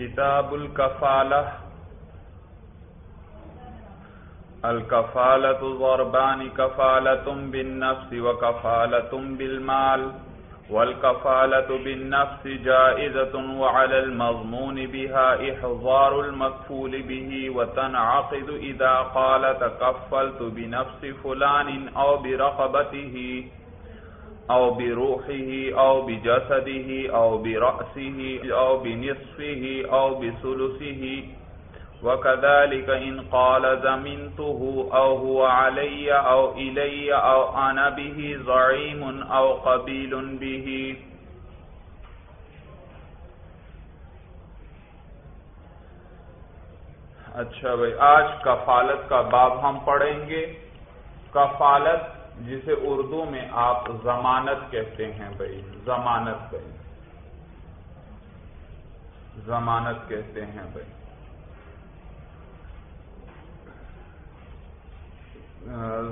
کتاب الکفالہ۔ الکفالت ضربان کفالت بالنفس وکفالت بالمال والکفالت بالنفس جائزة وعلى المضمون بها احضار المكفول به وتنعقد اذا قال تكفلت بنفس فلان او برقبته او بروحه او بجسده او برأسه او بنصفه او بثلثه. وكذلك ان قال زمنته او هو علي او الي او انا به ضعيم او قبيل به. اچھا بھائی، آج کفالت کا باب ہم پڑھیں گے. کفالت جسے اردو میں آپ ضمانت کہتے ہیں بھائی، ضمانت بھائی۔ ضمانت کہتے ہیں بھائی۔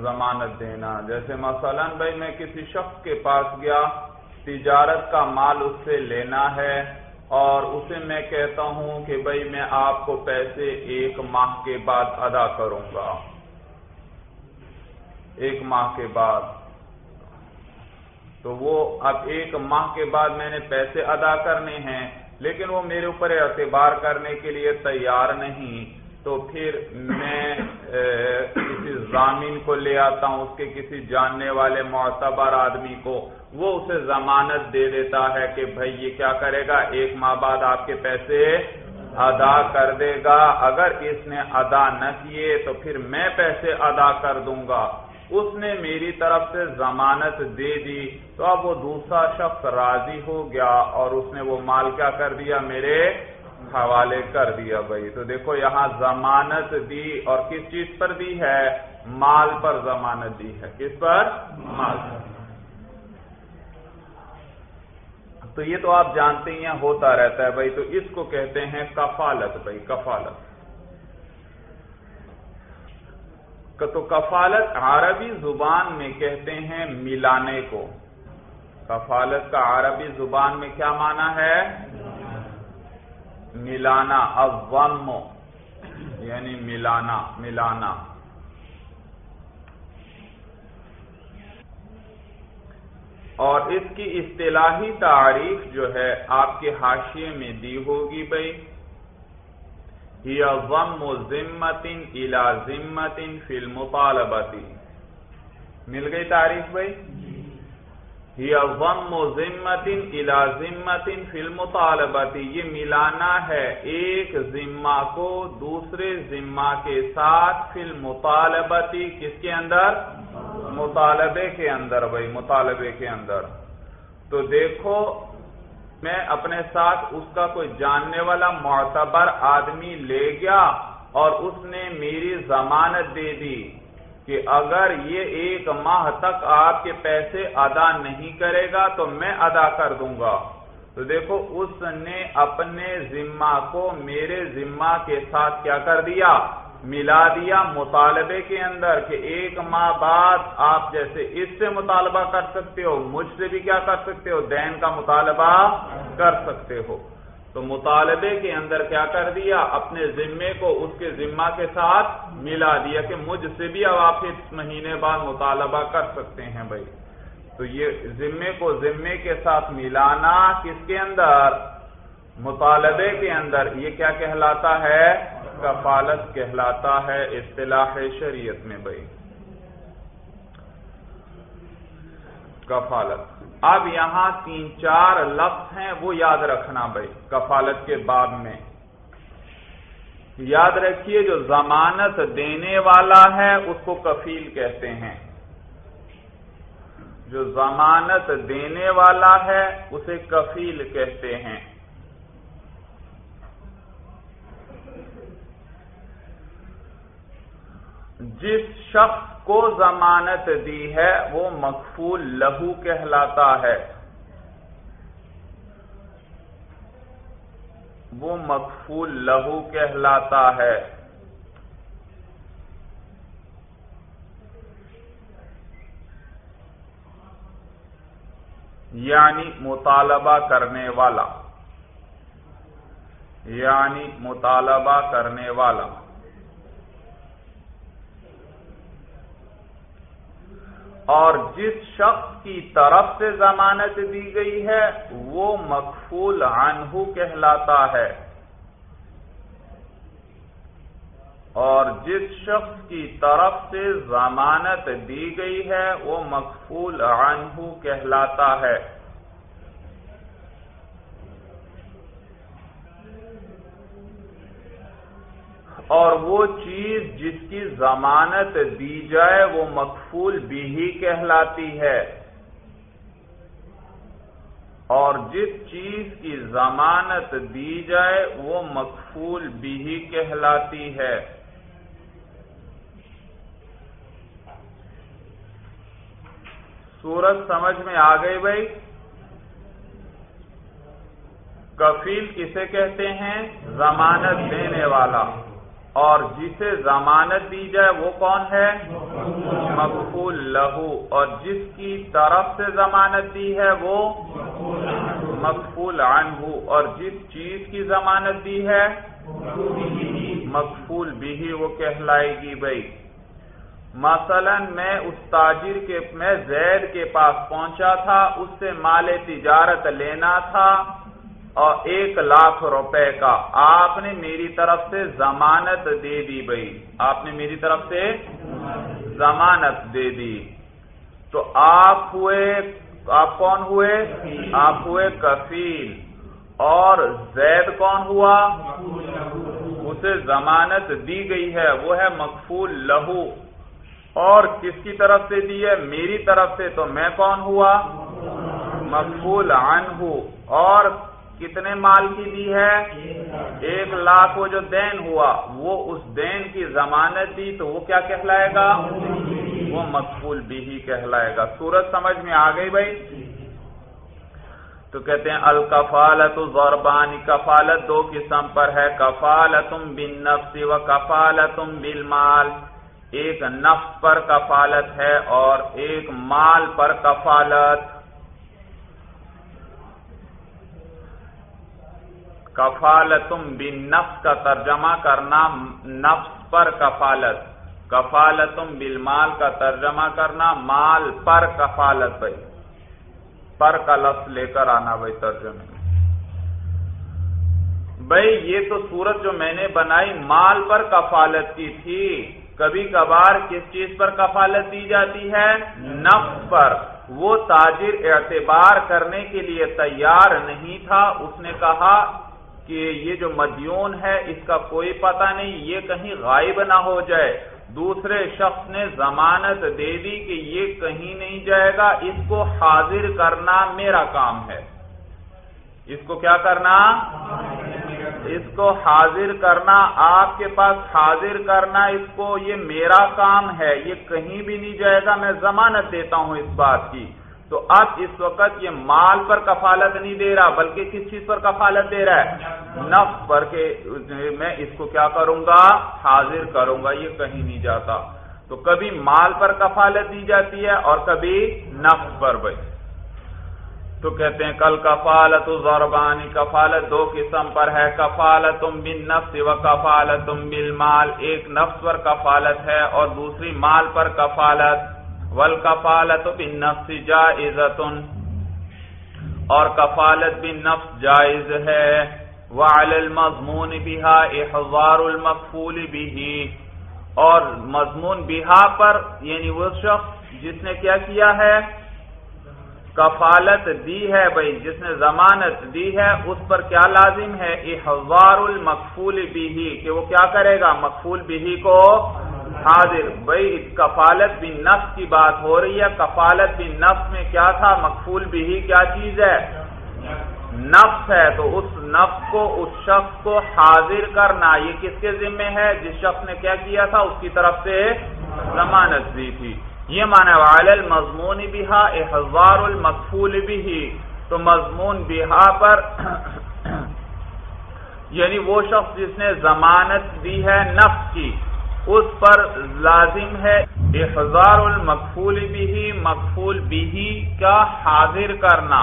ضمانت دینا۔ جیسے مثلا بھائی میں کسی شخص کے پاس گیا، تجارت کا مال اس سے لینا ہے اور اسے میں کہتا ہوں کہ بھائی میں آپ کو پیسے ایک ماہ کے بعد ادا کروں گا۔ ایک ماہ کے بعد۔ تو وہ اب ایک ماہ کے بعد میں نے پیسے ادا کرنے ہیں، لیکن وہ میرے اوپر اعتبار کرنے کے لیے تیار نہیں۔ تو پھر میں کسی ضامین کو لے آتا ہوں، اس کے کسی جاننے والے معتبر آدمی کو، وہ اسے ضمانت دے دیتا ہے کہ بھائی یہ کیا کرے گا؟ ایک ماہ بعد آپ کے پیسے ادا کر دے گا۔ اگر اس نے ادا نہ کیے تو پھر میں پیسے ادا کر دوں گا۔ اس نے میری طرف سے ضمانت دے دی، تو اب وہ دوسرا شخص راضی ہو گیا اور اس نے وہ مال کیا کر دیا؟ میرے حوالے کر دیا بھائی۔ تو دیکھو، یہاں ضمانت دی اور کس چیز پر دی ہے؟ مال پر ضمانت دی ہے۔ کس پر؟ مال پر۔ تو یہ تو آپ جانتے ہیں، ہوتا رہتا ہے بھائی۔ تو اس کو کہتے ہیں کفالت بھائی، کفالت۔ تو کفالت عربی زبان میں کہتے ہیں ملانے کو۔ کفالت کا عربی زبان میں کیا مانا ہے؟ ملانا اضم یعنی ملانا ملانا۔ اور اس کی اصطلاحی تعریف جو ہے، آپ کے حاشیے میں دی ہوگی بھائی۔ ہی ضم ذمت الا ذمت فی المطالبتی مل گئی تعریف بھائی؟ ہی ضم ذمت الا ذمت فی المطالبتی یہ ملانا ہے ایک ذمہ کو دوسرے ذمہ کے ساتھ فی المطالبتی کس کے اندر؟ مطالبے کے اندر بھائی، مطالبے کے اندر. تو دیکھو میں اپنے ساتھ اس کا کوئی جاننے والا معتبر آدمی لے گیا اور اس نے میری ضمانت دے دی کہ اگر یہ ایک ماہ تک آپ کے پیسے ادا نہیں کرے گا تو میں ادا کر دوں گا۔ تو دیکھو، اس نے اپنے ذمہ کو میرے ذمہ کے ساتھ کیا کر دیا۔ ملا دیا مطالبے کے اندر کہ ایک ماہ بعد آپ جیسے اس سے مطالبہ کر سکتے ہو، مجھ سے بھی کیا کر سکتے ہو؟ دین کا مطالبہ کر سکتے ہو۔ تو مطالبے کے اندر کیا کر دیا؟ اپنے ذمے کو اس کے ذمہ کے ساتھ ملا دیا کہ مجھ سے بھی اب آپ اس مہینے بعد مطالبہ کر سکتے ہیں بھائی۔ تو یہ ذمے کو ذمے کے ساتھ ملانا کس کے اندر؟ مطالبے کے اندر۔ یہ کیا کہلاتا ہے؟ کفالت کہلاتا ہے اصطلاح شریعت میں بھائی۔ کفالت۔ اب یہاں تین چار لفظ ہیں، وہ یاد رکھنا بھائی، کفالت کے بعد میں۔ یاد رکھیے، جو ضمانت دینے والا ہے، اس کو کفیل کہتے ہیں۔ جو ضمانت دینے والا ہے، اسے کفیل کہتے ہیں۔ جس شخص کو ضمانت دی ہے، وہ مقفول لہو کہلاتا ہے۔ وہ مقفول لہو کہلاتا ہے۔ یعنی مطالبہ کرنے والا۔ یعنی مطالبہ کرنے والا۔ اور جس شخص کی طرف سے ضمانت دی گئی ہے، وہ مقفول عنہ کہلاتا ہے۔ اور جس شخص کی طرف سے ضمانت دی گئی ہے، وہ مقفول عنہ کہلاتا ہے۔ اور وہ چیز جس کی ضمانت دی جائے وہ مقفول بھی ہی کہلاتی ہے۔ اور جس چیز کی ضمانت دی جائے وہ مقفول بھی ہی کہلاتی ہے۔ سورج سمجھ میں آ گئی بھائی؟ کفیل کسے کہتے ہیں؟ ضمانت دینے والا۔ اور جسے ضمانت دی جائے وہ کون ہے؟ مقفول لہو اور جس کی طرف سے ضمانت دی ہے وہ؟ مقفول عنہ۔ اور جس چیز کی ضمانت دی ہے؟ مقفول بھی وہ کہلائے گی بھائی مثلا میں اس تاجر کے، میں زید کے پاس پہنچا تھا، اس سے مال تجارت لینا تھا۔ اور ایک لاکھ روپے کا۔ آپ نے میری طرف سے ضمانت دے دی بھائی۔ آپ نے میری طرف سے ضمانت دے دی۔ تو آپ ہوئے، آپ کون ہوئے؟ آپ ہوئے کفیل۔ اور زید کون ہوا؟ اسے ضمانت دی گئی ہے، وہ ہے مقفول لہو۔ اور کس کی طرف سے دی ہے؟ میری طرف سے۔ تو میں کون ہوا؟ مقفول عنہ۔ اور کتنے مال کی دی ہے؟ ایک لاکھ وہ جو دین ہوا، وہ اس دین کی ضمانت دی تو وہ کیا کہلائے گا؟ وہ مقبول بھی ہی کہلائے گا۔ سورج سمجھ میں آ گئی بھائی؟ تو کہتے ہیں الکفالت زوربانی کفالت دو قسم پر ہے۔ کفالتم بن نفس و کفالتم بالمال۔ ایک نفس پر کفالت ہے اور ایک مال پر کفالت۔ کفالتم بن نفس کا ترجمہ کرنا نفس پر کفالت، کفالتم بالمال کا ترجمہ کرنا مال پر کفالت بھائی۔ پر کا لفظ لے کر آنا بھائی ترجمے۔ بھائی یہ تو صورت جو میں نے بنائی مال پر کفالت کی تھی، کبھی کبھار کس چیز پر کفالت دی جاتی ہے؟ نفس پر۔ وہ تاجر اعتبار کرنے کے لیے تیار نہیں تھا، اس نے کہا کہ یہ جو مدیون ہے، اس کا کوئی پتہ نہیں، یہ کہیں غائب نہ ہو جائے۔ دوسرے شخص نے ضمانت دے دی کہ یہ کہیں نہیں جائے گا۔ اس کو حاضر کرنا میرا کام ہے۔ اس کو کیا کرنا؟ اس کو حاضر کرنا، آپ کے پاس حاضر کرنا، اس کو یہ میرا کام ہے۔ یہ کہیں بھی نہیں جائے گا۔ میں ضمانت دیتا ہوں اس بات کی۔ تو اب اس وقت یہ مال پر کفالت نہیں دے رہا، بلکہ کس چیز پر کفالت دے رہا ہے؟ نفس پر کہ میں اس کو کیا کروں گا؟ حاضر کروں گا، یہ کہیں نہیں جاتا۔ تو کبھی مال پر کفالت دی جاتی ہے اور کبھی نفس پر بھائی۔ تو کہتے ہیں، کل کفالت زربانی کفالت دو قسم پر ہے۔ کفالت بن نفس و کفالت بل مال ایک نفس پر کفالت ہے اور دوسری مال پر کفالت والکفالت بالنفس جائزت اور کفالت بالنفس جائز ہے۔ وعلى المضمون بها احضار المقفول به اور مضمون بہا پر یعنی وہ شخص جس نے کیا کیا ہے؟ کفالت دی ہے بھائی، جس نے ضمانت دی ہے، اس پر کیا لازم ہے؟ احضار المقفول بھی کہ وہ کیا کرے گا؟ مقفول بھی کو حاضر بھائی کفالت بن نفس کی بات ہو رہی ہے۔ کفالت بن نفس میں کیا تھا؟ مقفول بھی کیا چیز ہے؟ نفس ہے۔ تو اس نفس کو، اس شخص کو حاضر کرنا، یہ کس کے ذمے ہے؟ جس شخص نے کیا کیا تھا؟ اس کی طرف سے ضمانت دی تھی۔ یہ مانا وال مضمون بہا احزار المقفول بھی تو مضمون بہا پر یعنی وہ شخص جس نے ضمانت دی ہے نفس کی۔ اس پر لازم ہے۔ احضار المقفول بھی مقفول بھی کا حاضر کرنا۔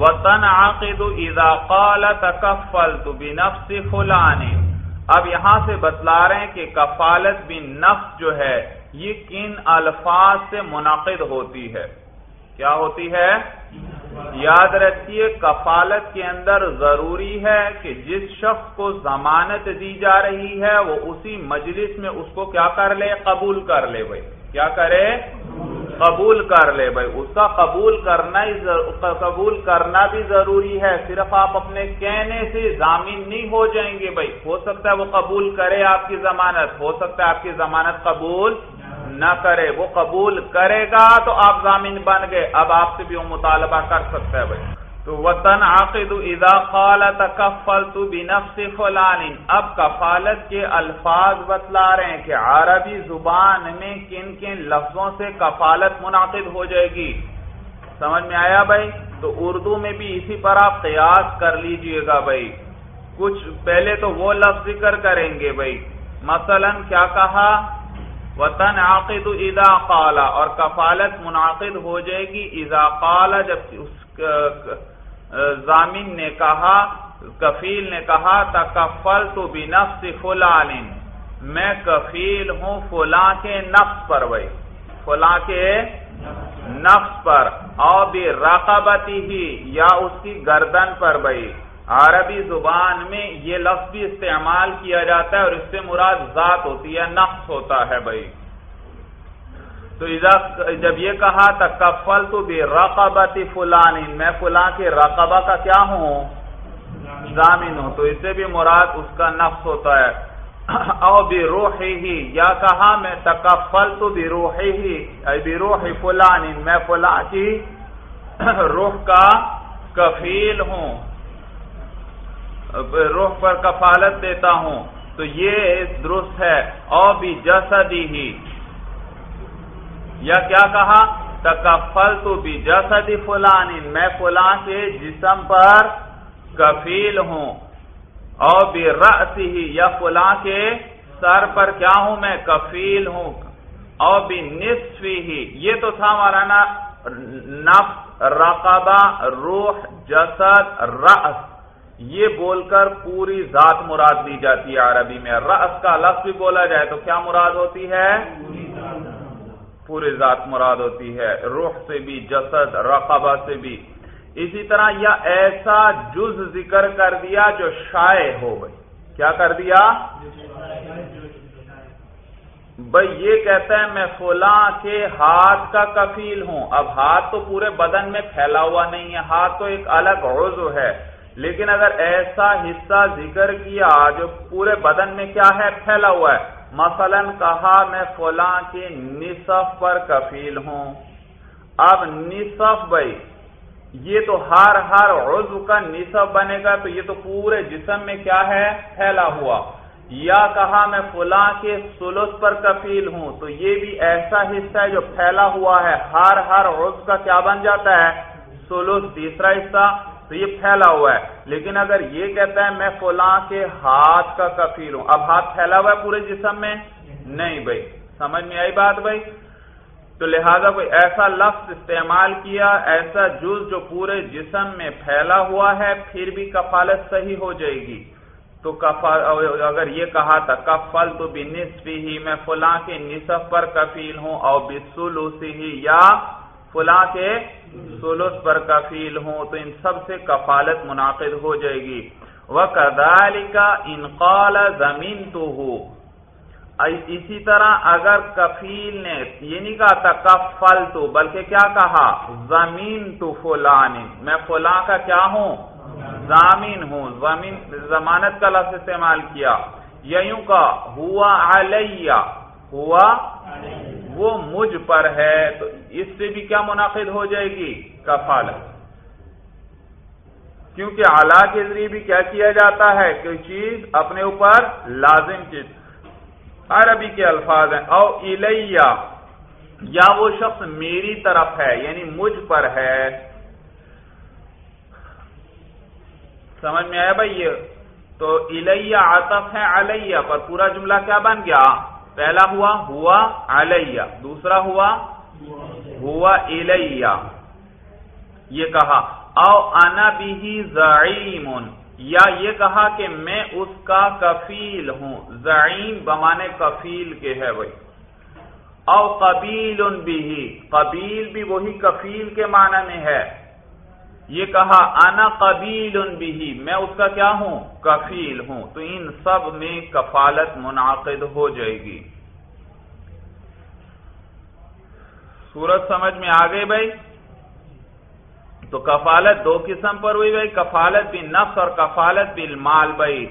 وطن عقد اذا قال تکفلت بنفس فلان۔ اب یہاں سے بتلا رہے ہیں کہ کفالت بن نفس جو ہے، یہ کن الفاظ سے منعقد ہوتی ہے؟ کیا ہوتی ہے؟ یاد رکھیے، کفالت کے اندر ضروری ہے کہ جس شخص کو ضمانت دی جا رہی ہے، وہ اسی مجلس میں اس کو کیا کر لے؟ قبول کر لے بھائی۔ کیا کرے؟ قبول کر لے بھائی۔ اس کا قبول کرنا ہی قبول کرنا بھی ضروری ہے۔ صرف آپ اپنے کہنے سے ضامین نہیں ہو جائیں گے بھائی۔ ہو سکتا ہے وہ قبول کرے آپ کی ضمانت، ہو سکتا ہے آپ کی ضمانت قبول نہ کرے، وہ قبول کرے گا تو آپ ضامین بن گئے۔ اب آپ سے بھی وہ مطالبہ کر سکتا ہے بھائی۔ تو وطن عقد اذا قال تکفلت بنفس فلان۔ اب کفالت کے الفاظ بتلا رہے ہیں کہ عربی زبان میں کن کن لفظوں سے کفالت منعقد ہو جائے گی۔ سمجھ میں آیا بھائی؟ تو اردو میں بھی اسی پر آپ قیاس کر لیجیے گا بھائی۔ کچھ پہلے تو وہ لفظ ذکر کریں گے بھائی۔ مثلا کیا کہا؟ وطن عقد اذا قال، اور کفالت منعقد ہو جائے گی اذا قال، جب اس زامین نے کہا، کفیل نے کہا تکفل تو بھی نفس فلان، میں کفیل ہوں فلاں کے نفس پر بھائی۔ فلاں کے نفس پر اور بھی رقبتی ہی یا اس کی گردن پر بھائی۔ عربی زبان میں یہ لفظ بھی استعمال کیا جاتا ہے اور اس سے مراد ذات ہوتی ہے نفس ہوتا ہے بھائی۔ تو جب یہ کہا تھا کفل تو بھی رقبتی فلان میں فلاں کے رقبہ کا کیا ہوں؟ ضامن ہوں۔ تو اس سے بھی مراد اس کا نفس ہوتا ہے۔ او بھی ہی یا کہا میں تکفل تو بھی روح ہی بھی روح فلان میں فلاں کی روح کا کفیل ہوں۔ روح پر کفالت دیتا ہوں، تو یہ درست ہے۔ او بھی جسدی ہی۔ یا کیا کہا؟ تکفل تو بھی جسد فلان میں فلاں کے جسم پر کفیل ہوں۔ اور بھی رس ہی، یا فلاں کے سر پر کیا ہوں؟ میں کفیل ہوں۔ اور بھی نصف ہی۔ یہ تو تھا ہمارا نا نفس، رقبہ، روح، جسد رس یہ بول کر پوری ذات مراد لی جاتی ہے عربی میں۔ رس کا لفظ بھی بولا جائے تو کیا مراد ہوتی ہے؟ پورے ذات مراد ہوتی ہے۔ روح سے بھی جسد رقبہ سے بھی۔ اسی طرح یا ایسا جز ذکر کر دیا جو شائع ہو بھائی۔ کیا کر دیا؟ بھائی یہ کہتا ہے میں فلاں کے ہاتھ کا کفیل ہوں۔ اب ہاتھ تو پورے بدن میں پھیلا ہوا نہیں ہے۔ ہاتھ تو ایک الگ عضو ہے۔ لیکن اگر ایسا حصہ ذکر کیا جو پورے بدن میں کیا ہے، پھیلا ہوا ہے، مثلا کہا میں فلاں کے نصف پر کفیل ہوں۔ اب نصف بھائی، یہ تو ہر ہر عضو کا نصف بنے گا، تو یہ تو پورے جسم میں کیا ہے؟ پھیلا ہوا۔ یا کہا میں فلاں کے سلس پر کفیل ہوں، تو یہ بھی ایسا حصہ ہے جو پھیلا ہوا ہے۔ ہر ہر عضو کا کیا بن جاتا ہے؟ سلس۔ تیسرا حصہ تو یہ پھیلا ہوا ہے۔ لیکن اگر یہ کہتا ہے میں فلاں کے ہاتھ کا کفیل ہوں، اب ہاتھ پھیلا ہوا ہے پورے جسم میں؟ نہیں بھائی، سمجھ میں آئی بات بھائی؟ تو لہذا کوئی ایسا لفظ استعمال کیا، ایسا جز جو پورے جسم میں پھیلا ہوا ہے، پھر بھی کفالت صحیح ہو جائے گی۔ تو اگر یہ کہا تھا کفل تو بھی نصف ہی، میں فلاں کے نصف پر کفیل ہوں اور بسلو ہی، یا فلاں کے سولس پر کفیل ہوں تو ان سب سے کفالت منعقد ہو جائے گی۔ وہ کدال کا انقال زمین تو ہو اسی طرح اگر کفیل نے، یہ نہیں کہا تھا کفل تو بلکہ کیا کہا؟ زمین تو فلان۔ میں فلاں کا کیا ہوں؟ زمین ہوں۔ زمین ضمانت کا لفظ استعمال کیا۔ یوں کا ہوا علیہ ہوا وہ مجھ پر ہے۔ تو اس سے بھی کیا منعقد ہو جائے گی؟ کفالت۔ کیونکہ اعلی کے ذریعے بھی کیا کیا جاتا ہے؟ کوئی چیز اپنے اوپر لازم چیز۔ عربی کے الفاظ ہیں، او الیہ۔ یا وہ شخص میری طرف ہے یعنی مجھ پر ہے۔ سمجھ میں آیا بھائی یہ؟ تو الیہ عطف ہے علیہ، پر پورا جملہ کیا بن گیا؟ پہلا ہوا ہوا علیہ، دوسرا ہوا ہوا الیہ۔ یہ کہا او انا بھی زعیم یا یہ کہا کہ میں اس کا کفیل ہوں۔ زعیم بمانے کفیل کے ہے وہی۔ او قبیل بھی قبیل بھی وہی کفیل کے معنی میں ہے۔ یہ کہا، انا قبیل بھی میں اس کا کیا ہوں؟ کفیل ہوں۔ تو ان سب میں کفالت منعقد ہو جائے گی۔ سورج سمجھ میں آ گئی بھائی؟ تو کفالت دو قسم پر ہوئی بھائی، کفالت بھی نفس اور کفالت بھی مال بھائی۔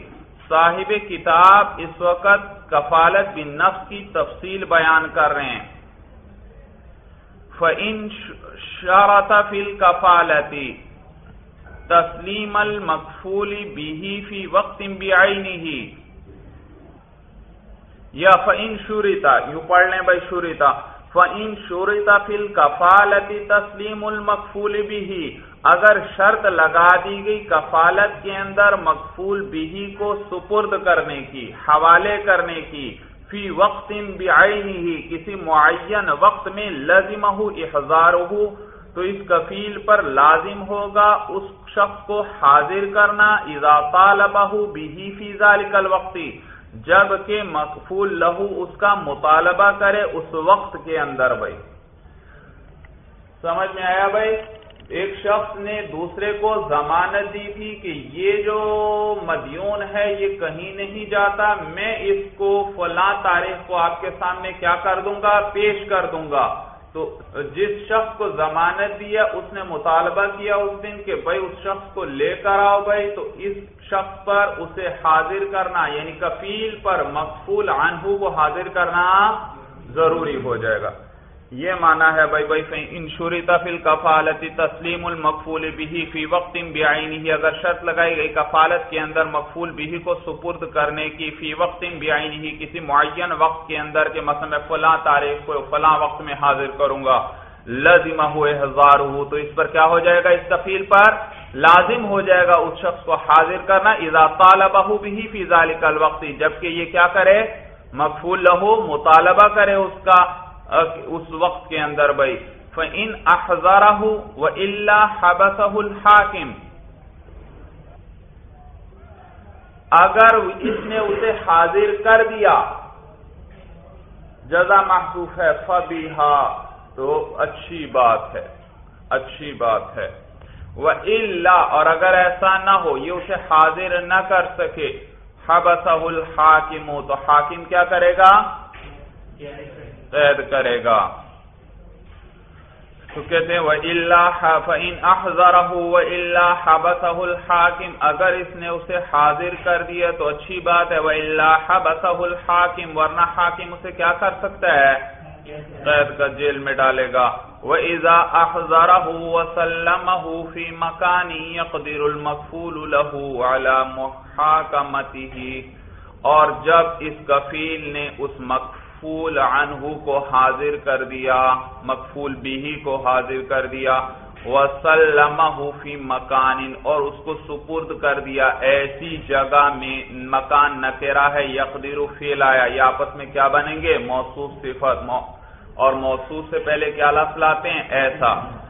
صاحب کتاب اس وقت کفالت بھی نفس کی تفصیل بیان کر رہے ہیں۔ فَإِن شَرَطَ فِي الْكَفَالَةِ تسلیم المقفول بھی فی وقت بعینہ یا فَإِن شُرِطَ، یوں پڑھ لیں بھائی شُرِطَ۔ فَإِن شُرِطَ فِي الْكَفَالَةِ تسلیم المقفول بھی اگر شرط لگا دی گئی کفالت کے اندر مقفول بھی کو سپرد کرنے کی، حوالے کرنے کی، فی وقت بعینہ، کسی معین وقت میں لازمہ احضارہ تو اس کفیل پر لازم ہوگا اس شخص کو حاضر کرنا، اذا طالبہ بھی فی ذالک الوقت جبکہ مقفول لہو اس کا مطالبہ کرے اس وقت کے اندر بھائی۔ سمجھ میں آیا بھائی؟ ایک شخص نے دوسرے کو ضمانت دی تھی کہ یہ جو مدیون ہے یہ کہیں نہیں جاتا، میں اس کو فلاں تاریخ کو آپ کے سامنے کیا کر دوں گا؟ پیش کر دوں گا۔ تو جس شخص کو ضمانت دیا اس نے مطالبہ کیا اس دن کہ بھائی اس شخص کو لے کر آؤ بھائی، تو اس شخص پر اسے حاضر کرنا یعنی کفیل پر مقفول عنہ کو حاضر کرنا ضروری ہو جائے گا۔ یہ مانا ہے بھائی بھائی انشوری تفل کفالتی تسلیم المقفول بھی فی وقت بیائی اگر شرط لگائی گئی کفالت کے اندر مقفول بھی کو سپرد کرنے کی فی وقت بیائی کسی معین وقت کے اندر کے مثلا میں فلاں تاریخ کو فلاں وقت میں حاضر کروں گا لازمہ ہوئے ہزار ہو تو اس پر کیا ہو جائے گا؟ اس تفیل پر لازم ہو جائے گا اس شخص کو حاضر کرنا، اذا طالبہ بھی فی ذالک الوقت، جبکہ یہ کیا کرے؟ مقفول لہو مطالبہ کرے اس کا۔ اس وقت کے اندر بھائی، فَإِنْ أَحْذَرَهُ وَإِلَّا حَبَسَهُ الْحَاكِمِ۔ اگر اس نے اسے حاضر کر دیا، جزا محسوف ہے فبیہا تو اچھی بات ہے، اچھی بات ہے۔ وَإِلَّا، اور اگر ایسا نہ ہو، یہ اسے حاضر نہ کر سکے، حَبَسَهُ الْحَاكِمُ، تو حاکم کیا کرے گا؟ قید کرے گا۔ تو کہتے ہیں وہ اللہ فعین احضر وہ اللہ حبسہ الحاکم اگر اس نے اسے حاضر کر دیا تو اچھی بات ہے وہ اللہ حبسہ الحاکم ورنہ حاکم اسے کیا کر سکتا ہے؟ قید کا جیل میں ڈالے گا۔ وہ ازا احضر وسلم فی مکانی يقدر المقفول له على محاکمته اور جب اس کفیل نے اس مقفول مقفول عنہ کو حاضر کر دیا، مقفول بھی کو حاضر کر دیا وَسَلَّمَهُ فِي مَكَانٍ اور اس کو سپرد کر دیا۔ ایسی جگہ میں مکان نکرہ ہے یقدر فیل آیا یہ آپس میں کیا بنیں گے؟ موصوف صفت۔ اور موصوف سے پہلے کیا لفظ لاتے ہیں؟ ایسا۔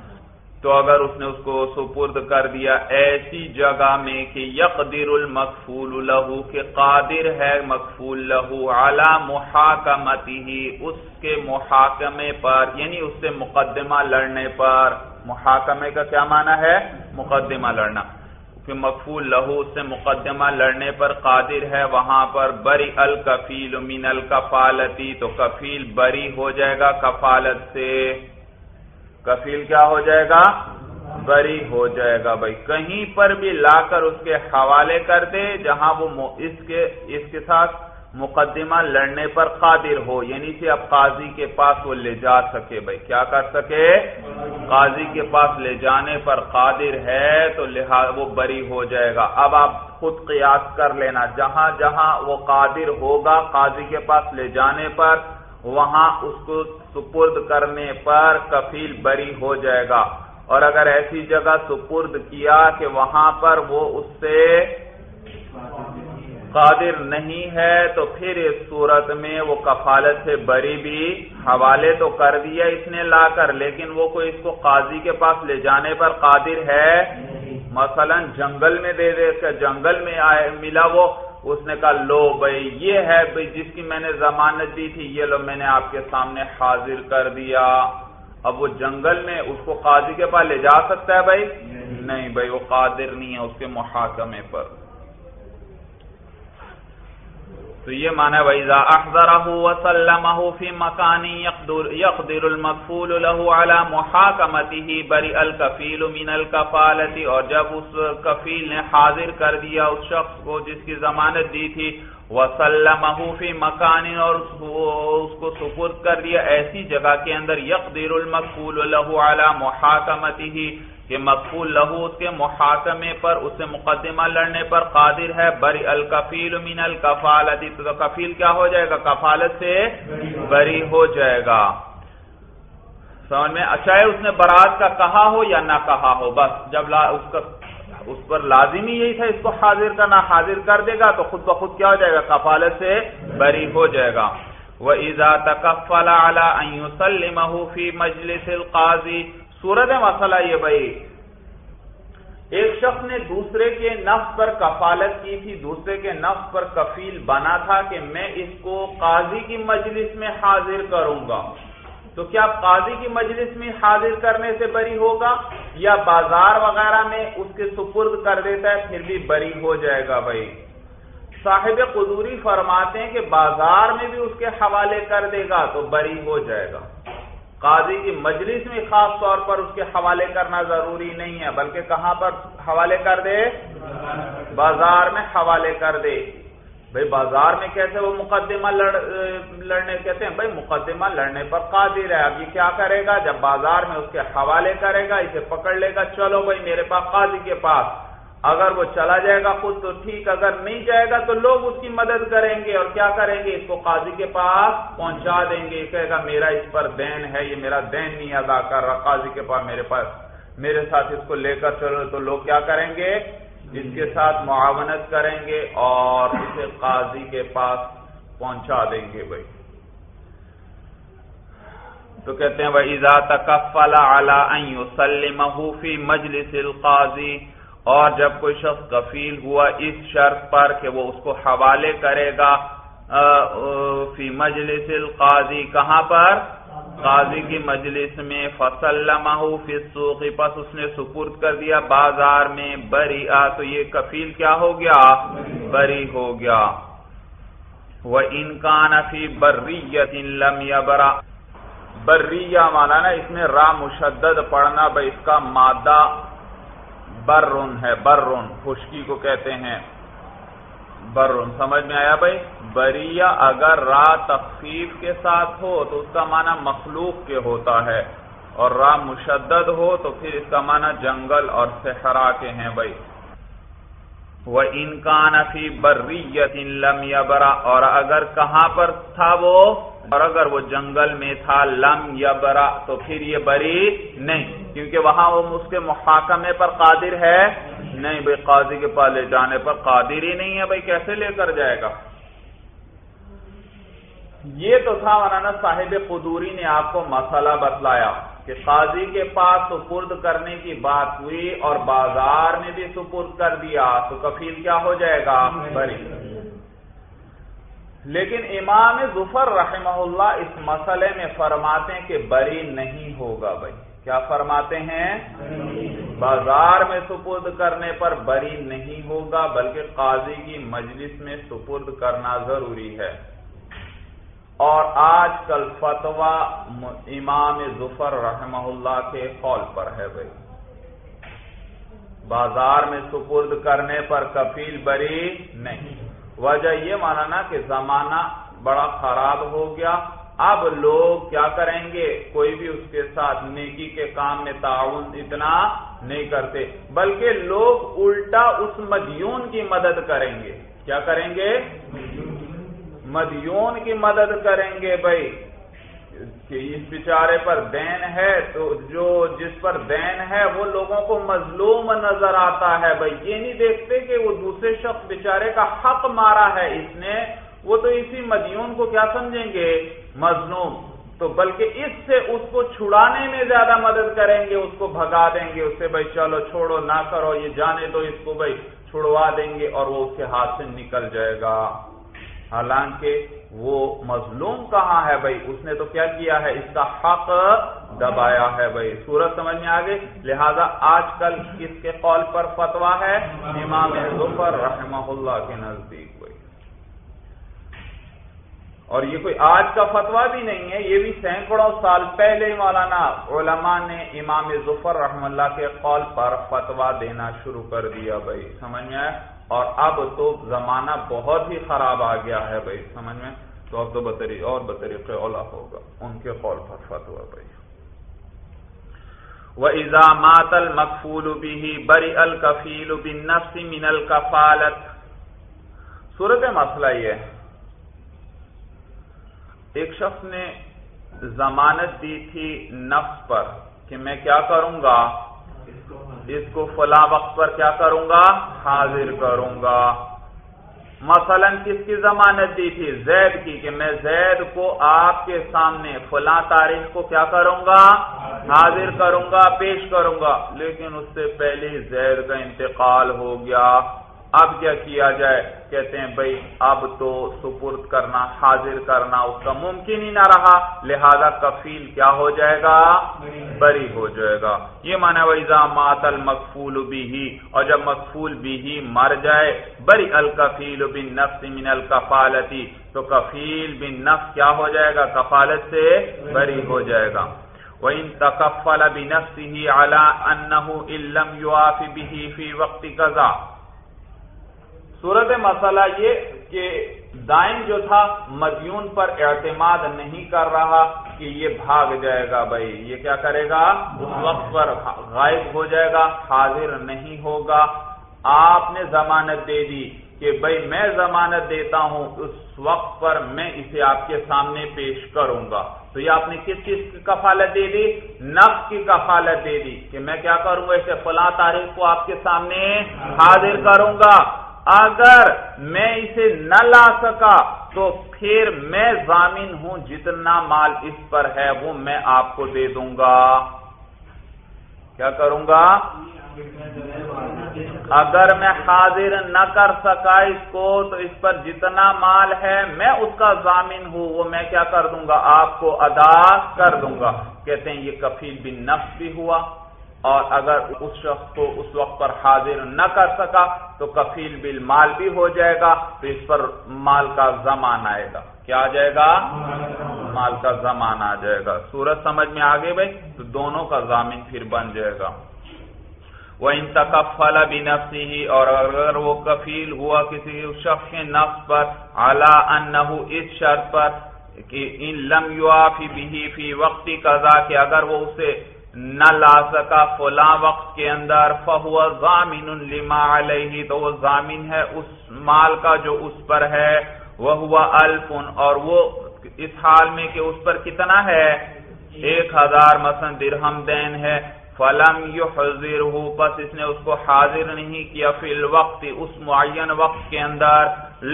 تو اگر اس نے اس کو سپرد کر دیا، ایسی جگہ میں کہ یقدر المقفول لہو کہ قادر ہے مقفول لہو اعلی محاکمتی ہی اس کے محاکمے پر یعنی اس سے مقدمہ لڑنے پر۔ محاکمے کا کیا معنی ہے؟ مقدمہ لڑنا۔ کہ مقفول لہو اس سے مقدمہ لڑنے پر قادر ہے، وہاں پر بری الکفیل من الکفالتی، تو کفیل بری ہو جائے گا کفالت سے۔ کفیل کیا ہو جائے گا؟ بری ہو جائے گا بھائی۔ کہیں پر بھی لا کر اس کے حوالے کر دے جہاں وہ اس کے اس کے ساتھ مقدمہ لڑنے پر قادر ہو۔ یعنی کہ اب قاضی کے پاس وہ لے جا سکے بھائی۔ کیا کر سکے؟ قاضی کے پاس لے جانے پر قادر ہے تو لہٰذا وہ بری ہو جائے گا۔ اب آپ خود قیاس کر لینا۔ جہاں جہاں وہ قادر ہوگا قاضی کے پاس لے جانے پر وہاں اس کو سپرد کرنے پر کفیل بری ہو جائے گا۔ اور اگر ایسی جگہ سپرد کیا کہ وہاں پر وہ اس سے قادر نہیں ہے تو پھر اس صورت میں وہ کفالت سے بری بھی حوالے تو کر دیا اس نے لا کر لیکن وہ کوئی اس کو قاضی کے پاس لے جانے پر قادر ہے۔ مثلا جنگل میں دے دے جنگل میں آئے ملا وہ اس نے کہا لو بھائی یہ ہے بھائی جس کی میں نے ضمانت دی تھی یہ لو میں نے آپ کے سامنے حاضر کر دیا۔ اب وہ جنگل میں اس کو قاضی کے پاس لے جا سکتا ہے بھائی؟ نہیں۔ بھائی وہ قادر نہیں ہے اس کے محاکمے پر۔ تو یہ مانا ویزا احضرہ وسلمہ فی مکانی یقدر المقفول له على محاکمته بری الکفیل من الکفالتی اور جب اس کفیل نے حاضر کر دیا، اس شخص کو جس کی ضمانت دی تھی وسلمہ فی مکان اور اس کو سپرد کر دیا، ایسی جگہ کے اندر یقدر المقفول له على محاکمته کہ مقفول لہو اس کے محاکمے پر، اس سے مقدمہ لڑنے پر قادر ہے، بری الکفیل من الکفالتی تو کفیل کیا ہو جائے گا؟ کفالت سے بری ہو جائے گا۔ سمجھ میں؟ اچھا ہے، اس نے برات کا کہا ہو یا نہ کہا ہو؟ بس، جب لا، اس کا، اس پر لازمی یہی تھا، اس کو حاضر کرنا، حاضر کر دے گا تو خود بخود کیا ہو جائے گا؟ کفالت سے بری ہو جائے گا۔ وہ ایزا تکفل اعلی فی مجلس القاضی صورت مسئلہ یہ بھائی، ایک شخص نے دوسرے کے نفس پر کفالت کی تھی، دوسرے کے نفس پر کفیل بنا تھا کہ میں اس کو قاضی کی مجلس میں حاضر کروں گا۔ تو کیا قاضی کی مجلس میں حاضر کرنے سے بری ہوگا یا بازار وغیرہ میں اس کے سپرد کر دیتا ہے، پھر بھی بری ہو جائے گا بھائی؟ صاحب قدوری فرماتے ہیں کہ بازار میں بھی اس کے حوالے کر دے گا تو بری ہو جائے گا۔ قاضی کی مجلس میں خاص طور پر اس کے حوالے کرنا ضروری نہیں ہے، بلکہ کہاں پر حوالے کر دے؟ بازار میں حوالے کر دے۔ بھائی بازار میں کیسے وہ مقدمہ لڑنے کہتے ہیں؟ بھائی مقدمہ لڑنے پر قادر ہے اب یہ کیا کرے گا؟ جب بازار میں اس کے حوالے کرے گا، اسے پکڑ لے گا، چلو بھائی میرے پاس قاضی کے پاس۔ اگر وہ چلا جائے گا خود تو ٹھیک، اگر نہیں جائے گا تو لوگ اس کی مدد کریں گے اور کیا کریں گے؟ اس کو قاضی کے پاس پہنچا دیں گے۔ کہے گا، میرا اس پر دین ہے، یہ میرا دین نہیں ادا کر رہا، قاضی کے پاس میرے پاس، میرے ساتھ اس کو لے کر چلو۔ تو لوگ کیا کریں گے؟ اس کے ساتھ معاونت کریں گے اور اسے قاضی کے پاس پہنچا دیں گے بھائی۔ تو کہتے ہیں بھائی تکفل اعلی فی مجلس القاضی اور جب کوئی شخص کفیل ہوا اس شرط پر کہ وہ اس کو حوالے کرے گا فی مجلس القاضی، کہاں پر؟ قاضی کی مجلس میں فصل فی السوق، پس اس نے سپرد کر دیا بازار میں، بری، آ، تو یہ کفیل کیا ہو گیا؟ بری ہو گیا۔ وہ انکان فی بریت لم یبرا بریہ مانا نا اس میں را مشدد پڑھنا، بھائی اس کا مادہ برن ہے برن خشکی کو کہتے ہیں۔ برن سمجھ میں آیا بھائی؟ بریا اگر را تخفیف کے ساتھ ہو تو اس کا معنی مخلوق کے ہوتا ہے، اور را مشدد ہو تو پھر اس کا معنی جنگل اور صحرا کے ہیں بھائی۔ وہ انکان فی بریت لم یبرا اور اگر کہاں پر تھا وہ؟ اور اگر وہ جنگل میں تھا، لم یا برا تو پھر یہ بری نہیں۔ کیونکہ وہاں وہ اس کے محاکمے پر قادر ہے نہیں۔ بھائی، قاضی کے پاس لے جانے پر قادر ہی نہیں ہے۔ بھائی، کیسے لے کر جائے گا؟ یہ تو تھا، مولانا صاحب قدوری نے آپ کو مسئلہ بتلایا کہ قاضی کے پاس سپرد کرنے کی بات ہوئی اور بازار میں بھی سپرد کر دیا، تو کفیل کیا ہو جائے گا؟ بری۔ لیکن امام ظفر رحمہ اللہ اس مسئلے میں فرماتے ہیں کہ بری نہیں ہوگا بھائی۔ کیا فرماتے ہیں؟ بازار میں سپرد کرنے پر بری نہیں ہوگا، بلکہ قاضی کی مجلس میں سپرد کرنا ضروری ہے۔ اور آج کل فتوا امام ظفر رحمہ اللہ کے قول پر ہے بھائی۔ بازار میں سپرد کرنے پر کفیل بری نہیں۔ وجہ یہ مانا نا کہ زمانہ بڑا خراب ہو گیا۔ اب لوگ کیا کریں گے؟ کوئی بھی اس کے ساتھ نیکی کے کام میں تعاون اتنا نہیں کرتے، بلکہ لوگ الٹا اس مدیون کی مدد کریں گے۔ کیا کریں گے؟ مدیون کی مدد کریں گے بھائی۔ کہ اس بیچارے پر دین ہے تو جو جس پر دین ہے وہ لوگوں کو مظلوم نظر آتا ہے۔ بھائی، یہ نہیں دیکھتے کہ وہ دوسرے شخص بیچارے کا حق مارا ہے۔ اس نے وہ تو اسی مدیون کو کیا سمجھیں گے؟ مظلوم۔ تو بلکہ اس سے اس کو چھڑانے میں زیادہ مدد کریں گے، اس کو بھگا دیں گے، اس سے بھائی، چلو چھوڑو، نہ کرو، یہ جانے تو اس کو بھائی، چھڑوا دیں گے اور وہ اس کے ہاتھ سے نکل جائے گا۔ حالانکہ وہ مظلوم کہاں ہے بھائی؟ اس نے تو کیا کیا ہے؟ اس کا حق دبایا ہے بھائی۔ سورج سمجھ میں آگے لہذا آج کل کس کے قول پر فتوا ہے؟ امام ظفر رحمہ اللہ کے نزدیک بھائی۔ اور یہ کوئی آج کا فتوا بھی نہیں ہے، یہ بھی سینکڑوں سال پہلے مولانا علماء نے امام ظفر رحم اللہ کے قول پر فتوا دینا شروع کر دیا بھائی۔ سمجھ میں آئے اور اب تو زمانہ بہت ہی خراب آ گیا ہے بھائی، سمجھ میں؟ تو اب تو بطری اور بطریق اولا ہوگا، ان کے قول پر فتوا بھائی۔ وہ ایزامات المقفول بھی بری الکفیل بن نفس من الکفالت صورت مسئلہ یہ ایک شخص نے ضمانت دی تھی نفس پر کہ میں کیا کروں گا؟ اس کو فلاں وقت پر کیا کروں گا؟ حاضر کروں گا۔ مثلا کس کی ضمانت دی تھی؟ زید کی، کہ میں زید کو آپ کے سامنے فلاں تاریخ کو کیا کروں گا؟ حاضر کروں گا، پیش کروں گا۔ لیکن اس سے پہلے زید کا انتقال ہو گیا۔ اب کیا کیا جائے؟ کہتے ہیں بھائی، اب تو سپرد کرنا، حاضر کرنا اس کا ممکن ہی نہ رہا۔ لہذا کفیل کیا ہو جائے گا؟ بری ہو جائے گا۔ یہ مانا ویزا مات المقفول بھی ہی اور جب مقفول بھی ہی مر جائے، بری الکفیل بن نفس من الکفالتی۔ تو کفیل بن نفس کیا ہو جائے گا؟ کفالت سے بری ہو جائے گا۔ وَإِن تَكَفَّلَ بِنَفْسِهِ عَلَىٰ أَنَّهُ إِن لَّمْ يُعَافِ بِهِ فِي وَقْتِ قَضَى صورت مسئلہ یہ کہ دائن جو تھا مدیون پر اعتماد نہیں کر رہا کہ یہ بھاگ جائے گا بھائی۔ یہ کیا کرے گا؟ اس وقت پر غائب ہو جائے گا، حاضر نہیں ہوگا۔ آپ نے ضمانت دے دی کہ بھائی میں ضمانت دیتا ہوں، اس وقت پر میں اسے آپ کے سامنے پیش کروں گا۔ تو یہ آپ نے کس چیز کی کفالت دے دی؟ نفس کی کفالت دے دی کہ میں کیا کروں گا؟ اسے فلاں تاریخ کو آپ کے سامنے حاضر کروں گا۔ اگر میں اسے نہ لا سکا تو پھر میں ضامن ہوں جتنا مال اس پر ہے وہ میں آپ کو دے دوں گا۔ کیا کروں گا؟ اگر میں حاضر نہ کر سکا اس کو تو اس پر جتنا مال ہے میں اس کا ضامن ہوں، وہ میں کیا کر دوں گا؟ آپ کو ادا کر دوں گا۔ کہتے ہیں یہ کفیل بن نفس بھی ہوا۔ اور اگر اس شخص کو اس وقت پر حاضر نہ کر سکا تو کفیل بل مال بھی ہو جائے گا، تو اس پر مال کا زمان آئے گا۔ کیا آ جائے گا؟ مال کا زمان آ جائے گا۔ سورج سمجھ میں آگے بھائی، تو دونوں کا ضامن پھر بن جائے گا۔ وہ ان تکفل بھی ہی اور اگر وہ کفیل ہوا کسی شخص کے نفس پر اعلی ان اس شرط پر کہ ان لم یو بھی فی وقتی قضا کہ اگر وہ اسے نہ لا سکا فلاں وقت کے اندر، فہو ضامن لما علیہ، تو وہ ضامن ہے اس مال کا جو اس پر ہے وہ ہوا الفن اور وہ اس حال میں کہ اس پر کتنا ہے؟ ایک ہزار مثلا درہم دین ہے۔ فلم یو حضر ہو بس اس نے اس کو حاضر نہیں کیا۔ فی الوقت، اس معین وقت کے اندر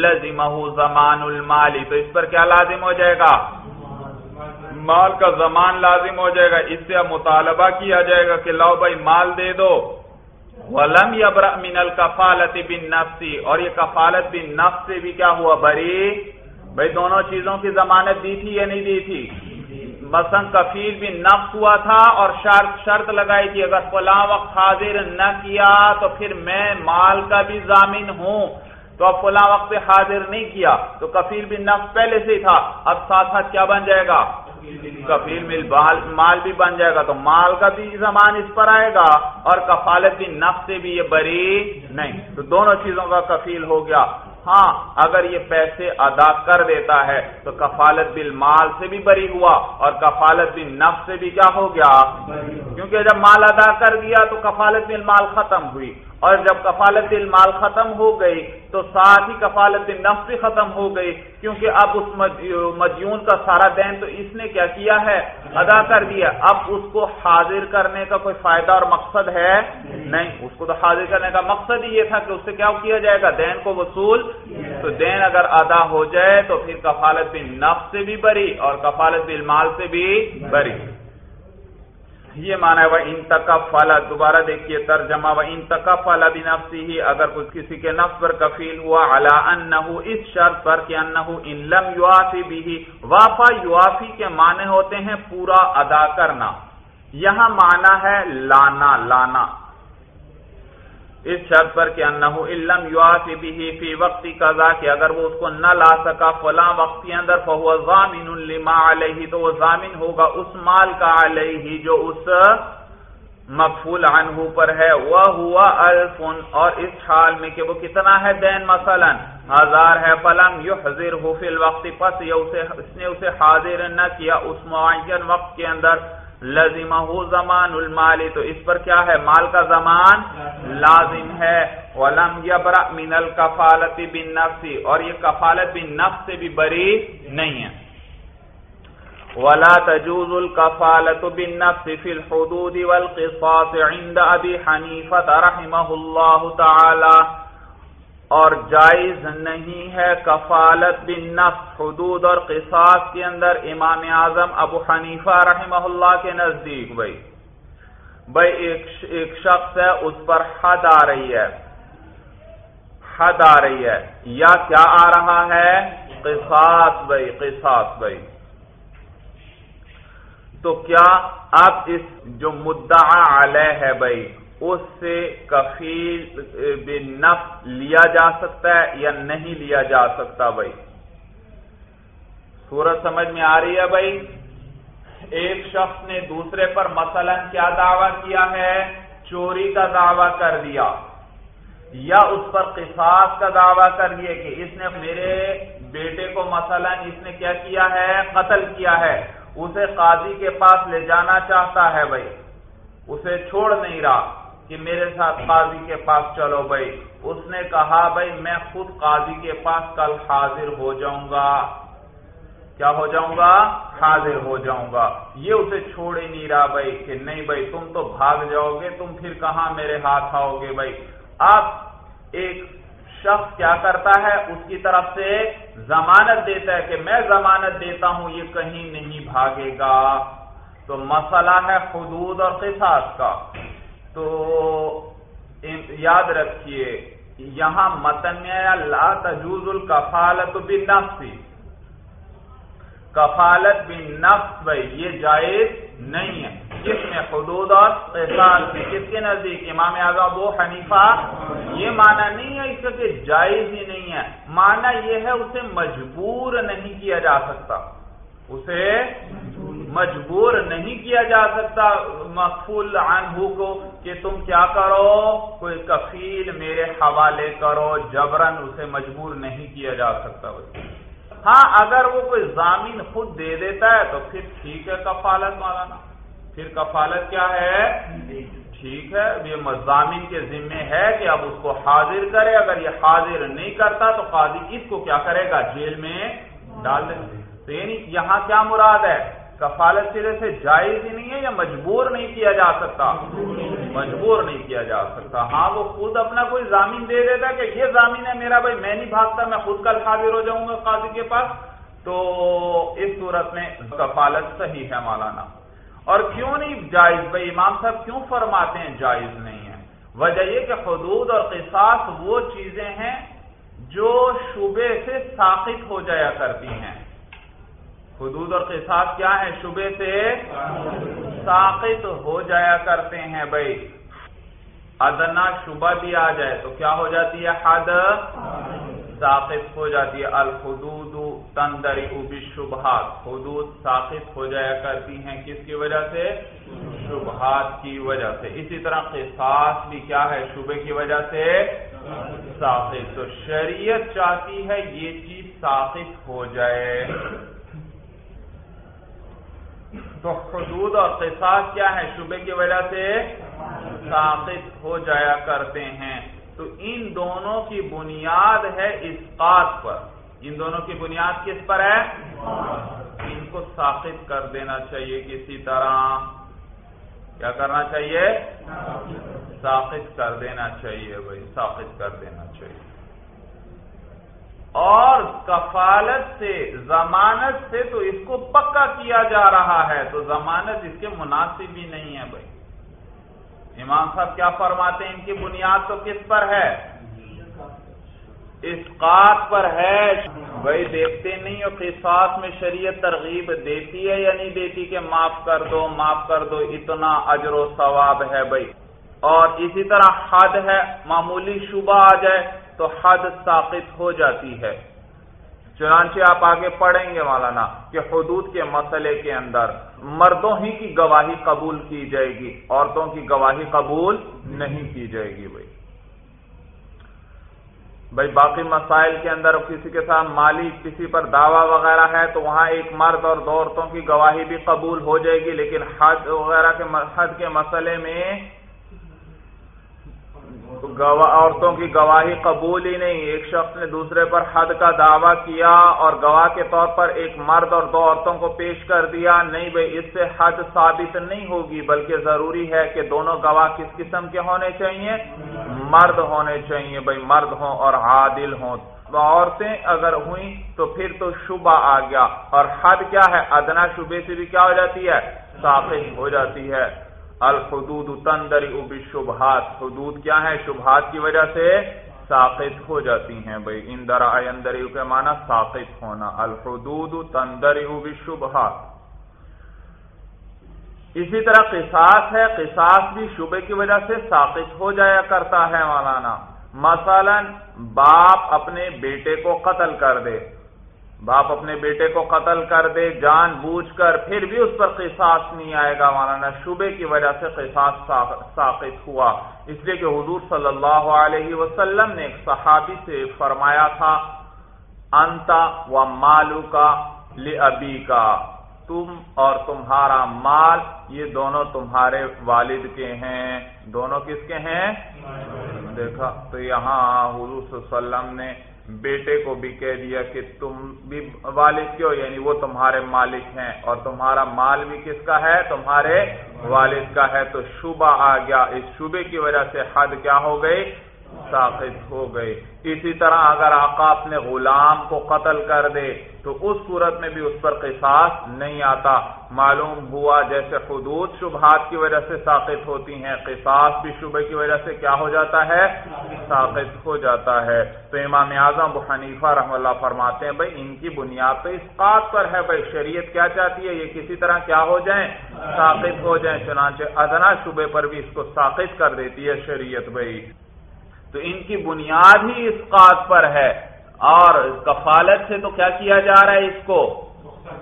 لزمہ زمان المالی تو اس پر کیا لازم ہو جائے گا؟ مال کا زمان لازم ہو جائے گا، اس سے اب مطالبہ کیا جائے گا کہ لاؤ بھائی مال دے دو۔ ولم یبرا من الکفالت بن نفسی اور یہ کفالت بن نفس سے بھی کیا ہوا بری بھائی دونوں چیزوں کی ضمانت دی تھی یا نہیں دی تھی؟ مثلا کفیل بھی نفس ہوا تھا اور شرط شرط لگائی تھی، اگر فلاں وقت حاضر نہ کیا تو پھر میں مال کا بھی ضامن ہوں۔ تو اب فلاں وقت پہ حاضر نہیں کیا۔ تو کفیل بھی نفس پہلے سے ہی تھا۔ اب ساتھ ساتھ کیا بن جائے گا؟ کفیل مل مال بھی بن جائے گا تو مال کا بھی زمان اس پر آئے گا اور کفالت بھی نفس سے بھی یہ بری نہیں۔ تو دونوں چیزوں کا کفیل ہو گیا۔ ہاں اگر یہ پیسے ادا کر دیتا ہے تو کفالت بل مال سے بھی بری ہوا اور کفالت بل نفس سے بھی کیا ہو گیا؟ کیونکہ جب مال ادا کر دیا تو کفالت بل مال ختم ہوئی اور جب کفالت مال ختم ہو گئی تو ساتھ ہی کفالت نفس بھی ختم ہو گئی، کیونکہ اب اس مدیون کا سارا دین تو اس نے کیا کیا ہے؟ ادا کر دیا۔ اب اس کو حاضر کرنے کا کوئی فائدہ اور مقصد ہے؟ نہیں، اس کو تو حاضر کرنے کا مقصد ہی یہ تھا کہ اس سے کیا کیا جائے گا؟ دین کو وصول تو دین اگر ادا ہو جائے تو پھر کفالت بن نفس سے بھی بری اور کفالت بل سے بھی بری۔ یہ مانا ہے وہ انتقف فلا دوبارہ دیکھیے ترجمہ وہ انتقف فلا بھی نفسی ہی اگر کچھ کسی کے نفس پر کفیل ہوا الا ان اس شرط پر کہ ان ان لم یوافی بھی وافا یوافی کے معنی ہوتے ہیں پورا ادا کرنا۔ یہاں مانا ہے لانا لانا۔ اس شرط پر کہ انہو علم یواسی بھی فی وقتی قضا کہ اگر وہ اس کو نہ لا سکا فلاں وقت کے اندر فہو ضامن لما علیہ تو وہ ضامن ہوگا اس مال کا علیہ جو اس مقفول عنہ پر ہے وہ ہوا الفن اور اس حال میں کہ وہ کتنا ہے دین مثلا ہزار ہے فلم یحضر ہو فی الوقت پس اس نے اسے حاضر نہ کیا اس معین وقت کے اندر لازمہ زمان المال، تو اس پر کیا ہے؟ مال کا زمان لازم ہے۔ ولم یبرا من الکفالت بن نفسی اور یہ کفالت بن نفس سے بھی بری نہیں ہے۔ ولا تجوز الكفالة بالنفس في الحدود والقصاص عند ابي حنيفه رحمه الله تعالى اور جائز نہیں ہے کفالت بن نفس حدود اور قصاص کے اندر امام اعظم ابو حنیفہ رحمہ اللہ کے نزدیک، بھائی۔ بھائی ایک شخص ہے، اس پر حد آ رہی ہے۔ حد آ رہی ہے۔ یا کیا آ رہا ہے؟ قصاص، بھائی قصاص، بھائی۔ تو کیا اب اس جو مدعا علیہ ہے، بھائی اس سے کفیل بن نف لیا جا سکتا ہے یا نہیں لیا جا سکتا بھائی؟ سورج سمجھ میں آ رہی ہے بھائی؟ ایک شخص نے دوسرے پر مثلا کیا دعویٰ کیا ہے؟ چوری کا دعویٰ کر دیا یا اس پر قصاص کا دعویٰ کر دیا کہ اس نے میرے بیٹے کو مثلا اس نے کیا کیا ہے؟ قتل کیا ہے؟ اسے قاضی کے پاس لے جانا چاہتا ہے بھائی۔ اسے چھوڑ نہیں رہا۔ کہ میرے ساتھ قاضی کے پاس چلو بھائی۔ اس نے کہا، بھائی، میں خود قاضی کے پاس کل حاضر ہو جاؤں گا۔ کیا ہو جاؤں گا؟ حاضر ہو جاؤں گا۔ یہ اسے چھوڑ ہی نہیں رہا بھائی کہ نہیں بھائی، تم تو بھاگ جاؤ گے، تم پھر کہاں میرے ہاتھ آؤ گے بھائی؟ اب ایک شخص کیا کرتا ہے؟ اس کی طرف سے ضمانت دیتا ہے کہ میں ضمانت دیتا ہوں، یہ کہیں نہیں بھاگے گا۔ تو مسئلہ ہے حدود اور قصاص کا۔ تو یاد رکھیے، یہاں متن لا تجوز الکفالت بالنفس کفالت بن نفس یہ جائز نہیں ہے۔ کس میں حدود اور کس کے نزدیک؟ امام اعظم وہ حنیفہ۔ یہ معنی نہیں ہے اس کے جائز ہی نہیں ہے۔ معنی یہ ہے اسے مجبور نہیں کیا جا سکتا۔ اسے مجبور نہیں کیا جا سکتا مقفول عنہ کو کہ تم کیا کرو؟ کوئی کفیل میرے حوالے کرو جبرن اسے مجبور نہیں کیا جا سکتا۔ ہاں اگر وہ کوئی ضامین خود دے دیتا ہے تو پھر ٹھیک ہے کفالت مولانا۔ پھر کفالت کیا ہے؟ ٹھیک ہے، یہ مضامین کے ذمے ہے کہ اب اس کو حاضر کرے۔ اگر یہ حاضر نہیں کرتا تو قاضی اس کو کیا کرے گا؟ جیل میں ڈال دے تو یعنی یہاں کیا مراد ہے؟ کفالت سرے سے جائز ہی نہیں ہے یا مجبور نہیں کیا جا سکتا؟ مجبور نہیں کیا جا سکتا۔ ہاں وہ خود اپنا کوئی زمین دے دیتا کہ یہ زمین ہے میرا بھائی، میں نہیں بھاگتا، میں خود کل حاضر ہو جاؤں گا قاضی کے پاس۔ تو اس صورت میں کفالت صحیح ہے مولانا۔ اور کیوں نہیں جائز؟ بھائی، امام صاحب کیوں فرماتے ہیں جائز نہیں ہے؟ وجہ یہ کہ حدود اور قصاص وہ چیزیں ہیں جو شبے سے ساقط ہو جایا کرتی ہیں۔ حدود اور قصاص کیا ہے شبے سے ساقط ہو جایا کرتے ہیں بھائی۔ ادنا شبہ بھی آ جائے تو کیا ہو جاتی ہے؟ حد ساقط ہو جاتی ہے۔ الحدود تندری ابی شبہات حدود ساخت ہو جایا کرتی ہیں۔ کس کی وجہ سے؟ شبہات کی وجہ سے۔ اسی طرح قصاص بھی کیا ہے؟ شبہ کی وجہ سے ساخت تو شریعت چاہتی ہے یہ چیز ساخت ہو جائے۔ تو حدود اور قصاص کیا ہے؟ شبہ کی وجہ سے ساخت ہو جایا کرتے ہیں۔ تو ان دونوں کی بنیاد ہے اسقاط پر۔ ان دونوں کی بنیاد کس پر ہے؟ ان کو ساخت کر دینا چاہیے کسی طرح۔ کیا کرنا چاہیے؟ ساخت کر دینا چاہیے بھائی ساخت کر دینا چاہیے۔ اور کفالت سے، ضمانت سے تو اس کو پکا کیا جا رہا ہے، تو ضمانت اس کے مناسب ہی نہیں ہے بھائی۔ امام صاحب کیا فرماتے ہیں؟ ان کی بنیاد تو کس پر ہے؟ اس قات پر ہے۔ بھائی دیکھتے نہیں ہو، قصاص میں شریعت ترغیب دیتی ہے یا نہیں دیتی کہ معاف کر دو، معاف کر دو، اتنا اجر و ثواب ہے بھائی۔ اور اسی طرح حد ہے، معمولی شبہ آ جائے۔ تو حد ثابت ہو جاتی ہے۔ چنانچہ آپ آگے پڑھیں گے مولانا کہ حدود کے مسئلے کے اندر مردوں ہی کی گواہی قبول کی جائے گی، عورتوں کی گواہی قبول نہیں کی جائے گی بھائی۔ بھائی، باقی مسائل کے اندر کسی کے ساتھ مالی کسی پر دعویٰ وغیرہ ہے تو وہاں ایک مرد اور دو عورتوں کی گواہی بھی قبول ہو جائے گی، لیکن حد وغیرہ کے حد کے مسئلے میں عورتوں کی گواہی قبول ہی نہیں۔ ایک شخص نے دوسرے پر حد کا دعویٰ کیا اور گواہ کے طور پر ایک مرد اور دو عورتوں کو پیش کر دیا۔ نہیں بھائی، اس سے حد ثابت نہیں ہوگی، بلکہ ضروری ہے کہ دونوں گواہ کس قسم کے ہونے چاہیے؟ مرد ہونے چاہیے۔ بھائی، مرد ہوں اور عادل ہوں۔ عورتیں اگر ہوئیں تو پھر تو شبہ آ گیا۔ اور حد کیا ہے؟ ادنا شبے سے بھی کیا ہو جاتی ہے؟ ثابت ہو جاتی ہے۔ الحدود تندری ابی شبہات حدود کیا ہے شبہات کی وجہ سے ساقط ہو جاتی ہیں۔ بھائی اندر اندری کے معنی ساقط ہونا۔ الحدود تندری ابی شبہات اسی طرح قصاص ہے۔ قصاص بھی شبے کی وجہ سے ساقط ہو جایا کرتا ہے مولانا۔ مثلا باپ اپنے بیٹے کو قتل کر دے۔ باپ اپنے بیٹے کو قتل کر دے جان بوجھ کر پھر بھی اس پر قصاص نہیں آئے گا۔ مولانا شبے کی وجہ سے قصاص ساقط ہوا۔ اس لیے کہ حضور صلی اللہ علیہ وسلم نے ایک صحابی سے فرمایا تھا انتا و مالو کا ابی کا تم اور تمہارا مال یہ دونوں تمہارے والد کے ہیں۔ دونوں کس کے ہیں؟ دیکھا تو یہاں حضور صلی اللہ علیہ وسلم نے بیٹے کو بھی کہہ دیا کہ تم بھی والد کیوں؟ یعنی وہ تمہارے مالک ہیں اور تمہارا مال بھی کس کا ہے؟ تمہارے والد کا ہے۔ تو شبہ آ گیا۔ اس شبے کی وجہ سے حد کیا ہو گئی؟ ساخت ہو گئی اسی طرح اگر آقا اپنے غلام کو قتل کر دے، تو اس صورت میں بھی اس پر قصاص نہیں آتا۔ معلوم ہوا جیسے حدود شبہات کی وجہ سے ساقط ہوتی ہیں، قصاص بھی شبہ کی وجہ سے کیا ہو جاتا ہے؟ ساقط ہو جاتا ہے۔ تو امام اعظم حنیفہ رحم اللہ فرماتے ہیں، بھائی، ان کی بنیاد تو اس بات پر ہے۔ بھائی، شریعت کیا چاہتی ہے؟ یہ کسی طرح کیا ہو جائیں؟ ساقط ہو جائیں۔ چنانچہ ادنا شبے پر بھی اس کو ساقط کر دیتی ہے شریعت، بھائی۔ تو ان کی بنیاد ہی اس قات پر ہے۔ اور کفالت سے تو کیا کیا جا رہا ہے اس کو؟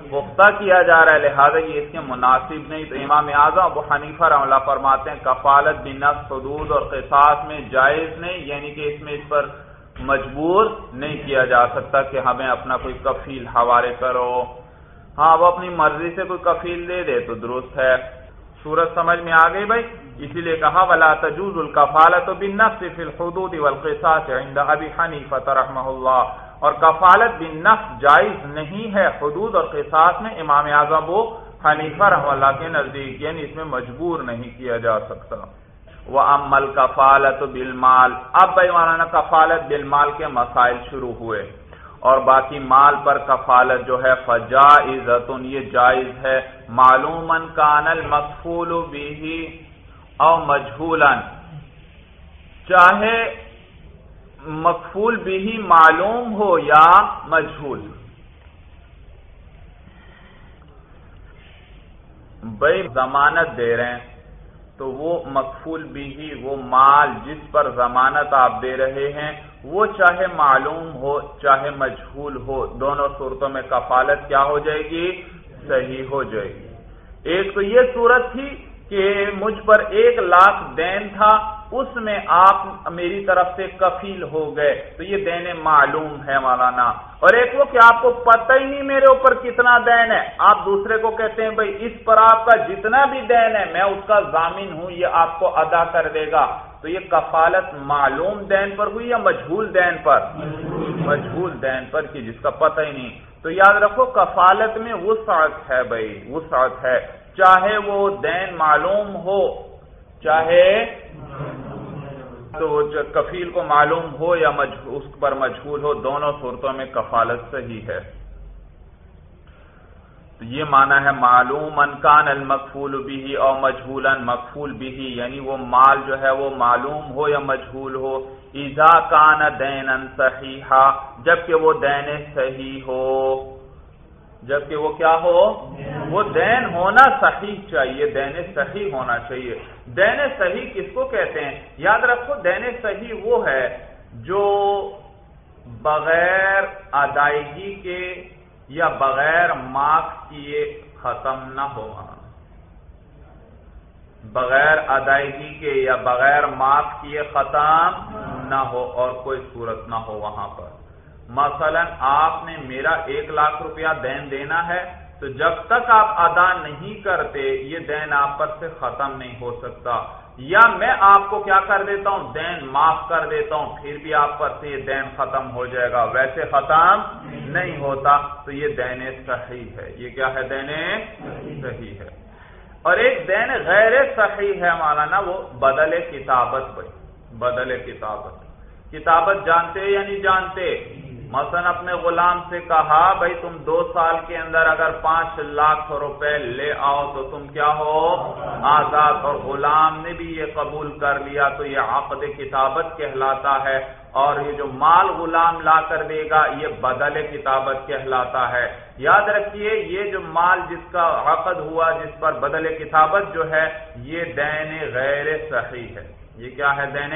پختہ کیا جا رہا ہے۔ لہذا یہ اس کے مناسب نہیں۔ تو امام اعظم ابو حنیفہ رحم اللہ فرماتے ہیں، کفالت بھی حدود اور قصاص میں جائز نہیں یعنی کہ اس میں اس پر مجبور نہیں کیا جا سکتا کہ ہمیں اپنا کوئی کفیل حوالے کرو۔ ہاں وہ اپنی مرضی سے کوئی کفیل دے دے تو درست ہے۔ صورت سمجھ میں آ گئی بھائی؟ اسی لیے کہا، ولا تجوز الکفالت بالنفس فی الحدود والقصاص عند ابی حنیفہ رحمہ اللہ اور کفالت بالنفس جائز نہیں ہے حدود اور قصاص میں، امام اعظم وہ حنیفہ رحمہ اللہ کے نزدیک یعنی اس میں مجبور نہیں کیا جا سکتا۔ وہ امل کفالت بالمال۔ اب بھائی مولانا، کفالت بالمال کے مسائل شروع ہوئے۔ اور باقی مال پر کفالت جو ہے فجائزت یہ جائز ہے۔ معلوم کان المقفول بھی او مجھولن چاہے مقفول بھی معلوم ہو یا مجھول بھائی، ضمانت دے رہے ہیں۔ تو وہ مقفول بھی ہی، وہ مال جس پر ضمانت آپ دے رہے ہیں، وہ چاہے معلوم ہو، چاہے مجھول ہو، دونوں صورتوں میں کفالت کیا ہو جائے گی؟ صحیح ہو جائے گی۔ ایک تو یہ صورت تھی کہ مجھ پر ایک لاکھ دین تھا اس میں آپ میری طرف سے کفیل ہو گئے۔ تو یہ دین معلوم ہے مولانا۔ اور ایک وہ کہ آپ کو پتہ ہی نہیں میرے اوپر کتنا دین ہے۔ آپ دوسرے کو کہتے ہیں، بھائی، اس پر آپ کا جتنا بھی دین ہے، میں اس کا ضامن ہوں، یہ آپ کو ادا کر دے گا۔ تو یہ کفالت معلوم دین پر ہوئی یا مجھول دین پر؟ مجھول دین پر کہ جس کا پتہ ہی نہیں۔ تو یاد رکھو، کفالت میں وسعت ہے بھائی، وسعت ہے۔ چاہے وہ دین معلوم ہو، چاہے تو کفیل کو معلوم ہو یا اس پر مجھول ہو، دونوں صورتوں میں کفالت صحیح ہے۔ تو یہ مانا ہے معلوم انکان المقفول بھی اور مجھول مقفول بھی یعنی وہ مال جو ہے وہ معلوم ہو یا مجھول ہو۔ ایزا کان دین صحیح جبکہ وہ دین صحیح ہو۔ جبکہ وہ کیا ہو؟ وہ دین ہونا صحیح چاہیے، دین صحیح ہونا چاہیے۔ دین صحیح کس کو کہتے ہیں؟ یاد رکھو، دین صحیح وہ ہے جو بغیر ادائیگی کے یا بغیر معاف کیے ختم نہ ہو۔ بغیر ادائیگی کے یا بغیر معاف کیے ختم نہ ہو اور کوئی صورت نہ ہو وہاں پر۔ مثلا آپ نے میرا ایک لاکھ روپیہ دین دینا ہے، تو جب تک آپ ادا نہیں کرتے، یہ دین آپ پر سے ختم نہیں ہو سکتا۔ یا میں آپ کو کیا کر دیتا ہوں؟ دین معاف کر دیتا ہوں، پھر بھی آپ پر سے یہ دین ختم ہو جائے گا۔ ویسے ختم نہیں ہوتا، تو یہ دین صحیح ہے۔ یہ کیا ہے؟ دین صحیح ہے۔ اور ایک دین غیر صحیح ہے مولانا، وہ بدل کتابت بھائی۔ بدل کتابت۔ کتابت جانتے یا نہیں جانتے؟ مثلا اپنے غلام سے کہا بھائی تم دو سال کے اندر اگر پانچ لاکھ روپے لے آؤ تو تم کیا ہو؟ آزاد. اور غلام نے بھی یہ قبول کر لیا، تو یہ عقد کتابت کہلاتا ہے۔ اور یہ جو مال غلام لا کر دے گا، یہ بدل کتابت کہلاتا ہے۔ یاد رکھیے، یہ جو مال جس کا عقد ہوا، جس پر بدل کتابت جو ہے، یہ دین غیر صحیح ہے۔ یہ کیا ہے دین؟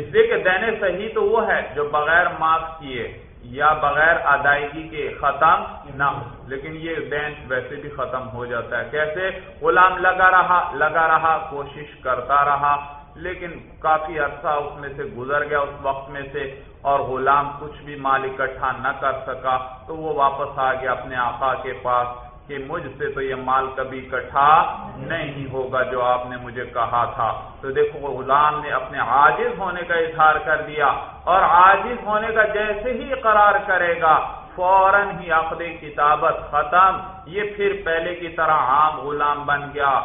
اس لیے کہ دین صحیح تو وہ ہے جو بغیر معاف کیے یا بغیر ادائیگی کے ختم نہ ہو۔ لیکن یہ دین ویسے بھی ختم ہو جاتا ہے۔ کیسے؟ غلام لگا رہا لگا رہا، کوشش کرتا رہا، لیکن کافی عرصہ اس میں سے گزر گیا اس وقت میں سے اور غلام کچھ بھی مال اکٹھا نہ کر سکا تو وہ واپس آ گیا اپنے آقا کے پاس۔ کہ مجھ سے تو یہ مال کبھی اکٹھا نہیں ہوگا جو آپ نے مجھے کہا تھا۔ تو دیکھو، غلام نے اپنے عاجز ہونے کا اظہار کر دیا اور عاجز ہونے کا جیسے ہی قرار کرے گا، فوراً ہی عقد کتابت ختم۔ یہ پھر پہلے کی طرح عام غلام بن گیا۔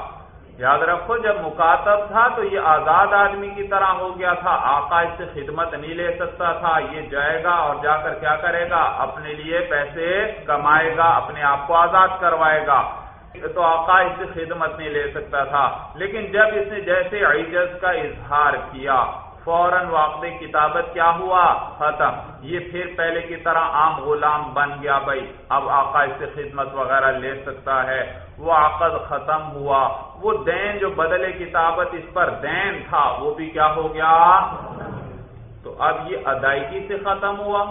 یاد رکھو، جب مکاتب تھا تو یہ آزاد آدمی کی طرح ہو گیا تھا۔ آقا اس سے خدمت نہیں لے سکتا تھا۔ یہ جائے گا اور جا کر کیا کرے گا؟ اپنے لیے پیسے کمائے گا، اپنے آپ کو آزاد کروائے گا۔ تو آقا اس سے خدمت نہیں لے سکتا تھا۔ لیکن جب اس نے جیسے عجز کا اظہار کیا، فوراً واقع کتابت کیا ہوا؟ ختم۔ یہ پھر پہلے کی طرح عام غلام بن گیا بھائی۔ اب آقا اس سے خدمت وغیرہ لے سکتا ہے۔ وہ عقد ختم ہوا۔ وہ دین جو بدلے کتابت اس پر دین تھا، وہ بھی کیا ہو گیا؟ تو اب یہ ادائیگی سے ختم ہوا۔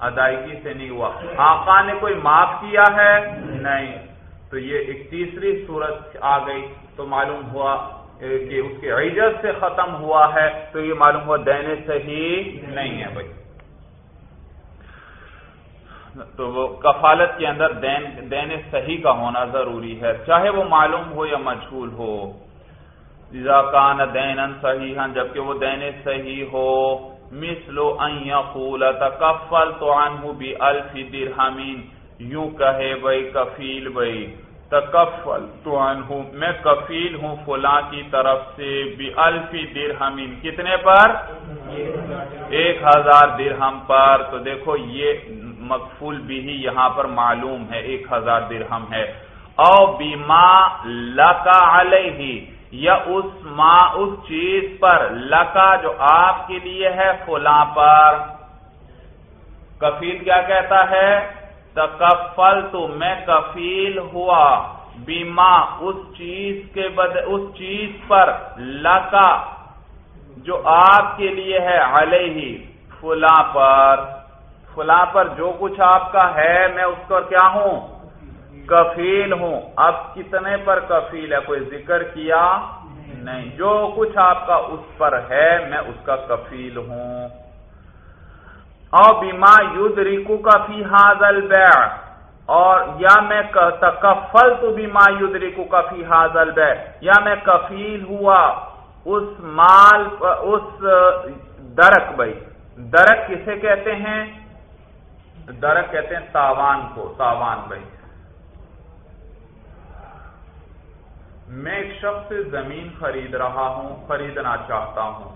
ادائیگی سے نہیں ہوا۔ آقا نے کوئی معاف کیا ہے؟ نہیں۔ تو یہ ایک تیسری صورت آ گئی۔ تو معلوم ہوا کہ اس کے عجت سے ختم ہوا ہے۔ تو یہ معلوم ہوا دینے صحیح نہیں ہے بھائی۔ تو وہ کفالت کے اندر دین دین صحیح کا ہونا ضروری ہے۔ چاہے وہ معلوم ہو یا مجھول ہو۔ کان دین صحیح جبکہ وہ دین صحیح ہو۔ مسلو یقول تکفل تو عنہ بھی الف درہمین یوں کہے بھائی کفیل بھائی تکفل تو ہوں میں کفیل ہوں فلاں کی طرف سے بھی الفی درہمین کتنے پر؟ ایک ہزار درہم پر۔ تو دیکھو یہ مقفول بھی یہاں پر معلوم ہے، ایک ہزار درہم ہے۔ او بیما لکا علیہ یا اس ماں اس چیز پر لکا جو آپ کے لیے ہے فلاں پر۔ کفیل کیا کہتا ہے؟ تکفل تو میں کفیل ہوا۔ بیما، اس چیز کے بد، اس چیز پر لکا جو آپ کے لیے ہے علیہ فلاں پر۔ فلاں پر جو کچھ آپ کا ہے میں اس پر کیا ہوں؟ کفیل ہوں۔ اب کتنے پر کفیل ہے؟ کوئی ذکر کیا نہیں۔ جو کچھ آپ کا اس پر ہے میں اس کا کفیل ہوں۔ او بیما یود ریکو کا فی حاضل اور یا میں تکفل تو بیما یود ریکو کا فی حاضل یا میں کفیل ہوا اس مال اس درک بھائی۔ درک کسے کہتے ہیں؟ درک کہتے ہیں تاوان کو، تاوان بھائی۔ میں ایک شخص سے زمین خرید رہا ہوں، خریدنا چاہتا ہوں،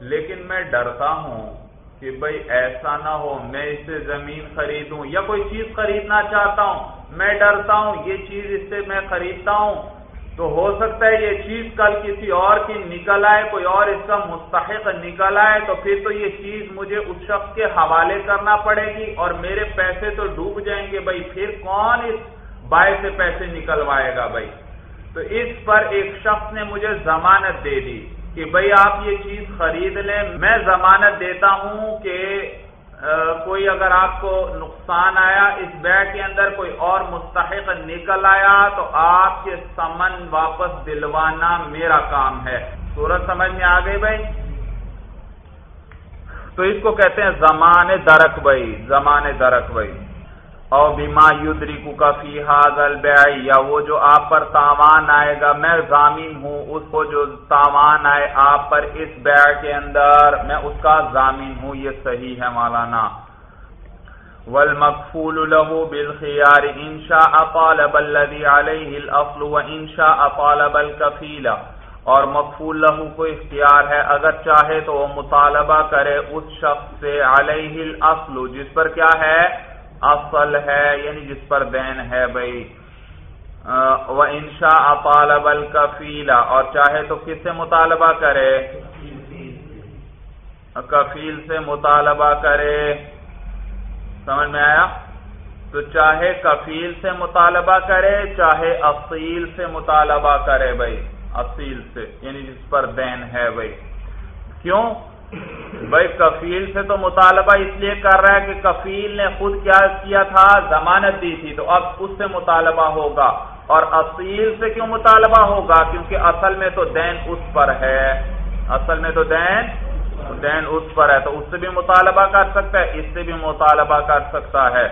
لیکن میں ڈرتا ہوں کہ بھائی ایسا نہ ہو، میں اس سے زمین خریدوں یا کوئی چیز خریدنا چاہتا ہوں، میں ڈرتا ہوں، یہ چیز اس سے میں خریدتا ہوں۔ تو ہو سکتا ہے یہ چیز کل کسی اور کی نکل آئے، کوئی اور اس کا مستحق نکل آئے، تو پھر تو یہ چیز مجھے اس شخص کے حوالے کرنا پڑے گی اور میرے پیسے تو ڈوب جائیں گے بھائی، پھر کون اس بائے سے پیسے نکلوائے گا بھائی؟ تو اس پر ایک شخص نے مجھے ضمانت دے دی کہ بھائی آپ یہ چیز خرید لیں۔ میں ضمانت دیتا ہوں کہ کوئی اگر آپ کو نقصان آیا، اس بیگ کے اندر کوئی اور مستحق نکل آیا، تو آپ کے سمن واپس دلوانا میرا کام ہے۔ سورج سمجھ میں آ گئی بھائی؟ تو اس کو کہتے ہیں زمان درک بھائی زمان درک بھائی۔ او بیما یدریکو کا فی حاضل بیعی یا وہ جو آپ پر تاوان آئے گا، میں ضامین ہوں، اس کو جو تاوان آئے آپ پر اس بیع کے اندر، میں اس کا ضامین ہوں، یہ صحیح ہے مولانا۔ والمقفول له بالخيار، ان شاء طالب الذي عليه الاصل وان شاء طالب الكفيل اور مقفول له کو اختیار ہے، اگر چاہے تو وہ مطالبہ کرے اس شخص سے علیہ الاصل، جس پر کیا ہے؟ اصل ہے یعنی جس پر دین ہے بھائی۔ وہ انشا اپالب الکفیلا اور چاہے تو کس سے مطالبہ کرے؟ کفیل سے مطالبہ کرے۔ سمجھ میں آیا؟ تو چاہے کفیل سے مطالبہ کرے، چاہے اصیل سے مطالبہ کرے بھائی۔ اصیل سے یعنی جس پر دین ہے بھائی۔ کیوں؟ بھائی کفیل سے تو مطالبہ اس لیے کر رہا ہے کہ کفیل نے خود کیا کیا تھا؟ ضمانت دی تھی۔ تو اب اس سے مطالبہ ہوگا۔ اور اصیل سے کیوں مطالبہ ہوگا؟ کیونکہ اصل میں تو دین اس پر ہے۔ اصل میں تو دین دین اس پر ہے۔ تو اس سے بھی مطالبہ کر سکتا ہے، اس سے بھی مطالبہ کر سکتا ہے۔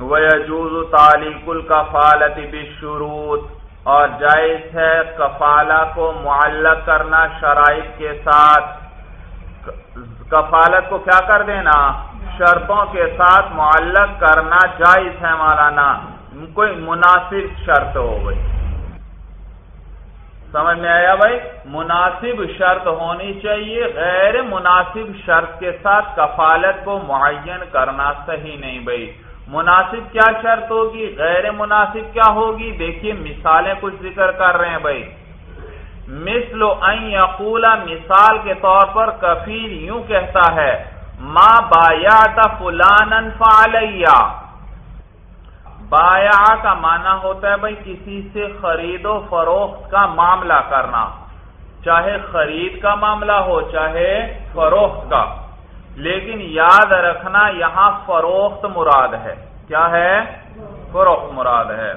وَيَجُوزُ تَعْلِيقُ الْكَفَالَةِ بِالشُّرُوطِ۔ اور جائز ہے کفالہ کو معلق کرنا شرائط کے ساتھ۔ کفالت کو کیا کر دینا؟ شرطوں کے ساتھ معلق کرنا جائز ہے مولانا۔ کوئی مناسب شرط ہو گئی سمجھ میں آیا بھائی؟ مناسب شرط ہونی چاہیے، غیر مناسب شرط کے ساتھ کفالت کو معین کرنا صحیح نہیں بھائی۔ مناسب کیا شرط ہوگی؟ غیر مناسب کیا ہوگی؟ دیکھیے مثالیں کچھ ذکر کر رہے ہیں بھائی۔ مثل این یقولا مثال کے طور پر کفیل یوں کہتا ہے، ما بایا فلان فعلیہ بایا کا معنی ہوتا ہے بھائی کسی سے خرید و فروخت کا معاملہ کرنا، چاہے خرید کا معاملہ ہو، چاہے فروخت کا۔ لیکن یاد رکھنا یہاں فروخت مراد ہے۔ کیا ہے؟ فروخت مراد ہے۔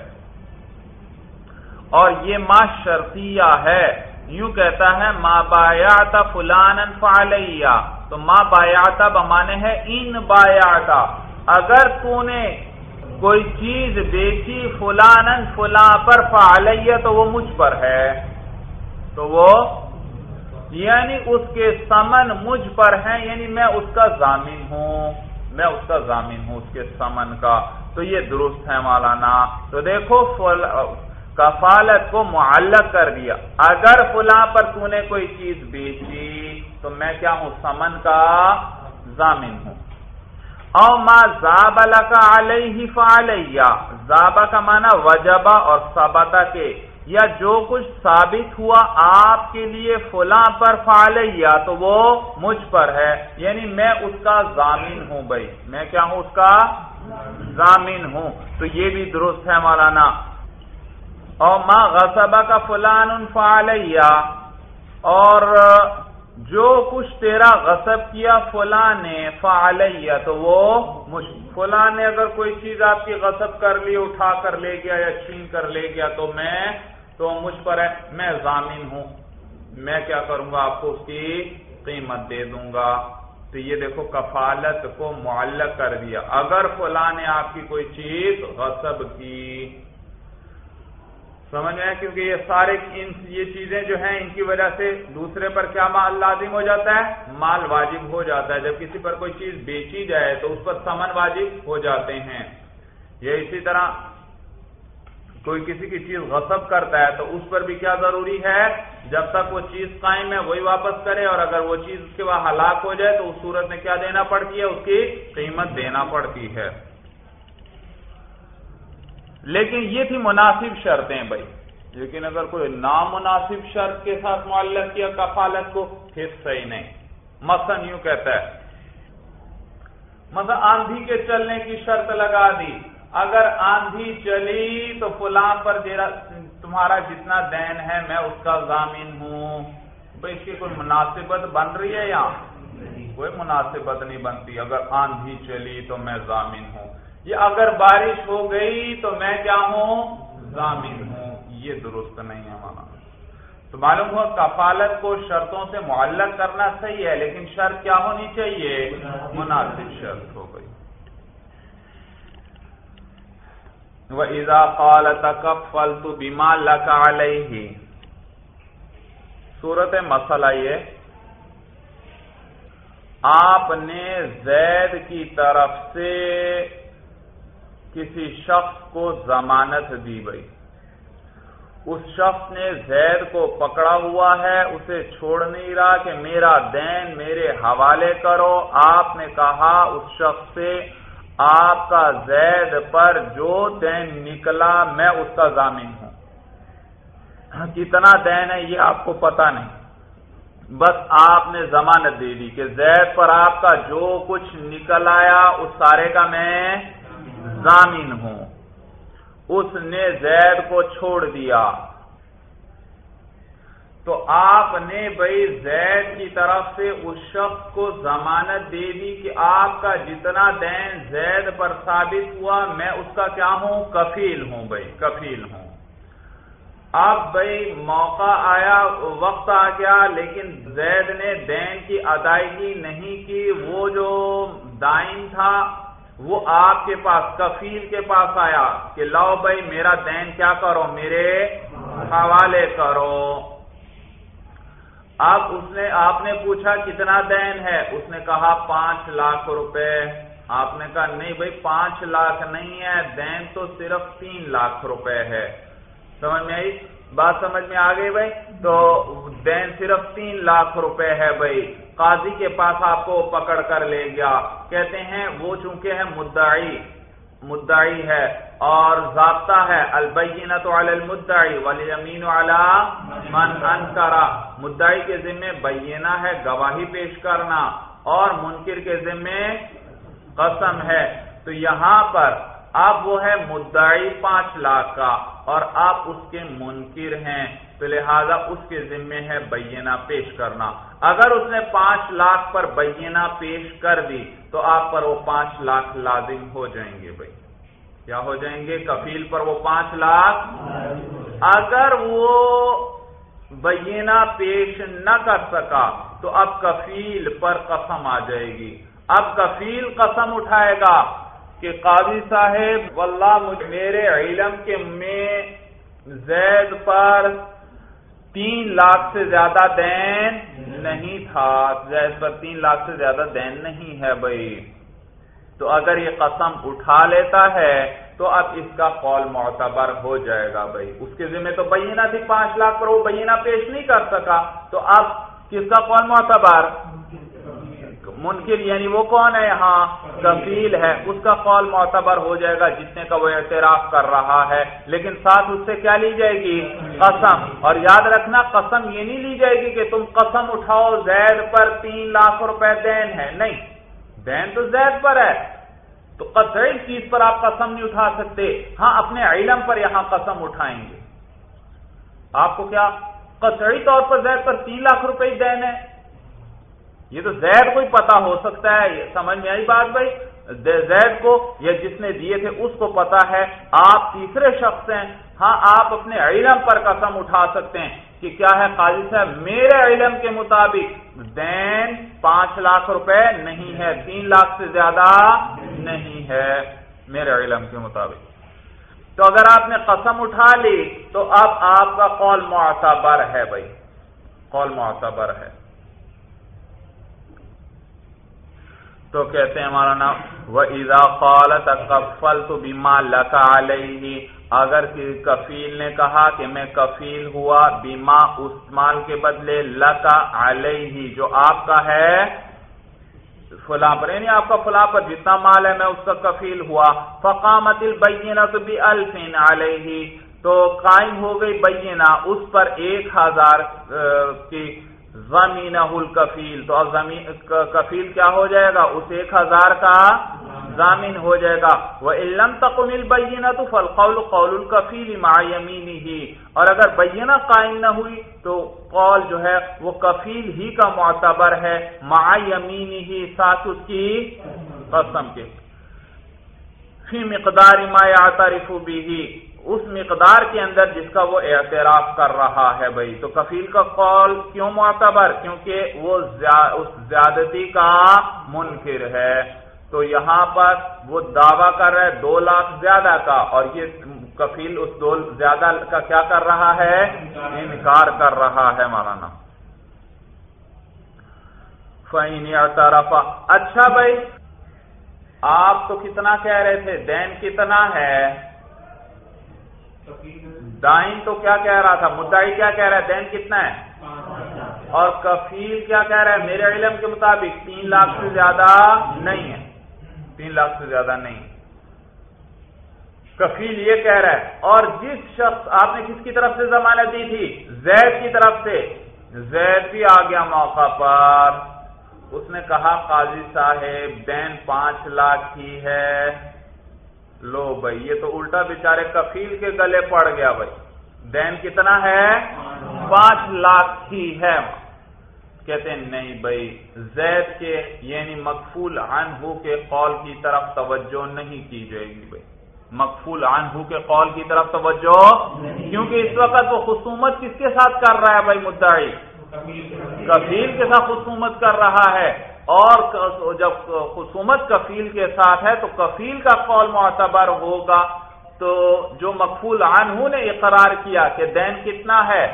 اور یہ ما شرطیہ ہے۔ یوں کہتا ہے، ما بایاتا فلان فعلیہ۔ تو ما بایاتا بمانے ہے ان بایاتا اگر تو نے کوئی چیز بیچی فلان فلاں پر، فعلیہ تو وہ مجھ پر ہے۔ تو وہ یعنی اس کے سمن مجھ پر ہیں یعنی میں اس کا ضامن ہوں۔ میں اس کا ضامن ہوں، اس کے سمن کا۔ تو یہ درست ہے مولانا۔ تو دیکھو کفالت کو معلق کر دیا۔ اگر فلاں پر تو نے کوئی چیز بیچی، تو میں کیا ہوں؟ سمن کا ضامن ہوں۔ او ما زابلہ کا علیہ فعلیہ۔ زابا کا معنی وجبہ اور سبتا کے۔ یا جو کچھ ثابت ہوا آپ کے لیے فلاں پر فعلیہ تو وہ مجھ پر ہے۔ یعنی میں اس کا ضامن ہوں بھائی۔ میں کیا ہوں؟ اس کا ضامن ہوں۔ تو یہ بھی درست ہے مولانا۔ اور ماں غصبہ کا فلان فعلیہ۔ اور جو کچھ تیرا غصب کیا فلاں نے فعلیہ، تو وہ فلاں نے اگر کوئی چیز آپ کی غصب کر لی، اٹھا کر لے گیا یا چھین کر لے گیا، تو میں تو مجھ پر ہے، میں ضامن ہوں۔ میں کیا کروں گا؟ آپ کو اس کی قیمت دے دوں گا۔ تو یہ دیکھو، کفالت کو معلق کر دیا۔ اگر فلاں نے آپ کی کوئی چیز غصب کی، سمجھ میں کیونکہ یہ سارے یہ چیزیں جو ہیں، ان کی وجہ سے دوسرے پر کیا مال لازم ہو جاتا ہے؟ مال واجب ہو جاتا ہے۔ جب کسی پر کوئی چیز بیچی جائے تو اس پر سمن واجب ہو جاتے ہیں۔ یہ اسی طرح کوئی کسی کی چیز غصب کرتا ہے تو اس پر بھی کیا ضروری ہے؟ جب تک وہ چیز قائم ہے، وہی واپس کرے اور اگر وہ چیز اس کے بعد ہلاک ہو جائے تو اس صورت میں کیا دینا پڑتی ہے؟ اس کی قیمت دینا پڑتی ہے۔ لیکن یہ تھی مناسب شرطیں بھائی۔ لیکن اگر کوئی نامناسب شرط کے ساتھ معلق کیا کفالت کو، پھر صحیح نہیں۔ مثلا یوں کہتا ہے، مثلا آندھی کے چلنے کی شرط لگا دی۔ اگر آندھی چلی تو فلاں پر تمہارا جتنا دین ہے میں اس کا ضامن ہوں۔ بھائی اس کی کوئی مناسبت بن رہی ہے یہاں کوئی مناسبت نہیں بنتی۔ اگر آندھی چلی تو میں ضامن ہوں۔ یہ اگر بارش ہو گئی تو میں کیا ہوں؟ ضامن ہوں۔ یہ درست نہیں ہے مانا۔ تو معلوم ہوا کفالت کو شرطوں سے معلق کرنا صحیح ہے، لیکن شرط کیا ہونی چاہیے؟ مناسب شرط ہو۔ گئی وہ ایزا قال تکفل تو بیما صورت مسئلہ یہ آپ نے زید کی طرف سے کسی شخص کو ضمانت دی گئی اس شخص نے زید کو پکڑا ہوا ہے، اسے چھوڑ نہیں رہا کہ میرا دین میرے حوالے کرو۔ آپ نے کہا، اس شخص سے آپ کا زید پر جو دین نکلا میں اس کا ضامن ہوں۔ ہاں، کتنا دین ہے یہ آپ کو پتا نہیں۔ بس آپ نے ضمانت دے دی کہ زید پر آپ کا جو کچھ نکل آیا اس سارے کا میں ضامن ہوں۔ اس نے زید کو چھوڑ دیا۔ تو آپ نے بھائی زید کی طرف سے اس شخص کو ضمانت دے دی کہ آپ کا جتنا دین زید پر ثابت ہوا، میں اس کا کیا ہوں؟ کفیل ہوں بھائی، کفیل ہوں۔ اب بھائی موقع آیا، وقت آ گیا، لیکن زید نے دین کی ادائیگی نہیں کی۔ وہ جو دائن تھا، وہ آپ کے پاس، کفیل کے پاس آیا کہ لاؤ بھائی، میرا دین کیا کرو؟ میرے حوالے کرو۔ اب اس نے، آپ نے پوچھا کتنا دین ہے؟ اس نے کہا پانچ لاکھ روپے۔ آپ نے کہا نہیں بھائی، پانچ لاکھ نہیں ہے، دین تو صرف تین لاکھ روپے ہے۔ سمجھ میں آئی؟ بات سمجھ میں آ گئی بھائی؟ تو دین صرف تین لاکھ روپے ہے بھائی۔ قاضی کے پاس آپ کو پکڑ کر لے گیا۔ کہتے ہیں وہ چونکہ ہے مدعی۔ مدعی ہے اور ضابطہ ہے البینت علی المدعی والیمین علی من انکرا مدعی کے ذمے بینہ ہے، گواہی پیش کرنا اور منکر کے ذمے قسم ہے۔ تو یہاں پر اب وہ ہے مدعی پانچ لاکھ کا اور آپ اس کے منکر ہیں، تو لہذا اس کے ذمے ہے بینہ پیش کرنا۔ اگر اس نے پانچ لاکھ پر بینہ پیش کر دی، تو آپ پر وہ پانچ لاکھ لازم ہو جائیں گے بھائی۔ کیا ہو جائیں گے؟ کفیل پر وہ پانچ لاکھ۔ اگر وہ بینہ پیش نہ کر سکا، تو اب کفیل پر قسم آ جائے گی۔ اب کفیل قسم اٹھائے گا۔ کہ قاضی صاحب، واللہ مجھ میرے علم کے میں زید پر تین لاکھ سے زیادہ دین نہیں تھا۔ زید پر تین لاکھ سے زیادہ دین نہیں ہے بھائی۔ تو اگر یہ قسم اٹھا لیتا ہے، تو اب اس کا قول معتبر ہو جائے گا بھائی۔ اس کے ذمہ تو بہینہ تھی پانچ لاکھ پر وہ بہینہ پیش نہیں کر سکا۔ تو اب کس کا قول معتبر؟ منکر یعنی وہ کون ہے؟ یہاں کفیل ہے۔ اس کا قول معتبر ہو جائے گا جتنے کا وہ اعتراف کر رہا ہے۔ لیکن ساتھ اس سے کیا لی جائے گی؟ قسم۔ اور یاد رکھنا، قسم یہ نہیں لی جائے گی کہ تم قسم اٹھاؤ، زید پر تین لاکھ روپے دین ہے۔ نہیں، دین تو زید پر ہے۔ تو قطعی چیز پر آپ قسم نہیں اٹھا سکتے۔ ہاں اپنے علم پر یہاں قسم اٹھائیں گے۔ آپ کو کیا؟ قطعی طور پر زید پر تین لاکھ روپے دین ہے۔ یہ تو زید کو ہی پتا ہو سکتا ہے، یہ سمجھ میں آئی بات بھائی؟ زید کو یا جس نے دیے تھے اس کو پتا ہے۔ آپ تیسرے شخص ہیں۔ ہاں آپ اپنے علم پر قسم اٹھا سکتے ہیں کہ کیا ہے قاضی صاحب؟ میرے علم کے مطابق دین پانچ لاکھ روپے نہیں ہے، تین لاکھ سے زیادہ نہیں ہے میرے علم کے مطابق۔ تو اگر آپ نے قسم اٹھا لی تو اب آپ کا قول معتبر ہے بھائی۔ قول معتبر ہے۔ تو کہتے ہیں ہمارا نام وہ ایزا قالت کفل تو بیما لکا علیہ اگر کفیل نے کہا کہ میں کفیل ہوا بیما اس مال کے بدلے لکا علیہ جو آپ کا ہے، فلاں پر یعنی آپ کا فلاں پر جتنا مال ہے میں اس کا کفیل ہوا۔ فقامت البینہ تو بھی الفین علیہ تو قائم ہو گئی بینہ اس پر ایک ہزار کی زمین الکفیل۔ تو اب زمین کفیل کیا ہو جائے گا؟ اس ایک ہزار کا ضامین ہو جائے گا۔ وہ علم تقمل بینہ تو فل قول قول الکفیل معیمینی ہی اور اگر بینہ قائم نہ ہوئی، تو قول جو ہے، وہ کفیل ہی کا معتبر ہے۔ معیمینی ہی ساتھ اس کی قسم کے۔ فی مقدار ما یعترف بھی اس مقدار کے اندر جس کا وہ اعتراف کر رہا ہے بھائی۔ تو کفیل کا قول کیوں معتبر؟ کیونکہ وہ اس زیادتی کا منکر ہے۔ تو یہاں پر وہ دعویٰ کر رہا ہے دو لاکھ زیادہ کا۔ اور یہ کفیل اس دو زیادہ کا کیا کر رہا ہے؟ انکار کر رہا ہے مولانا۔ فائن طرف اچھا بھائی، آپ تو کتنا کہہ رہے تھے؟ دین کتنا ہے؟ دائن تو کیا کہہ رہا تھا؟ مدعی کیا کہہ رہا ہے؟ دین کتنا ہے؟ اور کفیل کیا کہہ رہا ہے؟ میرے علم کے مطابق تین لاکھ سے زیادہ نہیں ہے۔ تین لاکھ سے زیادہ نہیں۔ کفیل یہ کہہ رہا ہے، اور جس شخص، آپ نے کس کی طرف سے ضمانت دی تھی؟ زید کی طرف سے۔ زید بھی آ گیا موقع پر۔ اس نے کہا، قاضی صاحب، دین پانچ لاکھ ہی ہے۔ لو بھائی یہ تو الٹا بیچارے کفیل کے گلے پڑ گیا بھائی۔ دین کتنا ہے؟ پانچ لاکھ ہی ہے۔ کہتے ہیں نہیں بھائی زید کے یعنی مقفول عنہ کے قول کی طرف توجہ نہیں کی جائے گی بھائی۔ مقفول عنہ کے قول کی طرف توجہ کیونکہ اس وقت وہ خصومت کس کے ساتھ کر رہا ہے بھائی مدعی؟ کفیل کے ساتھ خصومت کر رہا ہے۔ اور جب خصومت کفیل کے ساتھ ہے تو کفیل کا قول معتبر ہوگا۔ تو جو مقفول عنہ نے اقرار کیا کہ دین کتنا ہے؟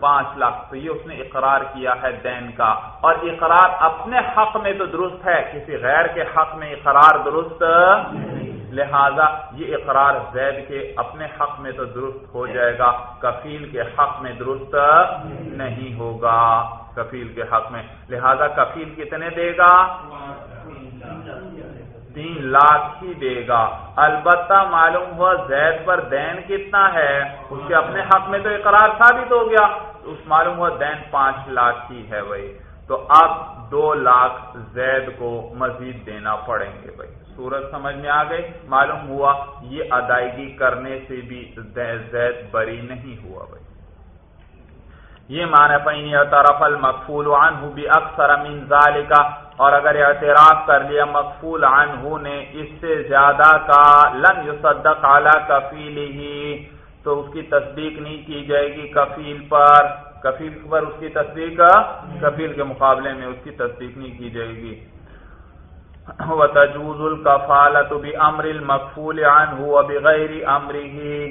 پانچ لاکھ۔ تو یہ اس نے اقرار کیا ہے دین کا۔ اور اقرار اپنے حق میں تو درست ہے، کسی غیر کے حق میں اقرار درست لہذا یہ اقرار زید کے اپنے حق میں تو درست ہو جائے گا، کفیل کے حق میں درست نہیں ہوگا، کفیل کے حق میں۔ لہذا کفیل کتنے دے گا؟ تین لاکھ ہی دے گا۔ البتہ معلوم ہوا زید پر دین کتنا ہے؟ اس کے اپنے حق میں تو اقرار ثابت ہو گیا۔ اس معلوم ہوا دین پانچ لاکھ ہی ہے بھائی۔ تو اب دو لاکھ زید کو مزید دینا پڑیں گے بھائی۔ سورج سمجھ میں آ گئی۔ معلوم ہوا یہ ادائیگی کرنے سے بھی زید بری نہیں ہوا بھائی۔ یہ معنی پہنی طرف المقفول عنہ بھی اکثر من ذالکا اور اگر اعتراف کر لیا مقفول عنہ نے اس سے زیادہ کا لن یصدق علی کفیل ہی تو اس کی تصدیق نہیں کی جائے گی کفیل پر۔ کفیل پر اس کی تصدیق، کفیل کے مقابلے میں اس کی تصدیق نہیں کی جائے گی۔ وتجوز الکفالت بامر المقفول عنہ وبغیر امره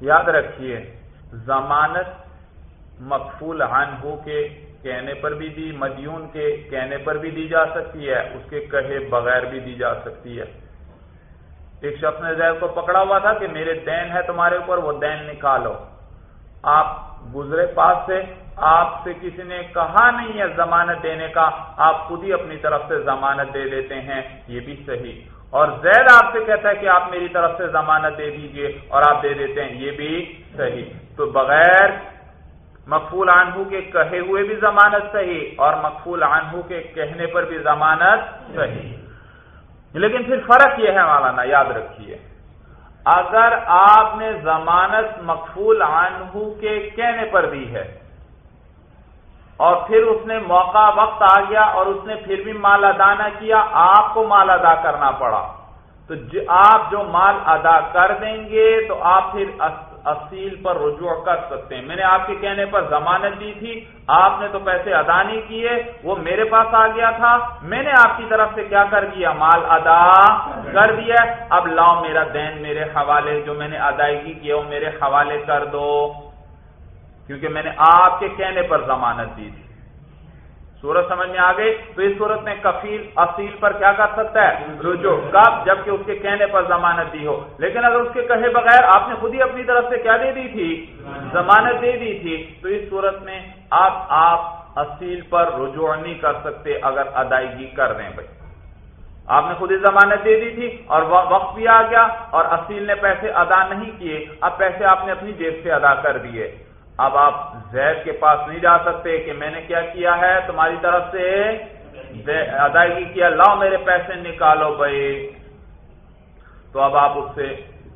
یاد رکھیے، ضمانت مقفول عنہ کے کہنے پر بھی دی، مدیون کے کہنے پر بھی دی جا سکتی ہے، اس کے کہے بغیر بھی دی جا سکتی ہے۔ ایک شخص نے زید کو پکڑا ہوا تھا کہ میرے دین ہے تمہارے اوپر، وہ دین نکالو۔ آپ گزرے پاس سے آپ سے کسی نے کہا نہیں ہے ضمانت دینے کا، آپ خود ہی اپنی طرف سے ضمانت دے دیتے ہیں، یہ بھی صحیح۔ اور زید آپ سے کہتا ہے کہ آپ میری طرف سے ضمانت دے دیجیے اور آپ دے دیتے ہیں، یہ بھی صحیح۔ تو بغیر مقفول عنہ کے کہے ہوئے بھی ضمانت صحیح اور مقفول عنہ کے کہنے پر بھی ضمانت صحیح۔ لیکن پھر فرق یہ ہے مولانا، یاد رکھیے۔ اگر آپ نے ضمانت مقفول عنہ کے کہنے پر دی ہے اور پھر اس نے موقع وقت آ گیا اور اس نے پھر بھی مال ادا نہ کیا، آپ کو مال ادا کرنا پڑا۔ تو آپ جو مال ادا کر دیں گے تو آپ پھر اصیل پر رجوع کر سکتے ہیں۔ میں نے آپ کے کہنے پر ضمانت دی تھی، آپ نے تو پیسے ادا نہیں کیے، وہ میرے پاس آ گیا تھا۔ میں نے آپ کی طرف سے کیا کر دیا؟ مال ادا کر دیا۔ اب لاؤ میرا دین میرے حوالے، جو میں نے ادائیگی کی وہ میرے حوالے کر دو۔ کیونکہ میں نے آپ کے کہنے پر ضمانت دی تھی۔ سورت سمجھ میں آ گئی تو اس صورت میں کفیل اصیل پر کیا کر سکتا ہے؟ رجوع. کب جبکہ اس کے کہنے پر ضمانت دی ہو. لیکن اگر اس کے کہے بغیر آپ نے خود ہی اپنی طرف سے کیا دے دی تھی؟ ضمانت دے دی تھی. تو اس صورت میں آپ آپ اصیل پر رجوع نہیں کر سکتے اگر ادائیگی کر دیں بھائی. آپ نے خود ہی ضمانت دے دی تھی اور وقت بھی آ گیا اور اصیل نے پیسے ادا نہیں کیے. اب پیسے آپ نے اپنی جیب سے ادا کر دیے. اب آپ زید کے پاس نہیں جا سکتے کہ میں نے کیا کیا ہے؟ تمہاری طرف سے ادائیگی کیا۔ لاؤ میرے پیسے نکالو بھائی۔ تو اب آپ اس سے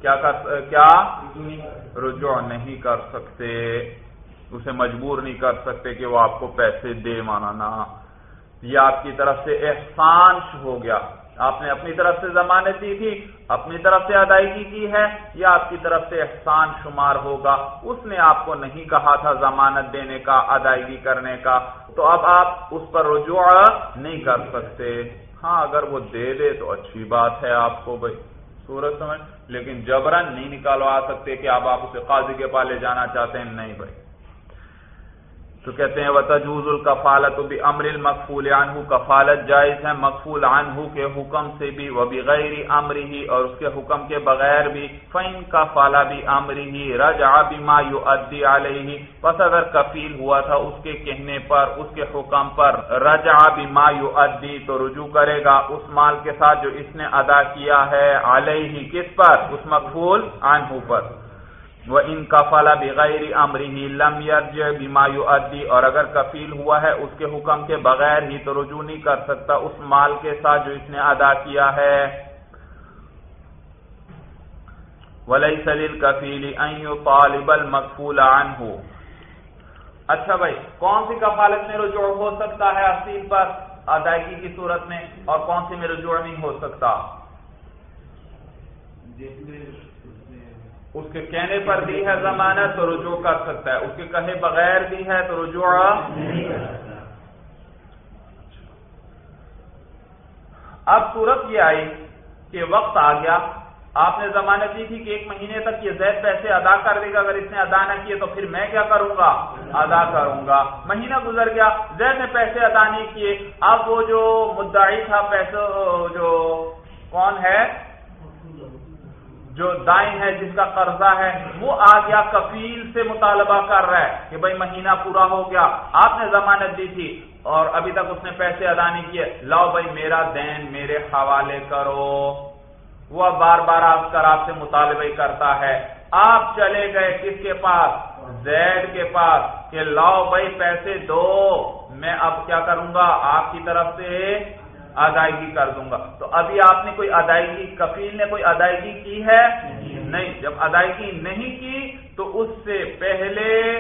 کیا کر کیا؟ رجوع نہیں کر سکتے۔ اسے مجبور نہیں کر سکتے کہ وہ آپ کو پیسے دے، مانا یہ آپ کی طرف سے احسان ہو گیا۔ آپ نے اپنی طرف سے ضمانت دی تھی، اپنی طرف سے ادائیگی کی ہے یا آپ کی طرف سے احسان شمار ہوگا۔ اس نے آپ کو نہیں کہا تھا ضمانت دینے کا، ادائیگی کرنے کا۔ تو اب آپ اس پر رجوع نہیں کر سکتے۔ ہاں اگر وہ دے دے تو اچھی بات ہے آپ کو بھائی، سورج سمجھ۔ لیکن جبرن نہیں نکالوا سکتے کہ اب آپ اسے قاضی کے پالے جانا چاہتے ہیں۔ نہیں بھائی۔ تو کہتے ہیں وہ الکفالت بھی امر المقفول عنہ کفالت جائز ہے مقفول عنہ کے حکم سے بھی وہ بھی غیر امر ہی اور اس کے حکم کے بغیر بھی فین کا فالا بھی امر ہی رجا بھی مایو علیہ بس اگر کفیل ہوا تھا اس کے کہنے پر، اس کے حکم پر رجا بھی مایو تو رجوع کرے گا اس مال کے ساتھ جو اس نے ادا کیا ہے علیہ کس پر؟ اس مقفول عنہ پر۔ وہ ان کا بغیر امری لم یرجع بما یؤدی اور اگر کفیل ہوا ہے، اس کے حکم کے بغیر ہی تو رجوع نہیں کر سکتا اس مال کے ساتھ جو اس نے ادا کیا ہے۔ ولیس للکفیل ان یطالب المکفول عنہ اچھا بھائی، کون سی کفالت میں رجوع ہو سکتا ہے اصیل پر؟ ادائیگی کی صورت میں اور کون سی میں رجوع نہیں ہو سکتا؟ اس کے کہنے پر دی ہے ضمانت تو رجوع کر سکتا ہے، اس کے کہے بغیر دی ہے تو رجوع نہیں اب صورت یہ آئی کہ وقت آ گیا۔ آپ نے ضمانت دی تھی کہ ایک مہینے تک یہ زید پیسے ادا کر دے گا۔ اگر اس نے ادا نہ کیے تو پھر میں کیا کروں گا؟ ادا کروں گا۔ مہینہ گزر گیا، زید نے پیسے ادا نہیں کیے۔ اب وہ جو مدعی تھا، پیسے، جو کون ہے؟ جو دائیں ہے جس کا قرضہ ہے، وہ آ گیا کفیل سے مطالبہ کر رہا ہے کہ بھائی مہینہ پورا ہو گیا، آپ نے ضمانت دی تھی اور ابھی تک اس نے پیسے ادا نہیں کیے۔ لاؤ بھائی، میرا دین میرے حوالے کرو۔ وہ بار بار آپ کر آپ سے مطالبہ کرتا ہے۔ آپ چلے گئے کس کے پاس؟ زید کے پاس کہ لاؤ بھائی، پیسے دو۔ میں اب کیا کروں گا؟ آپ کی طرف سے ادائیگی کر دوں گا۔ تو ابھی آپ نے کوئی ادائیگی، کفیل نے کوئی ادائیگی کی ہے؟ نہیں۔ جب ادائیگی نہیں کی تو اس سے پہلے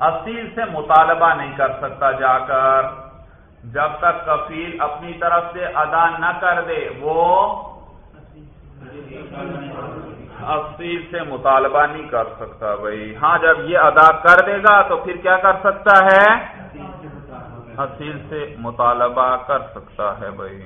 اصیل سے مطالبہ نہیں کر سکتا جا کر۔ جب تک کفیل اپنی طرف سے ادا نہ کر دے، وہ اصیل سے مطالبہ نہیں کر سکتا بھائی۔ ہاں جب یہ ادا کر دے گا تو پھر کیا کر سکتا ہے؟ حسین سے مطالبہ کر سکتا ہے بھائی۔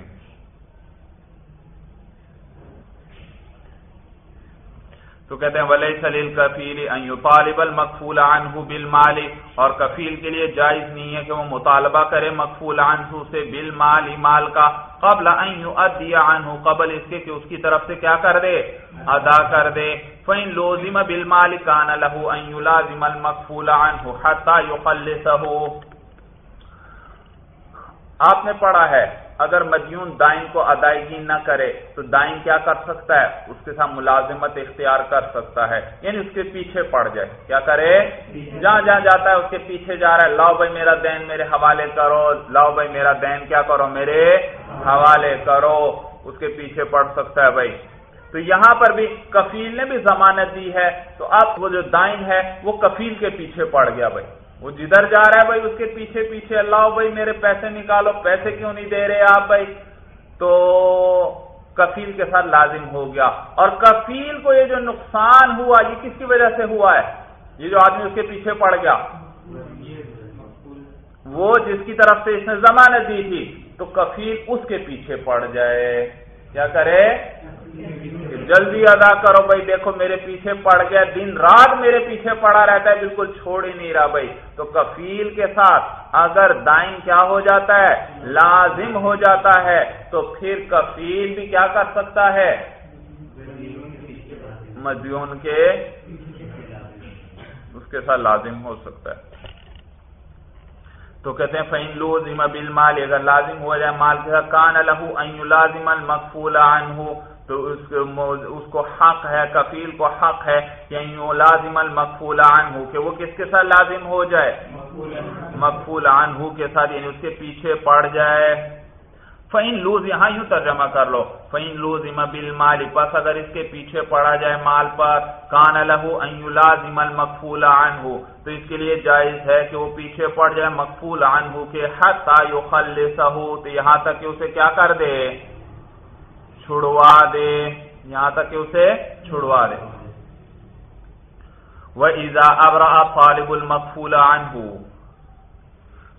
تو کہتے ہیں ولی سلیل کفیل طالب المقفول عنہ بالمال۔ اور کفیل کے لیے جائز نہیں ہے کہ وہ مطالبہ کرے مقفول عنہ سے بالمال مال کا قبل ان يؤدي عنه قبل اس کے کہ اس کی طرف سے کیا کر دے، ادا کر دے۔ فین لوزم بالمال کان له ان يلازم المقفول عنه حتى يخلصه۔ آپ نے پڑھا ہے، اگر مدیون دائن کو ادائیگی نہ کرے، تو دائن کیا کر سکتا ہے؟ اس کے ساتھ ملازمت اختیار کر سکتا ہے۔ یعنی اس کے پیچھے پڑ جائے۔ کیا کرے؟ جہاں جہاں جاتا ہے، اس کے پیچھے جا رہا ہے۔ لاؤ بھائی میرا دین میرے حوالے کرو۔ لاؤ بھائی میرا دین کیا کرو؟ میرے حوالے کرو۔ اس کے پیچھے پڑ سکتا ہے بھائی۔ تو یہاں پر بھی کفیل نے بھی ضمانت دی ہے۔ تو اب وہ جو دائن ہے وہ کفیل کے پیچھے پڑ گیا بھائی۔ وہ جدھر جا رہا ہے بھائی، اس کے پیچھے پیچھے، اللہ بھائی، میرے پیسے نکالو، پیسے کیوں نہیں دے رہے آپ بھائی؟ تو کفیل کے ساتھ لازم ہو گیا۔ اور کفیل کو یہ جو نقصان ہوا، یہ کس کی وجہ سے ہوا ہے؟ یہ جو آدمی اس کے پیچھے پڑ گیا۔ وہ جس کی طرف سے اس نے ضمانت دی تھی، تو کفیل اس کے پیچھے پڑ جائے۔ کیا کرے؟ جلدی ادا کرو بھائی، دیکھو میرے پیچھے پڑ گیا، دن رات میرے پیچھے پڑا رہتا ہے، بالکل چھوڑ ہی نہیں رہا بھائی۔ تو کفیل کے ساتھ اگر دائن کیا ہو جاتا ہے؟ لازم ہو جاتا ہے۔ تو پھر کفیل بھی کیا کر سکتا ہے؟ مدیون کے اس کے ساتھ لازم ہو سکتا ہے۔ تو کہتے ہیں فین لوزم بالمال، اگر لازم ہو جائے مال کے ساتھ، کان لہو ان لازم المقفول عنہ تو اس اس کو حق ہے، کفیل کو حق ہے یعنی لازم المقفول عنہ، کہ وہ کس کے ساتھ لازم ہو جائے؟ مقفول عنہ کے ساتھ یعنی اس کے پیچھے پڑ جائے۔ فین لوز یہاں یوں ترجمہ کر لو۔ فین لوز بل مال پس اگر اس کے پیچھے پڑا جائے مال پر، کان لہو لازم المقفول عنہ، تو اس کے لیے جائز ہے کہ وہ پیچھے پڑ جائے مقفول عنہ کے حتی یخلصہو تو یہاں تک کہ اسے کیا کر دے؟ چھڑوا دے۔ یہاں تک کہ اسے چھڑوا دے۔ وہ ایزا ابرا فالب المقفول عنہ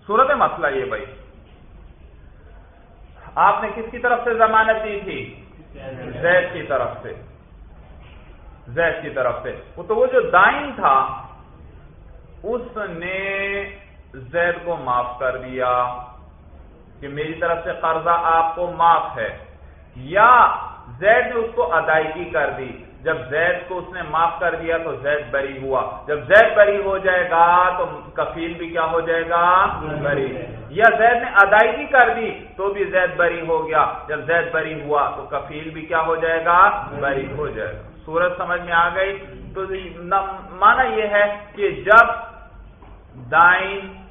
صورت مسئلہ یہ بھائی۔ آپ نے کس کی طرف سے ضمانت دی تھی؟ زید کی طرف سے۔ زید کی طرف سے۔ وہ تو وہ جو دائن تھا، اس نے زید کو معاف کر دیا کہ میری طرف سے قرضہ آپ کو معاف ہے۔ یا زید نے اس کو ادائیگی کر دی۔ جب زید کو اس نے معاف کر دیا تو زید بری ہوا۔ جب زید بری ہو جائے گا تو کفیل بھی کیا ہو جائے گا؟ بری۔ یا زید نے ادائیگی کر دی تو بھی زید بری ہو گیا۔ جب زید بری ہوا تو کفیل بھی کیا ہو جائے گا؟ بری ہو جائے گا۔ سورج سمجھ میں آ گئی۔ تو مانا یہ ہے کہ جب دائن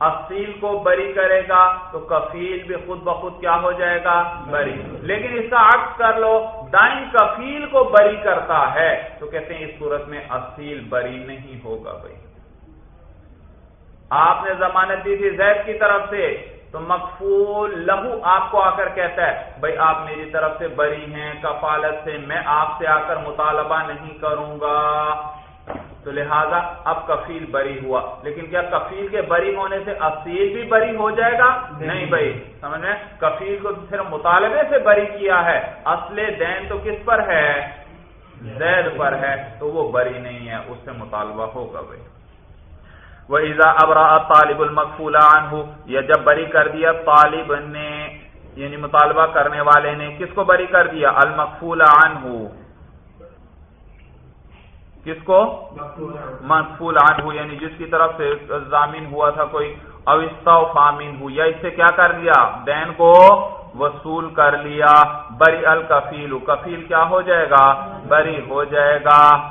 اصیل کو بری کرے گا تو کفیل بھی خود بخود کیا ہو جائے گا؟ بری۔ لیکن اس کا عکس کر لو دائن کفیل کو بری کرتا ہے تو کہتے ہیں اس صورت میں اصیل بری نہیں ہوگا بھائی۔ آپ نے ضمانت دی تھی زید کی طرف سے، تو مقفول لہو آپ کو آ کر کہتا ہے، بھائی آپ میری طرف سے بری ہیں، کفالت سے میں آپ سے آ کر مطالبہ نہیں کروں گا۔ تو لہذا اب کفیل بری ہوا۔ لیکن کیا کفیل کے بری ہونے سے اصیل بھی بری ہو جائے گا؟ نہیں۔ بھائی سمجھ میں کفیل کو صرف مطالبے سے بری کیا ہے۔ اصل دین تو کس پر ہے؟ زید پر ہے۔ تو وہ بری نہیں ہے اس سے مطالبہ ہوگا بھائی۔ وہ ایزا ابرا طالب المقفول ہو یا جب بری کر دیا طالب نے یعنی مطالبہ کرنے والے نے کس کو بری کر دیا؟ المقفول عنہ کس کو؟ مقفول عنہ یعنی جس کی طرف سے ضامین ہوا تھا کوئی اوستا فامین ہو یا اس سے کیا کر لیا؟ دین کو وصول کر لیا۔ بری الکفیل، کفیل کیا ہو جائے گا؟ بری ہو جائے گا۔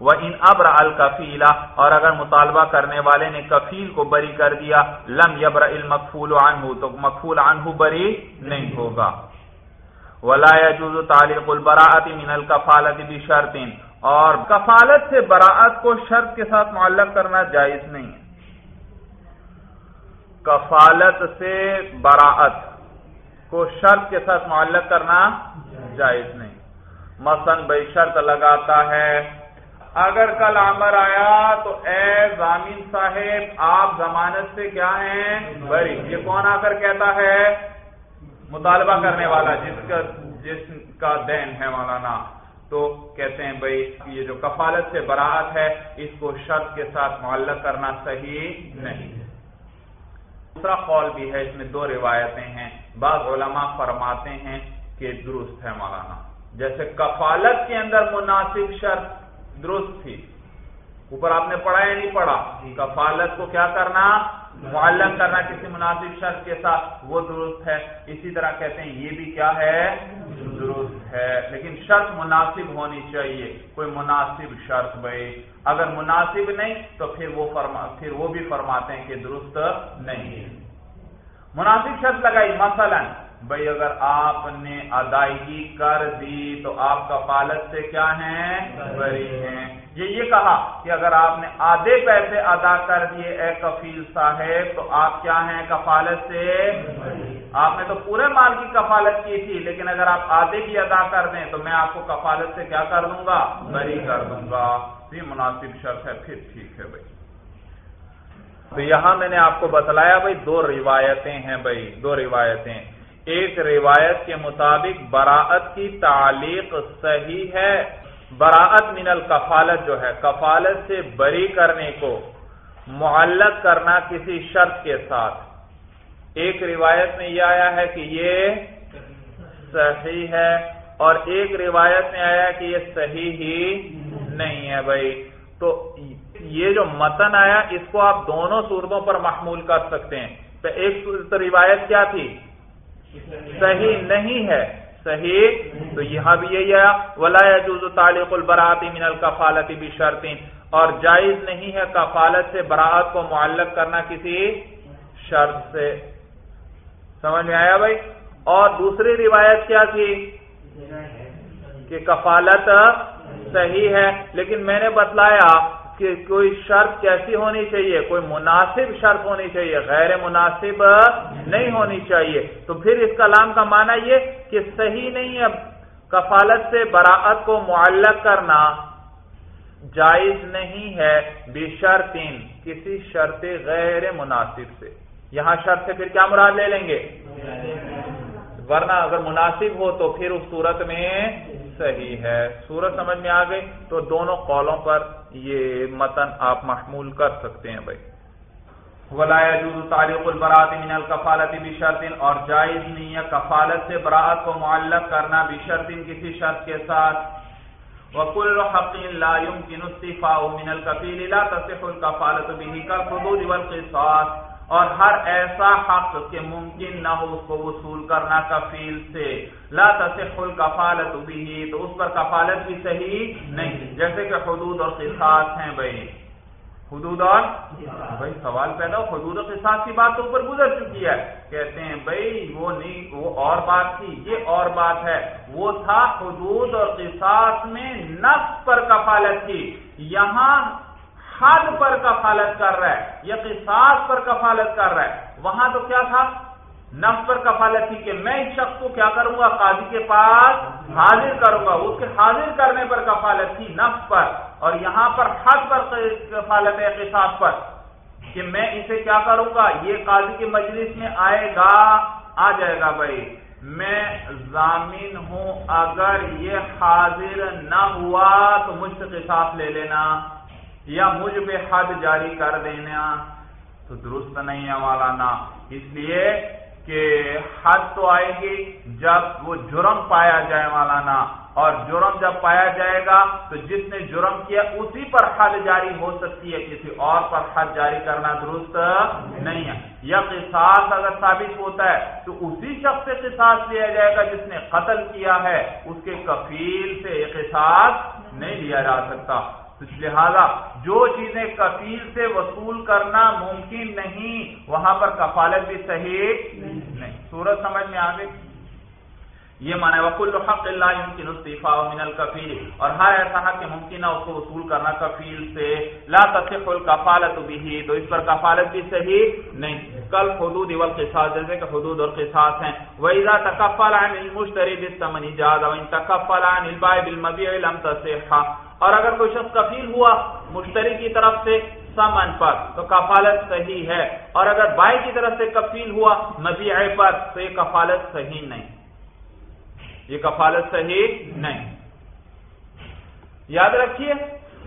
وہ ان ابر الکفیلا اور اگر مطالبہ کرنے والے نے کفیل کو بری کر دیا، لم یبر المقفول عنہ، تو مقفول عنہ بری نہیں ہوگا۔ ولا يجوز تعليق البراءه من الكفاله بشرط۔ اور کفالت سے براعت کو شرط کے ساتھ معلق کرنا جائز نہیں ہے۔ کفالت سے براعت کو شرط کے ساتھ معلق کرنا جائز نہیں۔ مثلا بھائی شرط لگاتا ہے، اگر کل آمر آیا تو اے ضامین صاحب، آپ ضمانت سے کیا ہیں؟ بری۔ یہ کون آ کر کہتا ہے؟ مطالبہ کرنے والا، جس کا جس کا دین ہے مولانا۔ تو کہتے ہیں بھائی یہ جو کفالت سے براعت ہے اس کو شرط کے ساتھ معلق کرنا صحیح نہیں دوسرا قول بھی ہے اس میں دو روایتیں ہیں۔ بعض علماء فرماتے ہیں کہ درست ہے مولانا۔ جیسے کفالت کے اندر مناسب شرط درست تھی۔ اوپر آپ نے پڑھا یا نہیں پڑھا؟ جی۔ کفالت کو کیا کرنا؟ معلم کرنا کسی مناسب شرط کے ساتھ وہ درست ہے۔ اسی طرح کہتے ہیں یہ بھی کیا ہے؟ درست ہے، لیکن شرط مناسب ہونی چاہیے۔ کوئی مناسب شرط بھائی۔ اگر مناسب نہیں، تو پھر وہ فرما، پھر وہ بھی فرماتے ہیں کہ درست نہیں ہے۔ مناسب شرط لگائی، مثلاً بھائی اگر آپ نے ادائیگی کر دی تو آپ کفالت سے کیا ہیں؟ بری ہیں۔ یہ یہ کہا کہ اگر آپ نے آدھے پیسے ادا کر دیے اے کفیل صاحب تو آپ کیا ہیں کفالت سے؟ آپ نے تو پورے مال کی کفالت کی تھی لیکن اگر آپ آدھے کی ادا کر دیں تو میں آپ کو کفالت سے کیا کر دوں گا؟ بری کر دوں گا۔ یہ مناسب شرط ہے پھر ٹھیک ہے بھائی۔ تو یہاں میں نے آپ کو بتلایا بھائی دو روایتیں ہیں بھائی دو روایتیں۔ ایک روایت کے مطابق براعت کی تعلیق صحیح ہے۔ براعت من الکفالت جو ہے، کفالت سے بری کرنے کو، معلق کرنا کسی شرط کے ساتھ۔ ایک روایت میں یہ آیا ہے کہ یہ صحیح ہے اور ایک روایت میں آیا کہ یہ صحیح ہی نہیں ہے بھائی۔ تو یہ جو متن آیا، اس کو آپ دونوں صورتوں پر محمول کر سکتے ہیں۔ تو ایک روایت کیا تھی؟ صحیح نہیں ہے۔ صحیح؟ تو یہاں بھی یہی آیا ولا يجوز تعلق البراعت من الكفالت بشرط۔ اور جائز نہیں ہے کفالت سے براعت کو معلق کرنا کسی شرط سے۔ سمجھ میں آیا بھائی؟ اور دوسری روایت کیا تھی؟ کہ کفالت صحیح ہے۔ لیکن میں نے بتلایا کہ کوئی شرط کیسی ہونی چاہیے؟ کوئی مناسب شرط ہونی چاہیے، غیر مناسب نہیں ہونی چاہیے۔ تو پھر اس کلام کا معنی یہ کہ صحیح نہیں ہے کفالت سے براعت کو معلق کرنا۔ جائز نہیں ہے بے شرطین کسی شرط غیر مناسب سے۔ یہاں شرط سے پھر کیا مراد لے لیں گے؟ ورنہ اگر مناسب ہو تو پھر اس صورت میں صحیح ہے۔ صورت سمجھ میں آ گئی تو دونوں قولوں پر یہ متن آپ محمول کر سکتے ہیں بھائی۔ تعلق البرات من الکفالت بشرط اور جائز نہیں ہے کفالت سے برات کو معلق کرنا بشرط کسی شرط کے ساتھ۔ وکل حق لا يمكن استفاء من الكفيل لا تصح الكفالة به كالحدود والقصاص۔ اور ہر ایسا حق کہ ممکن نہ ہو اس کو وصول کرنا کفیل سے. لا تصح الکفالت بھی تو اس پر کفالت بھی صحیح نہیں. جیسے کہ حدود اور قصاص ہیں بھائی. حدود اور بھائی سوال پیدا ہو. حدود اور قصاص کی بات تو اوپر گزر چکی ہے. کہتے ہیں بھائی وہ نہیں وہ اور بات تھی. یہ اور بات ہے. وہ تھا حدود اور قصاص میں نفس پر کفالت کی. یہاں حد پر کفالت کر رہا ہے، یا قصاص پر کفالت کر رہا ہے۔ وہاں تو کیا تھا؟ نفس پر کفالت تھی کہ میں اس شخص کو کیا کروں گا؟ قاضی کے پاس حاضر کروں گا۔ اس کے حاضر کرنے پر کفالت تھی نفس پر، اور یہاں پر حد پر کفالت ہے، قصاص پر۔ کہ میں اسے کیا کروں گا؟ یہ قاضی کے مجلس میں آئے گا، آ جائے گا بھائی۔ میں ضامین ہوں، اگر یہ حاضر نہ ہوا تو مجھ سے قصاص لے لینا۔ یا مجھ پہ حد جاری کر دینا، تو درست نہیں ہے مولانا۔ اس لیے کہ حد تو آئے گی جب وہ جرم پایا جائے مولانا، اور جرم جب پایا جائے گا، تو جس نے جرم کیا، اسی پر حد جاری ہو سکتی ہے۔ کسی اور پر حد جاری کرنا درست نہیں ہے۔ یا قصاص اگر ثابت ہوتا ہے، تو اسی شخص سے قصاص لیا جائے گا جس نے قتل کیا ہے۔ اس کے کفیل سے قصاص نہیں لیا جا سکتا۔ لہذا جو چیزیں کفیل سے وصول کرنا ممکن نہیں وہاں پر کفالت بھی صحیح نہیں۔ سورج سمجھ میں آ گئی؟ یہ مانا وکل حق اللہ يمكن استعفاء من الكفیل اور ہر ایسا حق کہ ممکن ہے اس کو وصول کرنا کفیل سے۔ لا تصح الكفالۃ به۔ تو اس پر کفالت بھی صحیح نہیں۔ کل حدود والقصاص جیسے کہ حدود اور قصاص ہیں۔ واذا تکفل عن المشتری بالثمن جاز وان تکفل عن البائع بالمبيع لم تصح۔ اور اگر کوئی شخص کفیل ہوا مشتری کی طرف سے سمن پر، تو کفالت صحیح ہے۔ اور اگر بائی کی طرف سے کفیل ہوا مبیع پر، تو یہ کفالت صحیح نہیں۔ یہ کفالت صحیح نہیں۔ یاد رکھیے،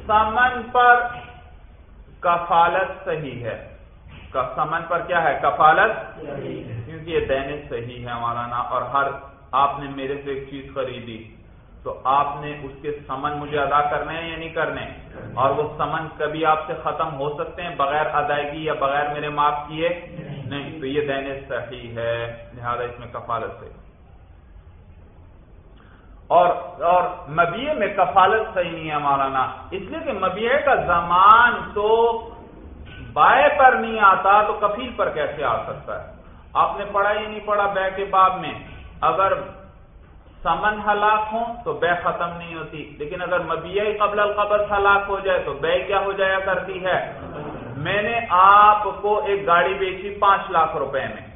سمن پر کفالت صحیح ہے۔ سمن پر کیا ہے؟ کفالت کیونکہ یہ دینک صحیح ہے مولانا اور ہر آپ نے میرے سے ایک چیز خریدی۔ تو آپ نے اس کے سمن مجھے ادا کرنے ہیں یا نہیں کرنے؟ اور وہ سمن کبھی آپ سے ختم ہو سکتے ہیں بغیر ادائیگی یا بغیر میرے معاف کیے؟ نہیں۔ تو یہ دین صحیح ہے، لہذا اس میں کفالت سے اور اور مبیے میں کفالت صحیح نہیں ہے مولانا۔ اس لیے کہ مبیے کا زمان تو بائے پر نہیں آتا، تو کفیل پر کیسے آ سکتا ہے؟ آپ نے پڑھا ہی نہیں پڑھا بے کے باب میں۔ اگر سمن ہلاک ہوں تو بے ختم نہیں ہوتی۔ لیکن اگر مبیع قبل القبض ہلاک ہو جائے تو بے کیا ہو جایا کرتی ہے؟ میں نے آپ کو ایک گاڑی بیچی پانچ لاکھ روپے میں۔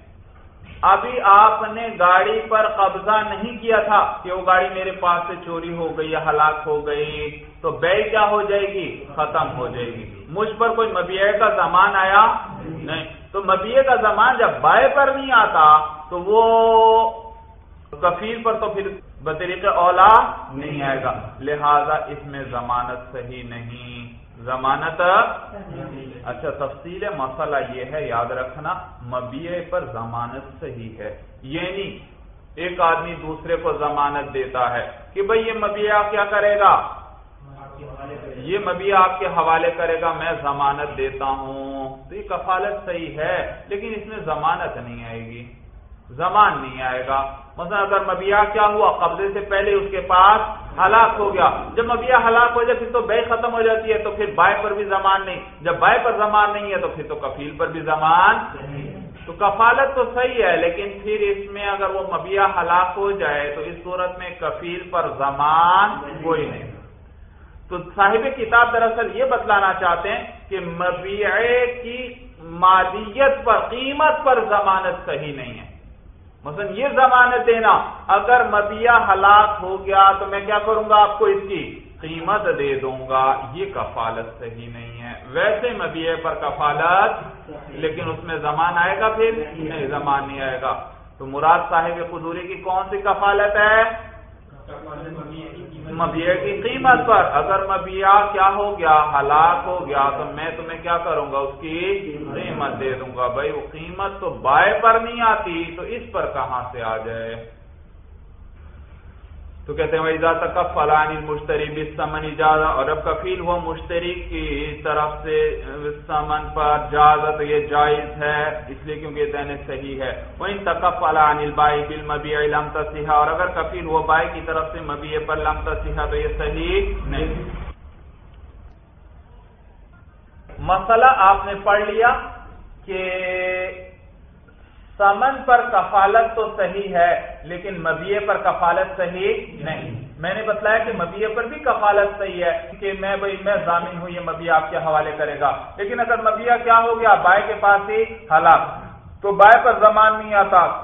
ابھی آپ نے گاڑی پر قبضہ نہیں کیا تھا کہ وہ گاڑی میرے پاس سے چوری ہو گئی یا ہلاک ہو گئی، تو بے کیا ہو جائے گی؟ ختم ہو جائے گی۔ مجھ پر کوئی مبیع کا زمان آیا؟ نہیں۔ تو مبیع کا زمان جب بائے پر نہیں آتا، تو وہ کفیل پر تو پھر بطریق اولا نہیں آئے گا۔ لہذا اس میں ضمانت صحیح نہیں۔ ضمانت اچھا تفصیل مسئلہ یہ ہے یاد رکھنا مبیع پر ضمانت صحیح ہے۔ یعنی ایک آدمی دوسرے کو ضمانت دیتا ہے کہ بھئی یہ مبیع کیا کرے گا؟ یہ مبیع آپ کے حوالے کرے گا میں ضمانت دیتا ہوں۔ تو یہ کفالت صحیح ہے لیکن اس میں ضمانت نہیں آئے گی۔ زمان نہیں آئے گا۔ مثلا اگر مبیا کیا ہوا، قبضے سے پہلے اس کے پاس ہلاک ہو گیا۔ جب مبیا ہلاک ہو جائے، پھر تو بے ختم ہو جاتی ہے، تو پھر بائے پر بھی زمان نہیں۔ جب بائے پر زمان نہیں ہے، تو پھر تو کفیل پر بھی زمان تو کفالت تو صحیح ہے، لیکن پھر اس میں اگر وہ مبیا ہلاک ہو جائے، تو اس صورت میں کفیل پر زمان کوئی نہیں۔ تو صاحب کتاب دراصل یہ بتلانا چاہتے ہیں کہ مبیع کی مادیت پر، قیمت پر ضمانت صحیح نہیں ہے۔ مثلا یہ ضمانت دینا، اگر مبیا ہلاک ہو گیا تو میں کیا کروں گا آپ کو اس کی قیمت دے دوں گا۔ یہ کفالت صحیح نہیں ہے۔ ویسے مبیے پر کفالت، لیکن اس میں زمان آئے گا پھر؟ نہیں، زمان نہیں آئے گا۔ تو مراد صاحب خدوری کی کون سی کفالت ہے؟ مبیا کی قیمت پر۔ اگر مبیا کیا ہو گیا، ہلاک ہو گیا، تو میں تمہیں کیا کروں گا؟ اس کی قیمت دے دوں گا۔ بھائی، وہ قیمت تو بائے پر نہیں آتی، تو اس پر کہاں سے آ جائے؟ تو کہتے ہیں ویزا تک فلانی مشتری بھی سمن اجازت اور اب کفیل ہو مشتری کی طرف سے سمن پر اجازت یہ جائز ہے، اس لیے کیونکہ یہ دینے صحیح ہے۔ وہ ان تکف فلان بائی بل مبی لم تصیحا اور اگر کفیل ہو بائی کی طرف سے مبی پر لم تصیحا تو یہ صحیح نہیں۔ مسئلہ آپ نے پڑھ لیا کہ سمن پر کفالت تو صحیح ہے، لیکن مبیے پر کفالت صحیح نہیں۔ میں نے بتلایا کہ مبیے پر بھی کفالت صحیح ہے کہ میں بھائی، میں ضامن ہوں، یہ مبیا آپ کے حوالے کرے گا۔ لیکن اگر مبیا کیا ہو گیا؟ بائے کے پاس ہی ہلاک۔ تو بائے پر زمان نہیں آتا،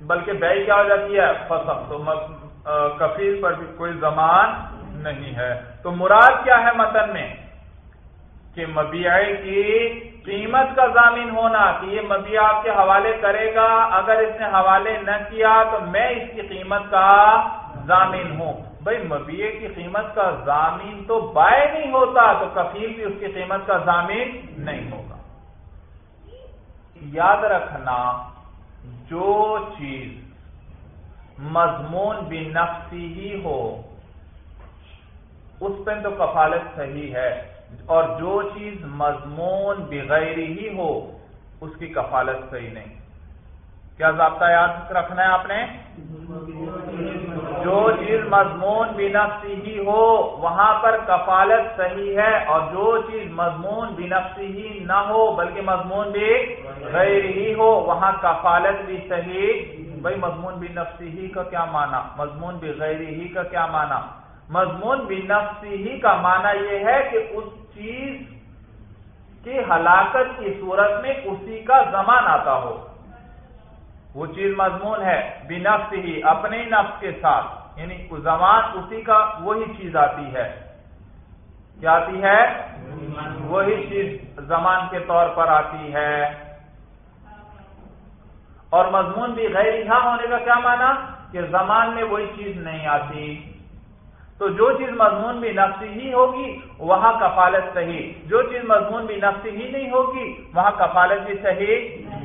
بلکہ بے کیا ہو جاتی ہے؟ فصل تو کفیل پر بھی کوئی زمان نہیں ہے۔ تو مراد کیا ہے متن میں؟ کہ مبیع کی قیمت کا ضامن ہونا کہ یہ مبیا آپ کے حوالے کرے گا، اگر اس نے حوالے نہ کیا تو میں اس کی قیمت کا ضامن ہوں۔ بھائی مبیے کی قیمت کا ضامین تو بائے نہیں ہوتا، تو کفیل بھی اس کی قیمت کا ضامن نہیں ہوگا۔ یاد رکھنا، جو چیز مضمون بھی ہی ہو، اس پہ تو کفالت صحیح ہے۔ اور جو چیز مضمون بغیر ہی ہو، اس کی کفالت صحیح نہیں۔ کیا ضابطہ یاد رکھنا ہے آپ نے؟ جو چیز مضمون بنفسی ہی ہو، وہاں پر کفالت صحیح ہے، اور جو چیز مضمون بنفسی ہی نہ ہو، بلکہ مضمون بھی غیر ہی ہو، وہاں کفالت بھی صحیح۔ بھائی، مضمون بھی نفسی ہی کا کیا مانا مضمون بھی غیر ہی کا کیا مانا مضمون بھی نفسی ہی کا معنی یہ ہے کہ اس چیز کی ہلاکت کی صورت میں اسی کا زمان آتا ہو۔ وہ چیز مضمون ہے بھی نفس ہی اپنے نفس کے ساتھ۔ یعنی زمان اسی کا وہی چیز آتی ہے۔ کیا آتی ہے؟ وہی چیز زمان کے طور پر آتی ہے۔ اور مضمون بھی غیر ہونے کا کیا مانا کہ زمان میں وہی چیز نہیں آتی۔ تو جو چیز مضمون بھی نفسی ہی ہوگی، وہاں کفالت صحیح۔ جو چیز مضمون بھی نفسی ہی نہیں ہوگی، وہاں کفالت بھی صحیح۔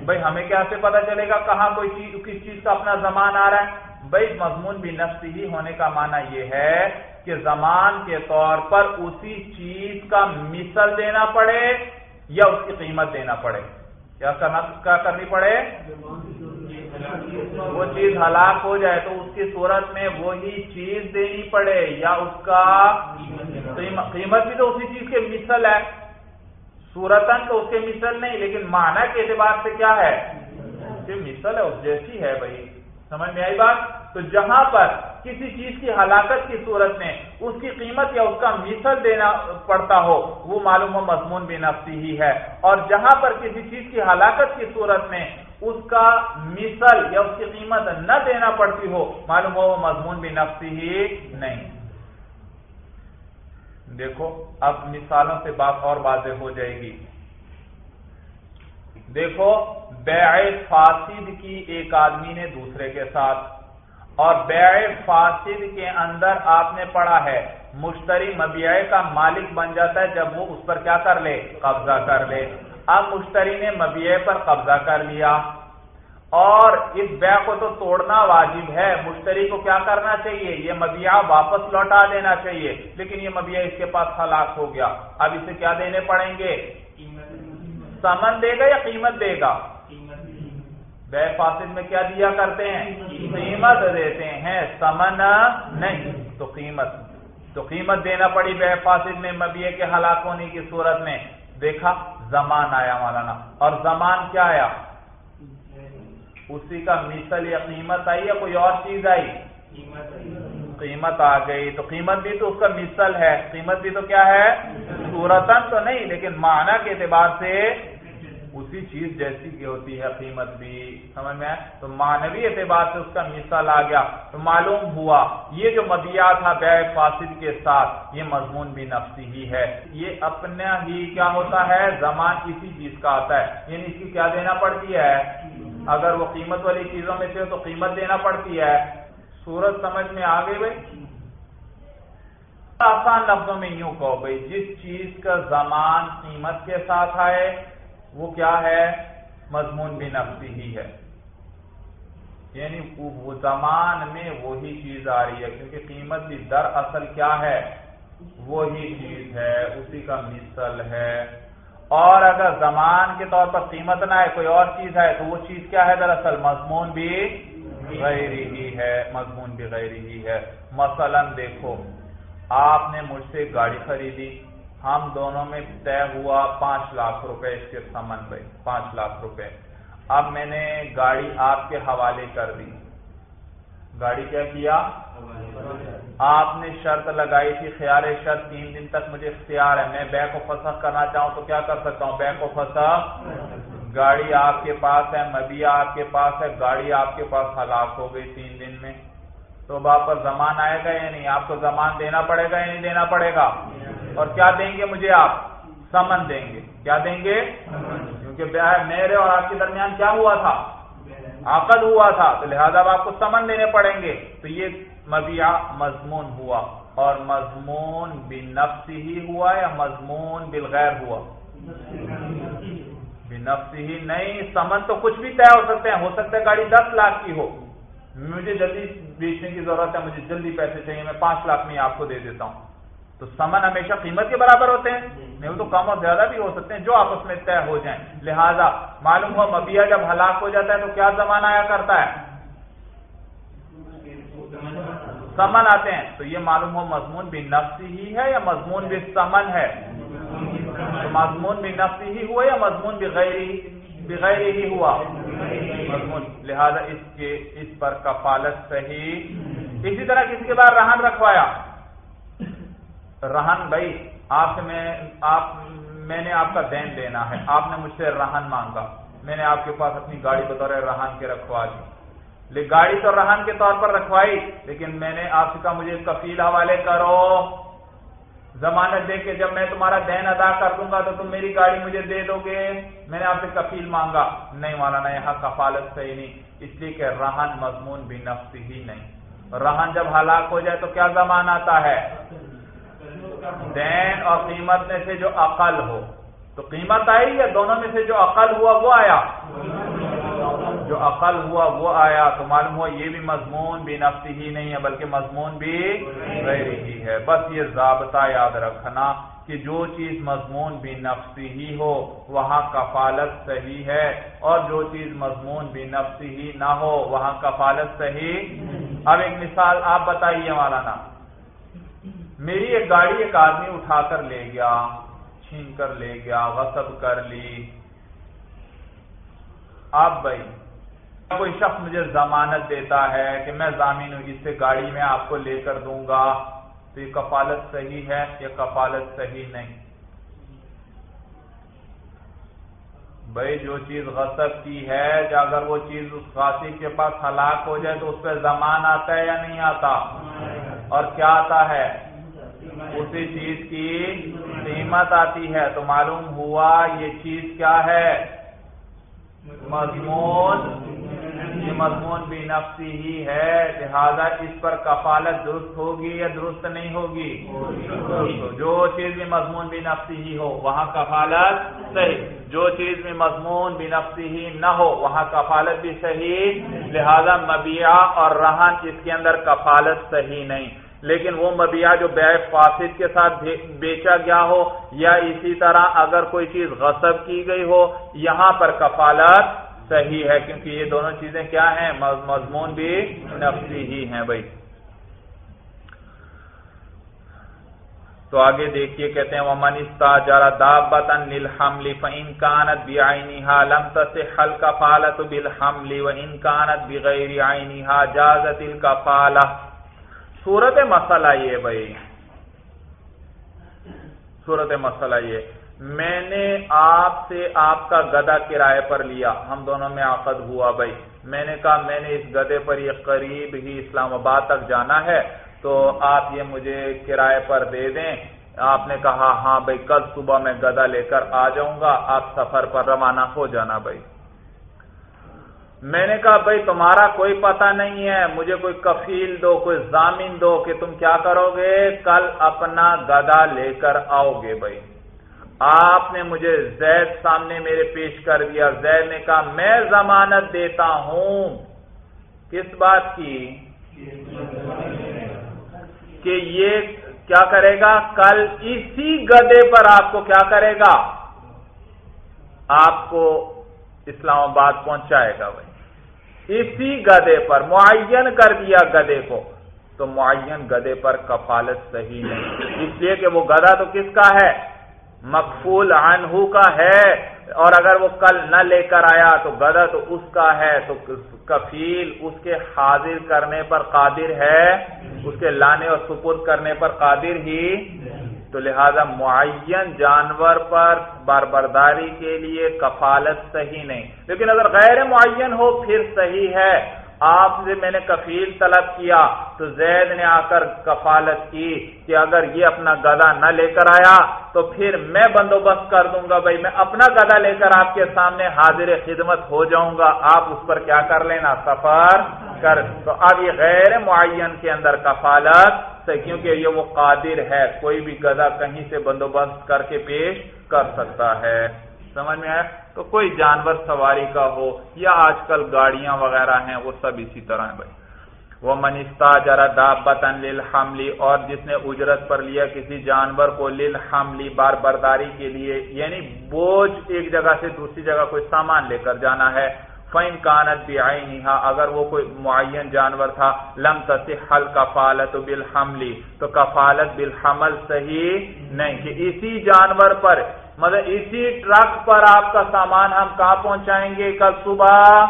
بھائی، ہمیں کیا سے پتا چلے گا کہاں کوئی چیز، کس چیز کا اپنا زمان آ رہا ہے؟ بھائی، مضمون بھی نفسی ہی ہونے کا معنی یہ ہے کہ زمان کے طور پر اسی چیز کا مثل دینا پڑے یا اس کی قیمت دینا پڑے۔ کیا کرنی پڑے؟ وہ چیز ہلاک ہو جائے تو اس کی صورت میں وہی چیز دینی پڑے یا اس کا قیمت بھی تو اسی چیز کے مثل ہے۔ سورتن تو اس کے مثل نہیں، لیکن معنی کے اعتبار سے کیا ہے؟ مثل ہے، اس جیسی ہے بھائی۔ سمجھ میں آئی بات؟ تو جہاں پر کسی چیز کی ہلاکت کی صورت میں اس کی قیمت یا اس کا مثل دینا پڑتا ہو، وہ معلوم ہو مضمون بھی نفسی ہی ہے۔ اور جہاں پر کسی چیز کی ہلاکت کی صورت میں اس کا مثل یا اس کی قیمت نہ دینا پڑتی ہو، معلوم ہو وہ مضمون بھی نفسی ہی نہیں۔ دیکھو، اب مثالوں سے بات اور واضح ہو جائے گی۔ دیکھو، بیع فاسد کی ایک آدمی نے دوسرے کے ساتھ، اور بیع فاسد کے اندر آپ نے پڑھا ہے، مشتری مبیع کا مالک بن جاتا ہے جب وہ اس پر کیا کر لے؟ قبضہ کر لے۔ اب مشتری نے مبیع پر قبضہ کر لیا۔ اور اس بیع کو تو توڑنا واجب ہے۔ مشتری کو کیا کرنا چاہیے؟ یہ مبیع واپس لوٹا دینا چاہیے۔ لیکن یہ مبیع اس کے پاس ہلاک ہو گیا۔ اب اسے کیا دینے پڑیں گے؟ سمن دے گا یا قیمت دے گا؟ بے فاصل میں کیا دیا کرتے ہیں؟ قیمت دیتے ہیں۔ سمن نہیں، تو قیمت۔ تو قیمت دینا پڑی بے فاصل میں مبیے کے ہلاک ہونے کی صورت میں۔ دیکھا زمان آیا مولانا۔ اور زمان کیا آیا؟ اسی کا مثل یا قیمت آئی یا کوئی اور چیز آئی؟ قیمت آ گئی۔ تو قیمت بھی تو اس کا مثل ہے۔ قیمت بھی تو کیا ہے؟ صورتن تو نہیں، لیکن معنی کے اعتبار سے اسی چیز جیسی کی ہوتی ہے، قیمت بھی، سمجھ میں؟ تو مانوی اعتبار سے اس کا مثال آ گیا۔ تو معلوم ہوا، یہ جو مدیا تھا بے فاسد کے ساتھ، یہ مضمون بھی نفسی ہی ہے۔ یہ اپنا ہی کیا ہوتا ہے؟ زمان کسی چیز کا آتا ہے۔ یعنی اس کی کیا دینا پڑتی ہے؟ اگر وہ قیمت والی چیزوں میں سے تو قیمت دینا پڑتی ہے۔ سورج سمجھ میں آ گئی بھائی؟ آسان لفظوں میں یوں کہو بھائی، جس چیز کا زمان قیمت کے ساتھ آئے وہ کیا ہے؟ مضمون بھی نفسی ہی ہے۔ یعنی وہ زمان میں وہی چیز آ رہی ہے، کیونکہ قیمت بھی در اصل کیا ہے؟ وہی چیز ہے، اسی کا مثل ہے۔ اور اگر زمان کے طور پر قیمت نہ ہے کوئی اور چیز ہے تو وہ چیز کیا ہے دراصل مضمون بھی غیر ہی ہے، مضمون بھی غیر ہی ہے۔ مثلا دیکھو، آپ نے مجھ سے گاڑی خریدی۔ ہم دونوں میں طے ہوا پانچ لاکھ روپے اس کے سمن پہ، پانچ لاکھ روپے۔ اب میں نے گاڑی آپ کے حوالے کر دی۔ گاڑی کیا کیا؟ آپ نے شرط لگائی تھی، خیال شرط، تین دن تک مجھے اختیار ہے۔ میں بے کو فسخ کرنا چاہوں تو کیا کر سکتا ہوں؟ بے کو فسخ۔ گاڑی آپ کے پاس ہے مبیا آپ کے پاس ہے، گاڑی آپ کے پاس ہلاک ہو گئی تین دن میں۔ تو واپس زمان آئے گا یا نہیں؟ آپ کو زمان دینا پڑے گا یا نہیں دینا پڑے گا؟ اور کیا دیں گے مجھے آپ؟ سمن دیں گے۔ کیا دیں گے؟ کیونکہ میرے اور آپ کے درمیان کیا ہوا تھا؟ عقد ہوا تھا۔ تو لہذا آپ کو سمن دینے پڑیں گے۔ تو یہ مبیا مضمون ہوا۔ اور مضمون بنفس ہی ہوا یا مضمون بالغیر ہوا؟ بنفس ہی نہیں۔ سمن تو کچھ بھی طے ہو سکتے ہیں۔ ہو سکتا ہے گاڑی دس لاکھ کی ہو۔ مجھے جلدی بیچنے کی ضرورت ہے، مجھے جلدی پیسے چاہیے، میں پانچ لاکھ میں آپ کو دے دیتا ہوں۔ تو سمن ہمیشہ قیمت کے برابر ہوتے ہیں۔ نہیں وہ تو کم اور زیادہ بھی ہو سکتے ہیں جو آپس میں طے ہو جائیں۔ لہذا معلوم ہو مبیا جب ہلاک ہو جاتا ہے تو کیا زمان آیا کرتا ہے؟ سمن آتے ہیں۔ تو یہ معلوم ہو مضمون بھی نفسی ہی ہے یا مضمون بھی سمن ہے؟ مضمون بھی نفسی ہی ہوا یا مضمون بھی بغیر ہی ہوا؟ مضمون۔ لہذا اس کے اس پر کفالت صحیح۔ اسی طرح کسی کے بعد رہن رکھوایا؟ رہن بھائی، آپ سے میں آپ میں نے آپ کا دین دینا ہے۔ آپ نے مجھ سے رہن مانگا۔ میں نے آپ کے پاس اپنی گاڑی بطور رہن کے رکھوا دی گاڑی تو رہن کے طور پر رکھوائی، لیکن میں نے آپ سے کہا، مجھے کفیل حوالے کرو۔ ضمانت دے کے جب میں تمہارا دین ادا کر دوں گا تو تم میری گاڑی مجھے دے دو گے میں نے آپ سے کفیل مانگا۔ نہیں مانا یہاں کفالت صحیح نہیں۔ اس لیے کہ رہن مضمون بھی نفس ہی نہیں۔ رہن جب ہلاک ہو جائے تو کیا زمان آتا ہے؟ دین اور قیمت میں سے جو عقل ہو۔ تو قیمت آئی یا دونوں میں سے جو عقل ہوا وہ آیا؟ جو عقل ہوا وہ آیا۔ تو معلوم ہوا یہ بھی مضمون بھی نفسی ہی نہیں ہے، بلکہ مضمون بھی غیر ہی ہے۔ بس یہ ضابطہ یاد رکھنا کہ جو چیز مضمون بھی نفسی ہی ہو، وہاں کفالت صحیح ہے۔ اور جو چیز مضمون بھی نفسی ہی نہ ہو، وہاں کفالت صحیح۔ اب ایک مثال آپ بتائیے مولانا۔ میری ایک گاڑی ایک آدمی اٹھا کر لے گیا، چھین کر لے گیا، غصب کر لی۔ آپ بھائی، کوئی شخص مجھے ضمانت دیتا ہے کہ میں زامین ہوں، اس سے گاڑی میں آپ کو لے کر دوں گا۔ تو یہ کفالت صحیح ہے یا کفالت صحیح نہیں؟ بھائی، جو چیز غصب کی ہے اگر وہ چیز اس خاصی کے پاس ہلاک ہو جائے تو اس پہ زمان آتا ہے یا نہیں آتا؟ اور کیا آتا ہے؟ اسی چیز کی قیمت آتی ہے تو معلوم ہوا یہ چیز کیا ہے؟ مضمون. یہ مضمون بھی نفسی ہی ہے، لہذا اس پر کفالت درست ہوگی یا درست نہیں ہوگی؟ جو چیز بھی مضمون بھی نفسی ہی ہو، وہاں کفالت صحیح. جو چیز بھی مضمون بھی نفسی ہی نہ ہو، وہاں کفالت بھی صحیح. لہذا مبیا اور رہن اس کے اندر کفالت صحیح نہیں. لیکن وہ مبیا جو بے فاسد کے ساتھ بیچا گیا ہو یا اسی طرح اگر کوئی چیز غصب کی گئی ہو، یہاں پر کفالت صحیح ہے، کیونکہ یہ دونوں چیزیں کیا ہیں؟ مضمون بھی نفسی ہی ہیں بھائی۔ تو آگے دیکھیے، کہتے ہیں وہ منستا جارا داب للحمل فان كانت بعينها لم تصح الكفاله بالحمل وان كانت بغير عينها جازت الكفاله صورت مسئلہ یہ بھائی۔ صورت مسئلہ یہ۔ میں نے آپ سے آپ کا گدا کرائے پر لیا۔ ہم دونوں میں عقد ہوا بھائی۔ میں نے کہا میں نے اس گدے پر یہ قریب ہی اسلام آباد تک جانا ہے، تو آپ یہ مجھے کرائے پر دے دیں۔ آپ نے کہا ہاں بھائی، کل صبح میں گدا لے کر آ جاؤں گا۔ آپ سفر پر روانہ ہو جانا بھائی۔ میں نے کہا، بھائی، تمہارا کوئی پتہ نہیں ہے، مجھے کوئی کفیل دو، کوئی زامین دو کہ تم کیا کرو گے؟ کل اپنا گدا لے کر آؤ گے بھائی۔ آپ نے مجھے زید سامنے میرے پیش کر دیا۔ زید نے کہا، میں ضمانت دیتا ہوں۔ کس بات کی؟ کہ یہ کیا کرے گا؟ کل اسی گدے پر آپ کو کیا کرے گا؟ آپ کو اسلام آباد پہنچائے گا بھائی۔ اسی گدے پر، معین کر دیا گدے کو۔ تو معین گدے پر کفالت صحیح نہیں اس لیے کہ وہ گدا تو کس کا ہے؟ مقفول عنہ کا ہے۔ اور اگر وہ کل نہ لے کر آیا تو گدا تو اس کا ہے۔ تو کفیل اس کے حاضر کرنے پر قادر ہے۔ اس کے لانے اور سپرد کرنے پر قادر ہی تو لہذا معین جانور پر بربرداری کے لیے کفالت صحیح نہیں۔ لیکن اگر غیر معین ہو، پھر صحیح ہے۔ آپ سے میں نے کفیل طلب کیا تو زید نے آ کر کفالت کی کہ اگر یہ اپنا گدا نہ لے کر آیا تو پھر میں بندوبست کر دوں گا بھائی میں اپنا گدا لے کر آپ کے سامنے حاضر خدمت ہو جاؤں گا آپ اس پر کیا کر لینا سفر کر تو اب یہ غیر معین کے اندر کفالت سے کیونکہ یہ وہ قادر ہے، کوئی بھی گدا کہیں سے بندوبست کر کے پیش کر سکتا ہے۔ سمجھ میں آیا؟ تو کوئی جانور سواری کا ہو یا آج کل گاڑیاں وغیرہ ہیں، وہ سب اسی طرح ہیں بھائی۔ وہ منستا جرا دابن حملی اور جس نے اجرت پر لیا کسی جانور کو لل حملی بار برداری کے لیے یعنی بوجھ ایک جگہ سے دوسری جگہ کوئی سامان لے کر جانا ہے۔ فین کانت بھی آئی اگر وہ کوئی معین جانور تھا، لم حل کفالت بالحملی تو کفالت بالحمل صحیح نہیں، کہ اسی جانور پر مطلب اسی ٹرک پر آپ کا سامان ہم کہاں پہنچائیں گے؟ کل صبح۔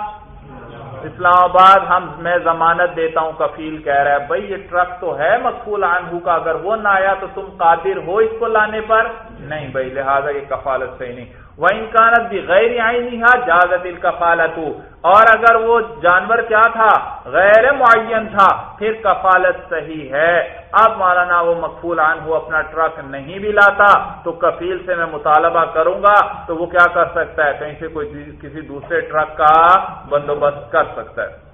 اسلام آباد، ہم میں ضمانت دیتا ہوں، کفیل کہہ رہا ہے، بھائی، یہ ٹرک تو ہے مقبول عنہ کا، اگر وہ نہ آیا تو تم قادر ہو اس کو لانے پر؟ نہیں بھائی، لہٰذا یہ کفالت صحیح نہیں۔ وہ انکانت بھی غیر آئی نہیں جازت الکفالت اور اگر وہ جانور کیا تھا؟ غیر معین تھا، پھر کفالت صحیح ہے۔ اب مولانا وہ مقفول عن ہو اپنا ٹرک نہیں بھی لاتا، تو کفیل سے میں مطالبہ کروں گا، تو وہ کیا کر سکتا ہے؟ کہیں سے کوئی کسی دوسرے ٹرک کا بندوبست کر سکتا ہے۔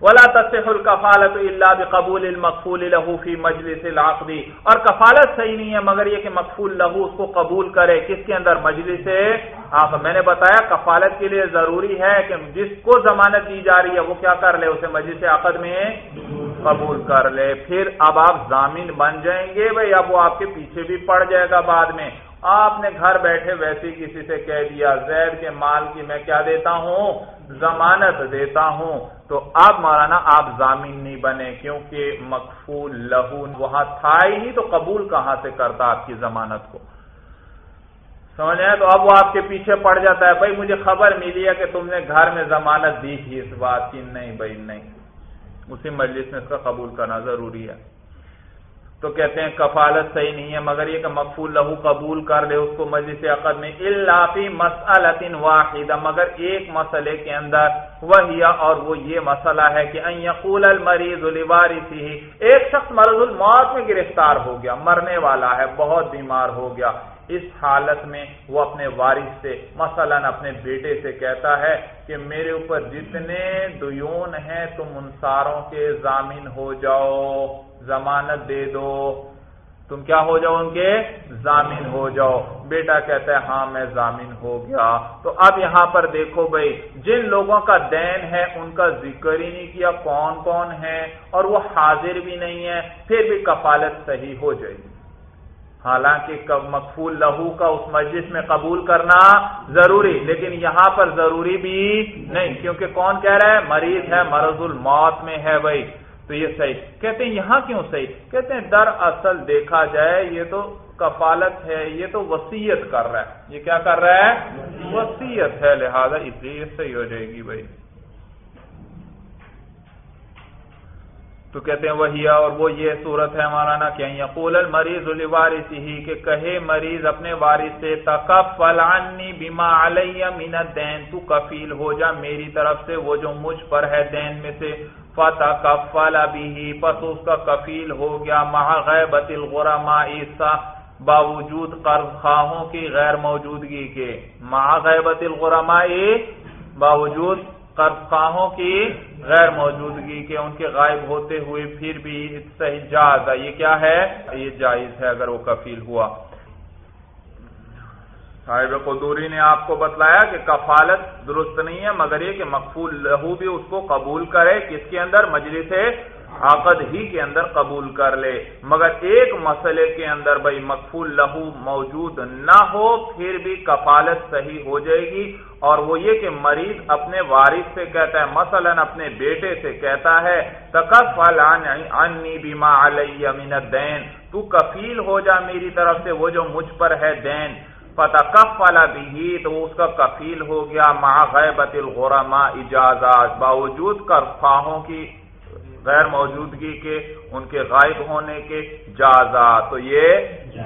ولا تصح الکفالت الا بقبول المقفول له فی مجلس العقد۔ اور کفالت صحیح نہیں ہے، مگر یہ کہ مقفول له اس کو قبول کرے۔ کس کے اندر؟ مجلس۔ آپ، میں نے بتایا، کفالت کے لیے ضروری ہے کہ جس کو ضمانت دی جا رہی ہے، وہ کیا کر لے؟ اسے مجلس عقد میں قبول کر لے۔ پھر اب آپ ضامین بن جائیں گے، بھائی اب وہ آپ کے پیچھے بھی پڑ جائے گا بعد میں۔ آپ نے گھر بیٹھے ویسے کسی سے کہہ دیا، زید کے مال کی میں کیا دیتا ہوں؟ ضمانت دیتا ہوں۔ تو اب مولانا، آپ ضامین نہیں بنے کیونکہ مقفول لہو وہاں تھا ہی نہیں، تو قبول کہاں سے کرتا آپ کی ضمانت کو؟ سمجھ آئے؟ تو اب وہ آپ کے پیچھے پڑ جاتا ہے۔ بھائی، مجھے خبر ملی ہے کہ تم نے گھر میں ضمانت دی تھی اس بات کی۔ نہیں بھائی، نہیں۔ اسی مجلس میں اس کا قبول کرنا ضروری ہے۔ تو کہتے ہیں کفالت صحیح نہیں ہے، مگر یہ کہ مقفول لہو قبول کر لے، اس کو مجلس عقد میں اللہ مسلط واحدہ، مگر ایک مسئلے کے اندر وہی اور وہ یہ مسئلہ ہے کہ یقول المریض لوارثه ایک شخص مرض الموت میں گرفتار ہو گیا، مرنے والا ہے، بہت بیمار ہو گیا، اس حالت میں وہ اپنے وارث سے، مثلا اپنے بیٹے سے کہتا ہے کہ میرے اوپر جتنے دیون ہیں، تم ان ساروں کے ضامن ہو جاؤ۔ ضمانت دے دو۔ تم کیا ہو جاؤ ان کے؟ ضامن ہو جاؤ۔ بیٹا کہتا ہے ہاں میں ضامن ہو گیا۔ تو اب یہاں پر دیکھو بھائی، جن لوگوں کا دین ہے، ان کا ذکر ہی نہیں کیا، کون کون ہے؟ اور وہ حاضر بھی نہیں ہے پھر بھی کفالت صحیح ہو جائے گی۔ حالانکہ مقفول لہو کا اس مجلس میں قبول کرنا ضروری، لیکن یہاں پر ضروری بھی نہیں، کیونکہ کون کہہ رہا ہے؟ مریض ہے، مرض الموت میں ہے بھائی۔ تو یہ صحیح۔ کہتے ہیں یہاں کیوں صحیح؟ کہتے ہیں در اصل دیکھا جائے یہ تو کفالت ہے، یہ تو وسیعت کر رہا ہے۔ یہ کیا کر رہا ہے؟ وسیعت ہے، لہذا اس لیے صحیح ہو جائے گی بھائی۔ تو کہتے ہیں وہی اور وہ یہ صورت ہے مولانا کہ یقول المریض لوارث ہی کہ کہے مریض اپنے وارث سے، تکفل عنی بما علی من الدین، تو کفیل ہو جا میری طرف سے، وہ جو مجھ پر ہے دین میں سے فتکفل به، پس اس کا کفیل ہو گیا مع غیبت الغرماء عیسا باوجود قرض خواہوں کی غیر موجودگی کے۔ مع غیبت الغرماء، باوجود قرض کی غیر موجودگی کے۔ ان کے غائب ہوتے ہوئے پھر بھی صحیح جاز یہ کیا ہے؟ یہ جائز ہے اگر وہ کفیل ہوا۔ صاحب قدوری نے آپ کو بتلایا کہ کفالت درست نہیں ہے، مگر یہ کہ مقفول لہو بھی اس کو قبول کرے، کس کے اندر؟ مجلس عقد ہی کے اندر قبول کر لے۔ مگر ایک مسئلے کے اندر بھائی، مقفول لہو موجود نہ ہو، پھر بھی کفالت صحیح ہو جائے گی۔ اور وہ یہ کہ مریض اپنے وارث سے کہتا ہے، مثلا اپنے بیٹے سے کہتا ہے انی بیما علیہ من الدین تو کفیل ہو جا میری طرف سے، وہ جو مجھ پر ہے دین۔ پتا بھی تو اس کا کفیل ہو گیا، مع غیبت الغرما اجازت باوجود کر کی غیر موجودگی کے، ان کے غائب ہونے کے جازا تو یہ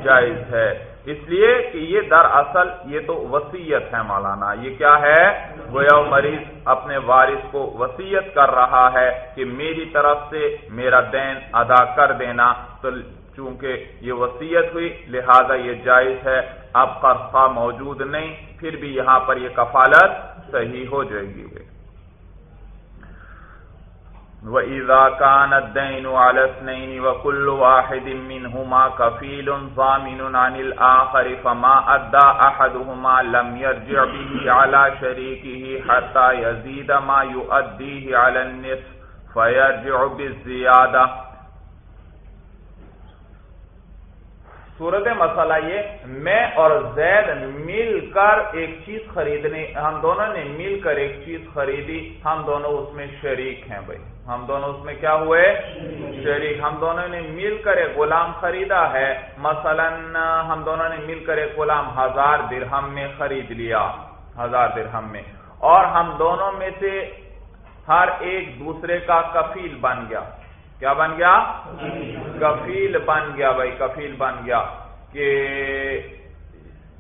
جائز ہے۔ اس لیے کہ یہ در اصل یہ تو وسیعت ہے مولانا۔ یہ کیا ہے؟ گویا مریض اپنے وارث کو وسیعت کر رہا ہے کہ میری طرف سے میرا دین ادا کر دینا۔ تو چونکہ یہ وسیعت ہوئی، لہذا یہ جائز ہے، اب قرفہ موجود نہیں، پھر بھی یہاں پر یہ کفالت صحیح ہو جائے گی۔ وَإِذَا كَانَ الدَّيْنُ عَلَى اثْنَيْنِ وَكُلُّ وَاحِدٍ مِّنْهُمَا كَفِيلٌ ضَامِنٌ عَنِ الْآخَرِ فَمَا أَدَّى أَحَدُهُمَا لَمْ يَرْجِعْ بِهِ عَلَى شَرِيكِهِ حَتَّى يَزِيدَ مَا يُؤَدِّيهِ عَلَى النِّصْفِ فَيَرْجِعُ بِالزِّيَادَةِ صورت مسئلہ یہ، میں اور زید مل کر ایک چیز خریدنے ہم دونوں نے مل کر ایک چیز خریدی، ہم دونوں اس میں شریک ہیں بھائی۔ ہم دونوں اس میں کیا ہوئے؟ شریک۔ ہم دونوں نے مل کر ایک غلام خریدا ہے، مثلا ہم دونوں نے مل کر ایک غلام ہزار درہم میں خرید لیا، ہزار درہم میں۔ اور ہم دونوں میں سے ہر ایک دوسرے کا کفیل بن گیا۔ کیا بن گیا؟ کفیل بن گیا بھائی کفیل بن گیا کہ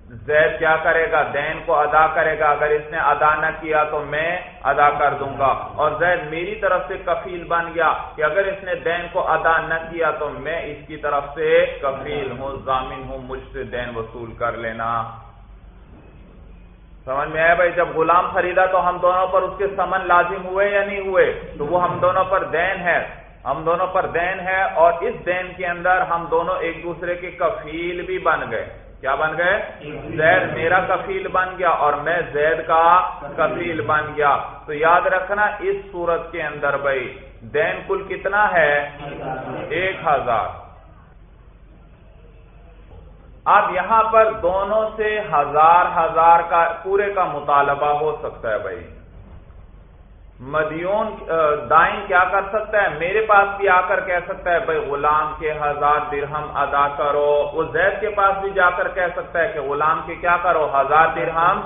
زید کیا کرے گا؟ دین کو ادا کرے گا۔ اگر اس نے ادا نہ کیا تو میں ادا کر دوں گا۔ اور زید میری طرف سے کفیل بن گیا کہ اگر اس نے دین کو ادا نہ کیا تو میں اس کی طرف سے کفیل ہوں ضامن ہوں مجھ سے دین وصول کر لینا۔ سمجھ میں آیا بھائی؟ جب غلام خریدا تو ہم دونوں پر اس کے سمن لازم ہوئے یا نہیں ہوئے؟ تو وہ ہم دونوں پر دین ہے۔ ہم دونوں پر دین ہے اور اس دین کے اندر ہم دونوں ایک دوسرے کے کفیل بھی بن گئے۔ کیا بن گئے؟ زید میرا کفیل بن گیا اور میں زید کا کفیل بن گیا۔ تو یاد رکھنا اس صورت کے اندر بھائی، دین کل کتنا ہے؟ ایک ہزار۔ اب یہاں پر دونوں سے ہزار ہزار کا پورے کا مطالبہ ہو سکتا ہے بھائی۔ مدیون دائن کیا کر سکتا ہے؟ میرے پاس بھی آ کر کہہ سکتا ہے، بھائی غلام کے ہزار درہم ادا کرو۔ وہ زید کے پاس بھی جا کر کہہ سکتا ہے کہ غلام کے کیا کرو؟ ہزار درہم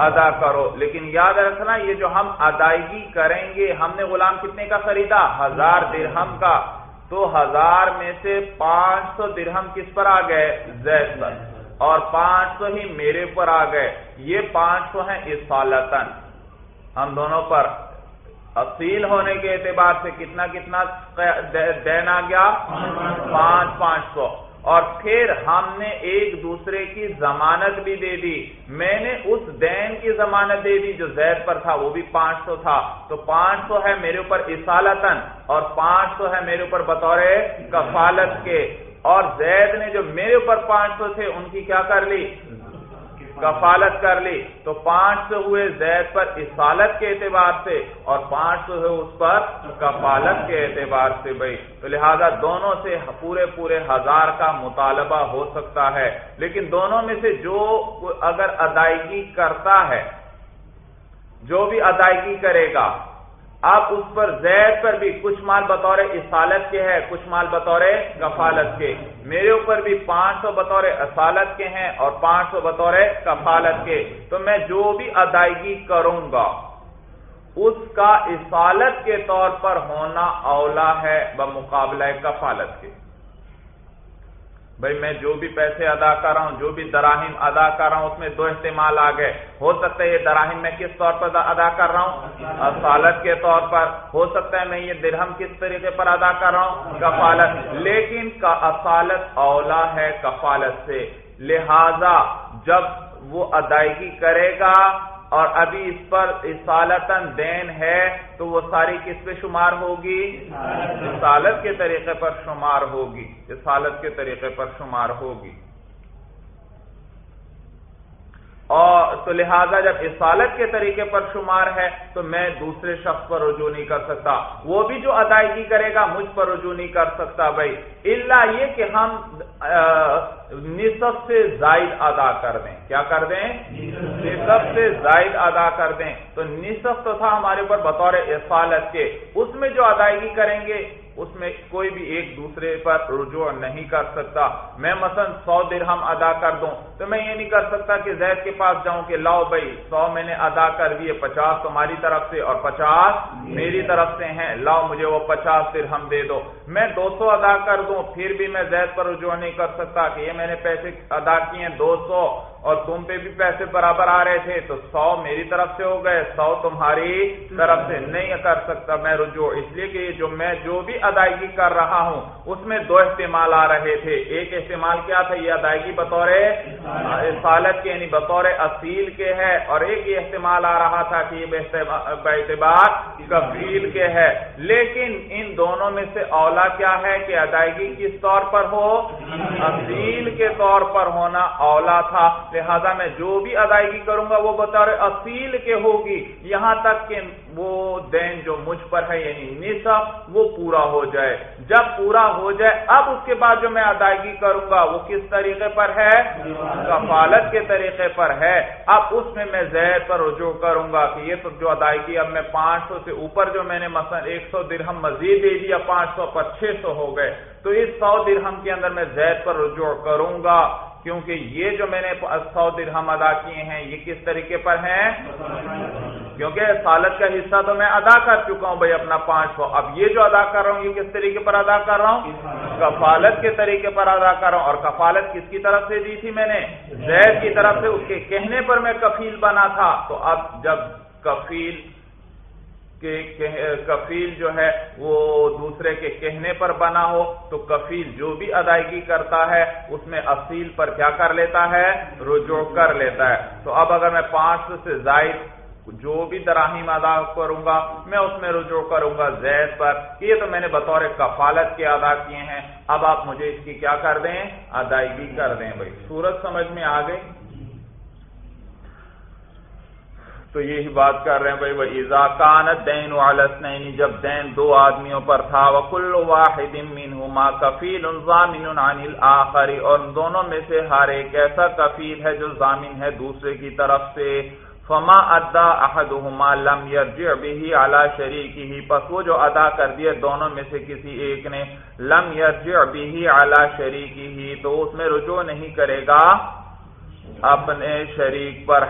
ادا کرو۔ لیکن یاد رکھنا، یہ جو ہم ادائیگی کریں گے، ہم نے غلام کتنے کا خریدا؟ ہزار درہم کا۔ تو ہزار میں سے پانچ سو درہم کس پر آ گئے؟ زید پر۔ اور پانچ سو ہی میرے پر آ گئے۔ یہ پانچ سو ہیں اصالتن ہم دونوں پر۔ اصیل ہونے کے اعتبار سے کتنا کتنا دین آ گیا؟ پانچ پانچ سو۔ اور پھر ہم نے ایک دوسرے کی ضمانت بھی دے دی۔ میں نے اس دین کی ضمانت دے دی جو زید پر تھا، وہ بھی پانچ سو تھا۔ تو پانچ سو ہے میرے اوپر اصالتن اور پانچ سو ہے میرے اوپر بطور کفالت کے۔ اور زید نے جو میرے اوپر پانچ سو تھے، ان کی کیا کر لی؟ کفالت کر لی۔ تو پانچ سو ہوئے زید پر اصالت کے اعتبار سے اور پانچ سو ہوئے اس پر کفالت کے اعتبار سے بھائی۔ تو لہذا دونوں سے پورے پورے ہزار کا مطالبہ ہو سکتا ہے۔ لیکن دونوں میں سے جو اگر ادائیگی کرتا ہے، جو بھی ادائیگی کرے گا اب اس پر زید پر بھی کچھ مال بطور اصالت کے ہے کچھ مال بطور کفالت کے۔ میرے اوپر بھی پانچ سو بطور اصالت کے ہیں اور پانچ سو بطور کفالت کے۔ تو میں جو بھی ادائیگی کروں گا، اس کا اصالت کے طور پر ہونا اولا ہے بمقابلہ کفالت کے۔ بھائی میں جو بھی پیسے ادا کر رہا ہوں، جو بھی دراہم ادا کر رہا ہوں، اس میں دو استعمال آ گئے۔ ہو سکتا ہے یہ دراہم میں کس طور پر ادا کر رہا ہوں؟ اصالت کے طور پر۔ ہو سکتا ہے میں یہ درہم کس طریقے پر ادا کر رہا ہوں؟ کفالت۔ لیکن کا اصالت اولا ہے کفالت سے۔ لہذا جب وہ ادائیگی کرے گا اور ابھی اس پر اصالتاً دین ہے تو وہ ساری کس پہ شمار ہوگی؟ اصالت کے طریقے پر شمار ہوگی۔ اصالت کے طریقے پر شمار ہوگی۔ اور تو لہذا جب اصالت کے طریقے پر شمار ہے تو میں دوسرے شخص پر رجوع نہیں کر سکتا۔ وہ بھی جو ادائیگی کرے گا، مجھ پر رجوع نہیں کر سکتا بھائی۔ اللہ یہ کہ ہم نصف سے زائد ادا کر دیں۔ کیا کر دیں؟ نصف سے زائد ادا کر دیں۔ تو نصف تو تھا ہمارے اوپر بطور اصالت کے۔ اس میں جو ادائیگی کریں گے اس میں کوئی بھی ایک دوسرے پر رجوع نہیں کر سکتا۔ میں مثلا سو درہم ادا کر دوں تو میں یہ نہیں کر سکتا کہ زید کے پاس جاؤں کہ لاؤ بھائی، سو میں نے ادا کر دیے، پچاس تمہاری طرف سے اور پچاس میری طرف سے ہیں۔ لاؤ مجھے وہ پچاس درہم دے دو۔ میں دو سو ادا کر دوں، پھر بھی میں زید پر رجوع نہیں کر سکتا کہ یہ میں نے پیسے ادا کیے ہیں، دو سو۔ اور تم پہ بھی پیسے برابر آ رہے تھے، تو سو میری طرف سے ہو گئے، سو تمہاری طرف سے نہیں کر سکتا میں رجوع۔ اس لیے کہ جو میں جو بھی ادائیگی کر رہا ہوں، اس میں دو استعمال آ رہے تھے۔ ایک استعمال کیا تھا؟ یہ ادائیگی بطور سالت کے یعنی بطور اصیل کے ہے۔ اور ایک یہ استعمال آ رہا تھا کہ یہ اعتبار کفیل کے ہے۔ لیکن ان دونوں میں سے اولا کیا ہے کہ ادائیگی کس طور پر ہو؟ اصیل کے طور پر ہونا اولا تھا۔ لہذا میں جو بھی ادائیگی کروں گا وہ بطور اصیل کے ہوگی۔ یہاں تک کہ وہ دین جو مجھ پر ہے یعنی نصف، وہ پورا ہو جائے۔ جب پورا ہو جائے، اب اس کے بعد جو میں ادائیگی کروں گا، وہ کس طریقے پر ہے؟ کفالت کے طریقے پر ہے۔ اب اس میں میں زید پر رجوع کروں گا کہ یہ تو جو ادائیگی اب میں پانچ سو سے اوپر جو میں نے مثلا ایک سو درہم مزید دے دیا پانچ سو پر چھ سو ہو گئے۔ تو اس سو درہم کے اندر میں زید پر رجوع کروں گا۔ کیونکہ یہ جو میں نے سو درہم ادا کیے ہیں، یہ کس طریقے پر ہیں؟ کیونکہ سالت کا حصہ تو میں ادا کر چکا ہوں بھائی اپنا پانچ سو۔ اب یہ جو ادا کر رہا ہوں، یہ کس طریقے پر ادا کر رہا ہوں؟ کفالت کے طریقے پر ادا کر رہا ہوں۔ اور کفالت کس کی طرف سے دی تھی میں نے؟ زید کی طرف سے۔ اس کے کہنے پر میں کفیل بنا تھا۔ تو اب جب کفیل کفیل جو ہے وہ دوسرے کے کہنے پر بنا ہو، تو کفیل جو بھی ادائیگی کرتا ہے، اس میں اصیل پر کیا کر لیتا ہے؟ رجوع کر لیتا ہے۔ تو اب اگر میں پانچ سے زائد جو بھی دراہیم ادا کروں گا، میں اس میں رجوع کروں گا زید پر۔ یہ تو میں نے بطور کفالت کے ادا کیے ہیں۔ اب آپ مجھے اس کی کیا کر دیں؟ ادائیگی کر دیں بھائی۔ سورج سمجھ میں آ گئی؟ تو یہی بات کر رہے ہیں بھائی وہ ایزا کانت دین والسنین جب دین دو آدمیوں پر تھا وکل واحد منہما کفیل ضامن عن الاخر اور دونوں میں سے ہر ایک ایسا کفیل ہے جو ضامن ہے دوسرے کی طرف سے۔ فما ادا احدهما لم يرجع به على شریکه پس وہ جو ادا کر دیے دونوں میں سے کسی ایک نے، لم يرجع به على شریکه تو اس میں رجوع نہیں کرے گا۔ اپنے شریک پر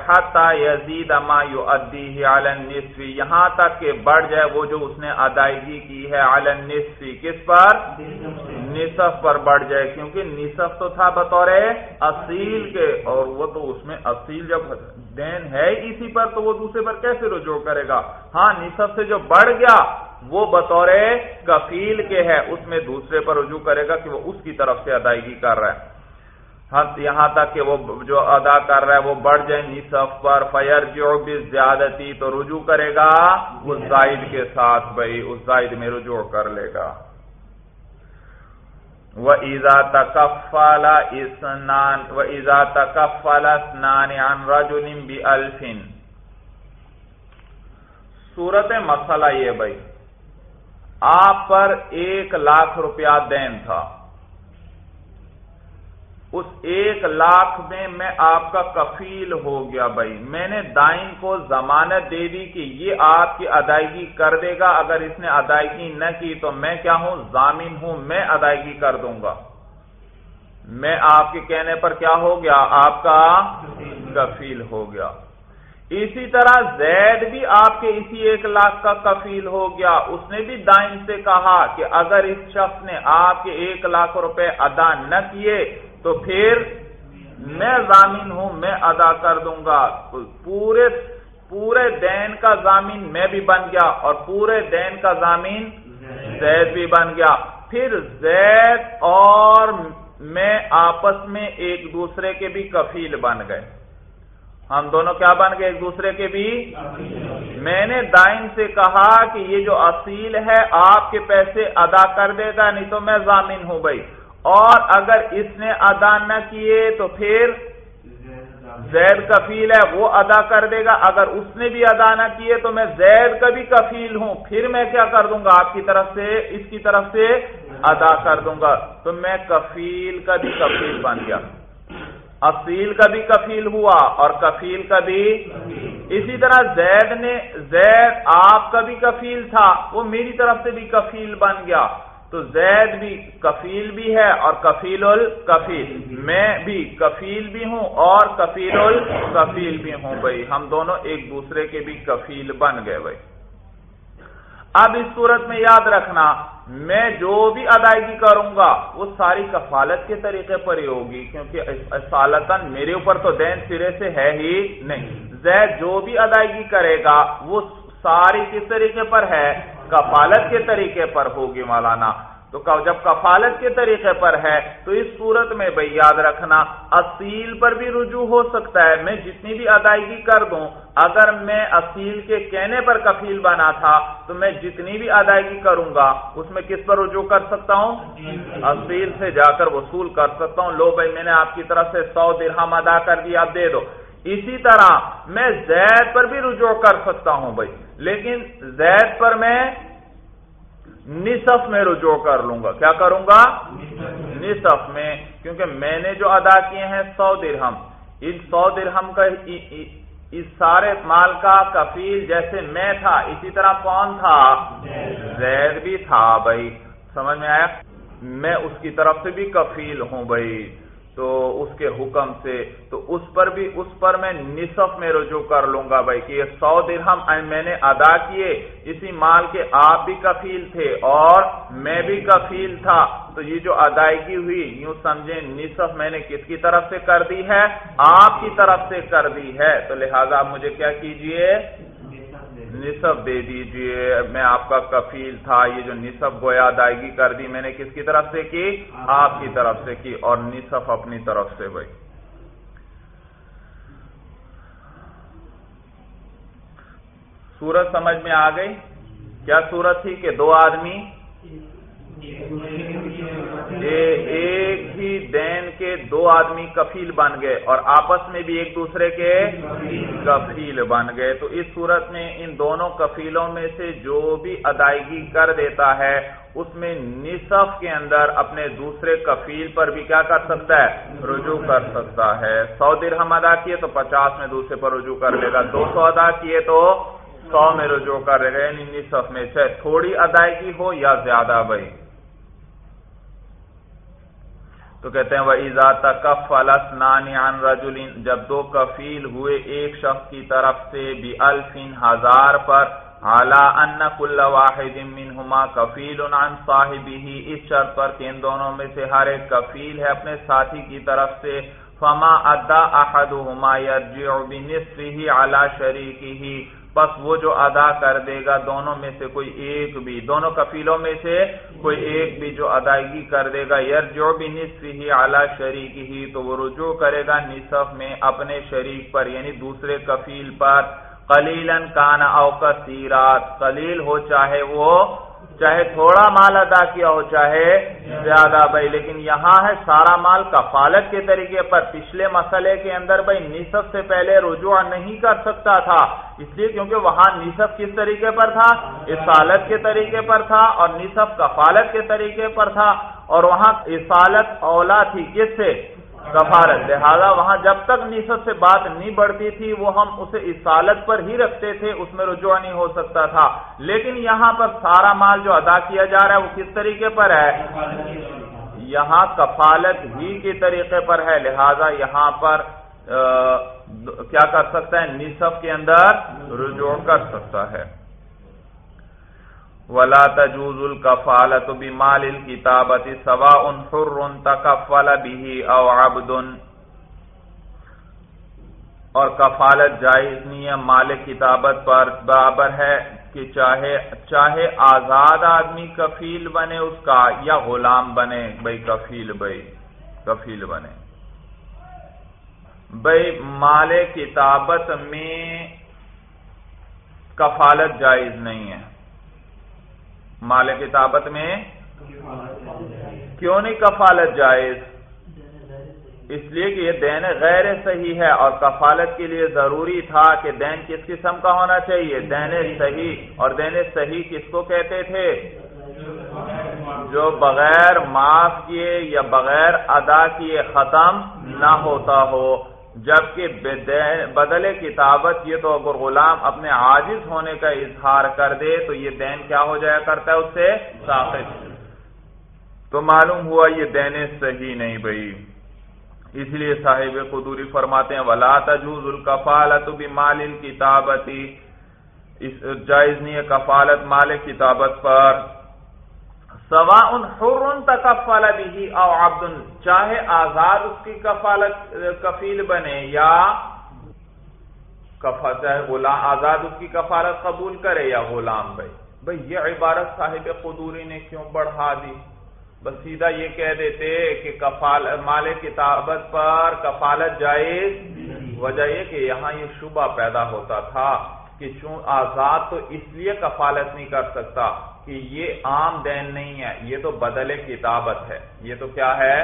یزید ما یؤدیه علی النصف، یہاں تک کہ بڑھ جائے وہ جو اس نے ادائیگی کی ہے علی النصف، کس پر؟ نصف پر بڑھ جائے، کیونکہ نصف تو تھا بطور اصیل کے، اور وہ تو اس میں اصیل جب دین ہے اسی پر، تو وہ دوسرے پر کیسے رجوع کرے گا؟ ہاں نصف سے جو بڑھ گیا، وہ بطور کفیل کے ہے، اس میں دوسرے پر رجوع کرے گا کہ وہ اس کی طرف سے ادائیگی کر رہا ہے۔ یہاں تک کہ وہ جو ادا کر رہا ہے وہ بڑھ جائے نصف پر فیر جو بھی زیادتی تو رجوع کرے گا اس زائد کے ساتھ بھائی، اس زائد میں رجوع کر لے گا۔ وہ ایزا تکفال اسنان و ایزا تکفال اسنان عن رجل بی الفن صورت مسئلہ یہ بھائی، آپ پر ایک لاکھ روپیہ دین تھا۔ اس ایک لاکھ میں میں آپ کا کفیل ہو گیا بھائی۔ میں نے دائن کو ضمانت دے دی کہ یہ آپ کی ادائیگی کر دے گا۔ اگر اس نے ادائیگی نہ کی تو میں کیا ہوں؟ ضامین ہوں۔ میں ادائیگی کر دوں گا۔ میں آپ کے کہنے پر کیا ہو گیا؟ آپ کا کفیل ہو گیا۔ اسی طرح زید بھی آپ کے اسی ایک لاکھ کا کفیل ہو گیا۔ اس نے بھی دائن سے کہا کہ اگر اس شخص نے آپ کے ایک لاکھ روپے ادا نہ کیے تو پھر میں ضامین ہوں، میں ادا کر دوں گا۔ پورے پورے دین کا ضامین میں بھی بن گیا اور پورے دین کا ضامین زید بھی بن گیا۔ پھر زید اور میں آپس میں ایک دوسرے کے بھی کفیل بن گئے۔ ہم دونوں کیا بن گئے؟ ایک دوسرے کے بھی۔ میں نے دائن سے کہا کہ یہ جو اصیل ہے، آپ کے پیسے ادا کر دے گا، نہیں تو میں ضامین ہوں بھائی۔ اور اگر اس نے ادا نہ کیے تو پھر زید کفیل ہے، وہ ادا کر دے گا۔ اگر اس نے بھی ادا نہ کیے تو میں زید کا بھی کفیل ہوں۔ پھر میں کیا کر دوں گا؟ آپ کی طرف سے، اس کی طرف سے ادا کر دوں گا۔ تو میں کفیل کا بھی کفیل بن گیا۔ اصیل کا بھی کفیل ہوا اور کفیل کا بھی۔ اسی طرح زید نے، زید آپ کا بھی کفیل تھا، وہ میری طرف سے بھی کفیل بن گیا۔ تو زید بھی کفیل بھی ہے اور کفیل الکفیل. میں بھی کفیل بھی ہوں اور کفیل الکفیل بھی ہوں بھائی. ہم دونوں ایک دوسرے کے بھی کفیل بن گئے بھائی. اب اس صورت میں یاد رکھنا، میں جو بھی ادائیگی کروں گا، وہ ساری کفالت کے طریقے پر ہی ہوگی، کیونکہ سالتن میرے اوپر تو دین سرے سے ہے ہی نہیں. زید جو بھی ادائیگی کرے گا، وہ ساری کس طریقے پر ہے؟ کفالت کے طریقے پر ہوگی مولانا۔ تو جب کفالت کے طریقے پر ہے، تو اس صورت میں بھائی یاد رکھنا، اصیل پر بھی رجوع ہو سکتا ہے۔ میں جتنی بھی ادائیگی کر دوں، اگر میں اصیل کے کہنے پر کفیل بنا تھا، تو میں جتنی بھی ادائیگی کروں گا، اس میں کس پر رجوع کر سکتا ہوں؟ اصیل سے جا کر وصول کر سکتا ہوں۔ لو بھائی، میں نے آپ کی طرف سے سو درہم ادا کر دیا آپ دے دو۔ اسی طرح میں زید پر بھی رجوع کر سکتا ہوں بھائی۔ لیکن زید پر میں نصف میں رجوع کر لوں گا۔ کیا کروں گا؟ نصف میں، کیونکہ میں نے جو ادا کیے ہیں سو درہم۔ ان سو درہم کا اس سارے مال کا کفیل جیسے میں تھا، اسی طرح کون تھا؟ زید بھی تھا بھائی۔ سمجھ میں آیا؟ میں اس کی طرف سے بھی کفیل ہوں بھائی۔ تو اس کے حکم سے تو اس پر بھی اس پر میں نصف میں رجوع کر لوں گا بھائی کہ یہ سو درہم میں نے ادا کیے، اسی مال کے آپ بھی کفیل تھے اور میں بھی کفیل تھا۔ تو یہ جو ادائیگی ہوئی، یوں سمجھیں نصف میں نے کس کی طرف سے کر دی ہے؟ آپ کی طرف سے کر دی ہے۔ تو لہذا آپ مجھے کیا کیجیے؟ نصف دے دیجیے۔ میں آپ کا کفیل تھا، یہ جو نصف گویا ادائیگی کر دی میں نے کس کی طرف سے کی؟ آپ کی طرف سے کی اور نصف اپنی طرف سے بھائی سورت سمجھ میں آ گئی؟ کیا صورت تھی کہ دو آدمی؟ ایک ہی دین کے دو آدمی کفیل بن گئے اور آپس میں بھی ایک دوسرے کے کفیل بن گئے۔ تو اس صورت میں ان دونوں کفیلوں میں سے جو بھی ادائیگی کر دیتا ہے، اس میں نصف کے اندر اپنے دوسرے کفیل پر بھی کیا کر سکتا ہے؟ رجوع کر سکتا ہے۔ سو درہم ادا کیے تو پچاس میں دوسرے پر رجوع کر لے گا۔ دو سو ادا کیے تو سو میں رجوع کر لے گا یعنی نصف میں۔ چاہے تھوڑی ادائیگی ہو یا زیادہ بھائی۔ تو کہتے ہیں وہ ایزاد کف نانی ان رجولین جب دو کفیل ہوئے ایک شخص کی طرف سے بھی الفین ہزار پر اعلی ان کل واحد منہما کفیل عن صاحبہ اس شرط پر کہ ان دونوں میں سے ہر ایک کفیل ہے اپنے ساتھی کی طرف سے، فما ادا احدہما یرجع بنصفہ علی شریکہ بس وہ جو ادا کر دے گا، دونوں میں سے کوئی ایک بھی، دونوں کفیلوں میں سے کوئی ایک بھی جو ادائیگی کر دے گا یار جو بھی نصف ہی اعلیٰ شریک ہی تو وہ رجوع کرے گا نصف میں اپنے شریک پر یعنی دوسرے کفیل پر۔ قلیلن کانا او کثیرات، قلیل ہو چاہے وہ چاہے تھوڑا مال ادا کیا ہو، چاہے زیادہ بھائی، لیکن یہاں ہے سارا مال کفالت کے طریقے پر۔ پچھلے مسئلے کے اندر بھائی نصف سے پہلے رجوع نہیں کر سکتا تھا۔ اس لیے کیونکہ وہاں نصف کس طریقے پر تھا؟ اصالت کے طریقے پر تھا اور نصف کفالت کے طریقے پر تھا۔ اور وہاں اصالت اولا تھی۔ کس سے؟ کفارت لہذا وہاں جب تک نیست سے بات نہیں بڑھتی تھی، وہ ہم اسے اسالت پر ہی رکھتے تھے، اس میں رجوع نہیں ہو سکتا تھا۔ لیکن یہاں پر سارا مال جو ادا کیا جا رہا ہے، وہ کس طریقے پر ہے؟ یہاں کفالت ہی کے طریقے پر ہے۔ لہذا یہاں پر کیا کر سکتا ہے؟ نصف کے اندر رجوع کر سکتا ہے۔ ولا تجوز الکفالت بمال الكتابت سواء حر تکفل به او عبد. اور کفالت جائز نہیں ہے، مال کتابت پر برابر ہے کہ چاہے چاہے آزاد آدمی کفیل بنے اس کا یا غلام بنے بھائی کفیل بھائی کفیل بنے۔ بھائی مال کتابت میں کفالت جائز نہیں ہے۔ مال کتابت میں کیوں نہیں کفالت جائز؟ اس لیے کہ یہ دین غیر صحیح ہے اور کفالت کے لیے ضروری تھا کہ دین کس قسم کا ہونا چاہیے؟ دین صحیح۔ اور دین صحیح کس کو کہتے تھے؟ جو بغیر معاف کیے یا بغیر ادا کیے ختم نہ ہوتا ہو۔ جبکہ بدل کتابت یہ تو اگر غلام اپنے عاجز ہونے کا اظہار کر دے، تو یہ دین کیا ہو جایا کرتا ہے اس سے؟ ساخت تو معلوم ہوا یہ دین صحیح نہیں بھائی۔ اس لیے صاحب قدوری فرماتے ہیں، ولا تجوز الکفالت بھی مال کتابتی جائز نہیں ہے کفالت مال کتابت پر۔ سوا ان حر تکفل بھی او عبد، چاہے آزاد اس کی کفالت، کفیل بنے یا چاہے غلام، آزاد اس کی کفالت قبول کرے یا غلام بھائی۔ بھائی، یہ عبارت صاحب قدوری نے کیوں بڑھا دی؟ بس سیدھا یہ کہہ دیتے کہ کفال، مال کتابت پر کفالت جائز وجہ یہ کہ یہاں یہ شبہ پیدا ہوتا تھا کہ چون آزاد تو اس لیے کفالت نہیں کر سکتا۔ کہ یہ عام دین نہیں ہے، یہ تو بدل کتابت ہے۔ یہ تو کیا ہے؟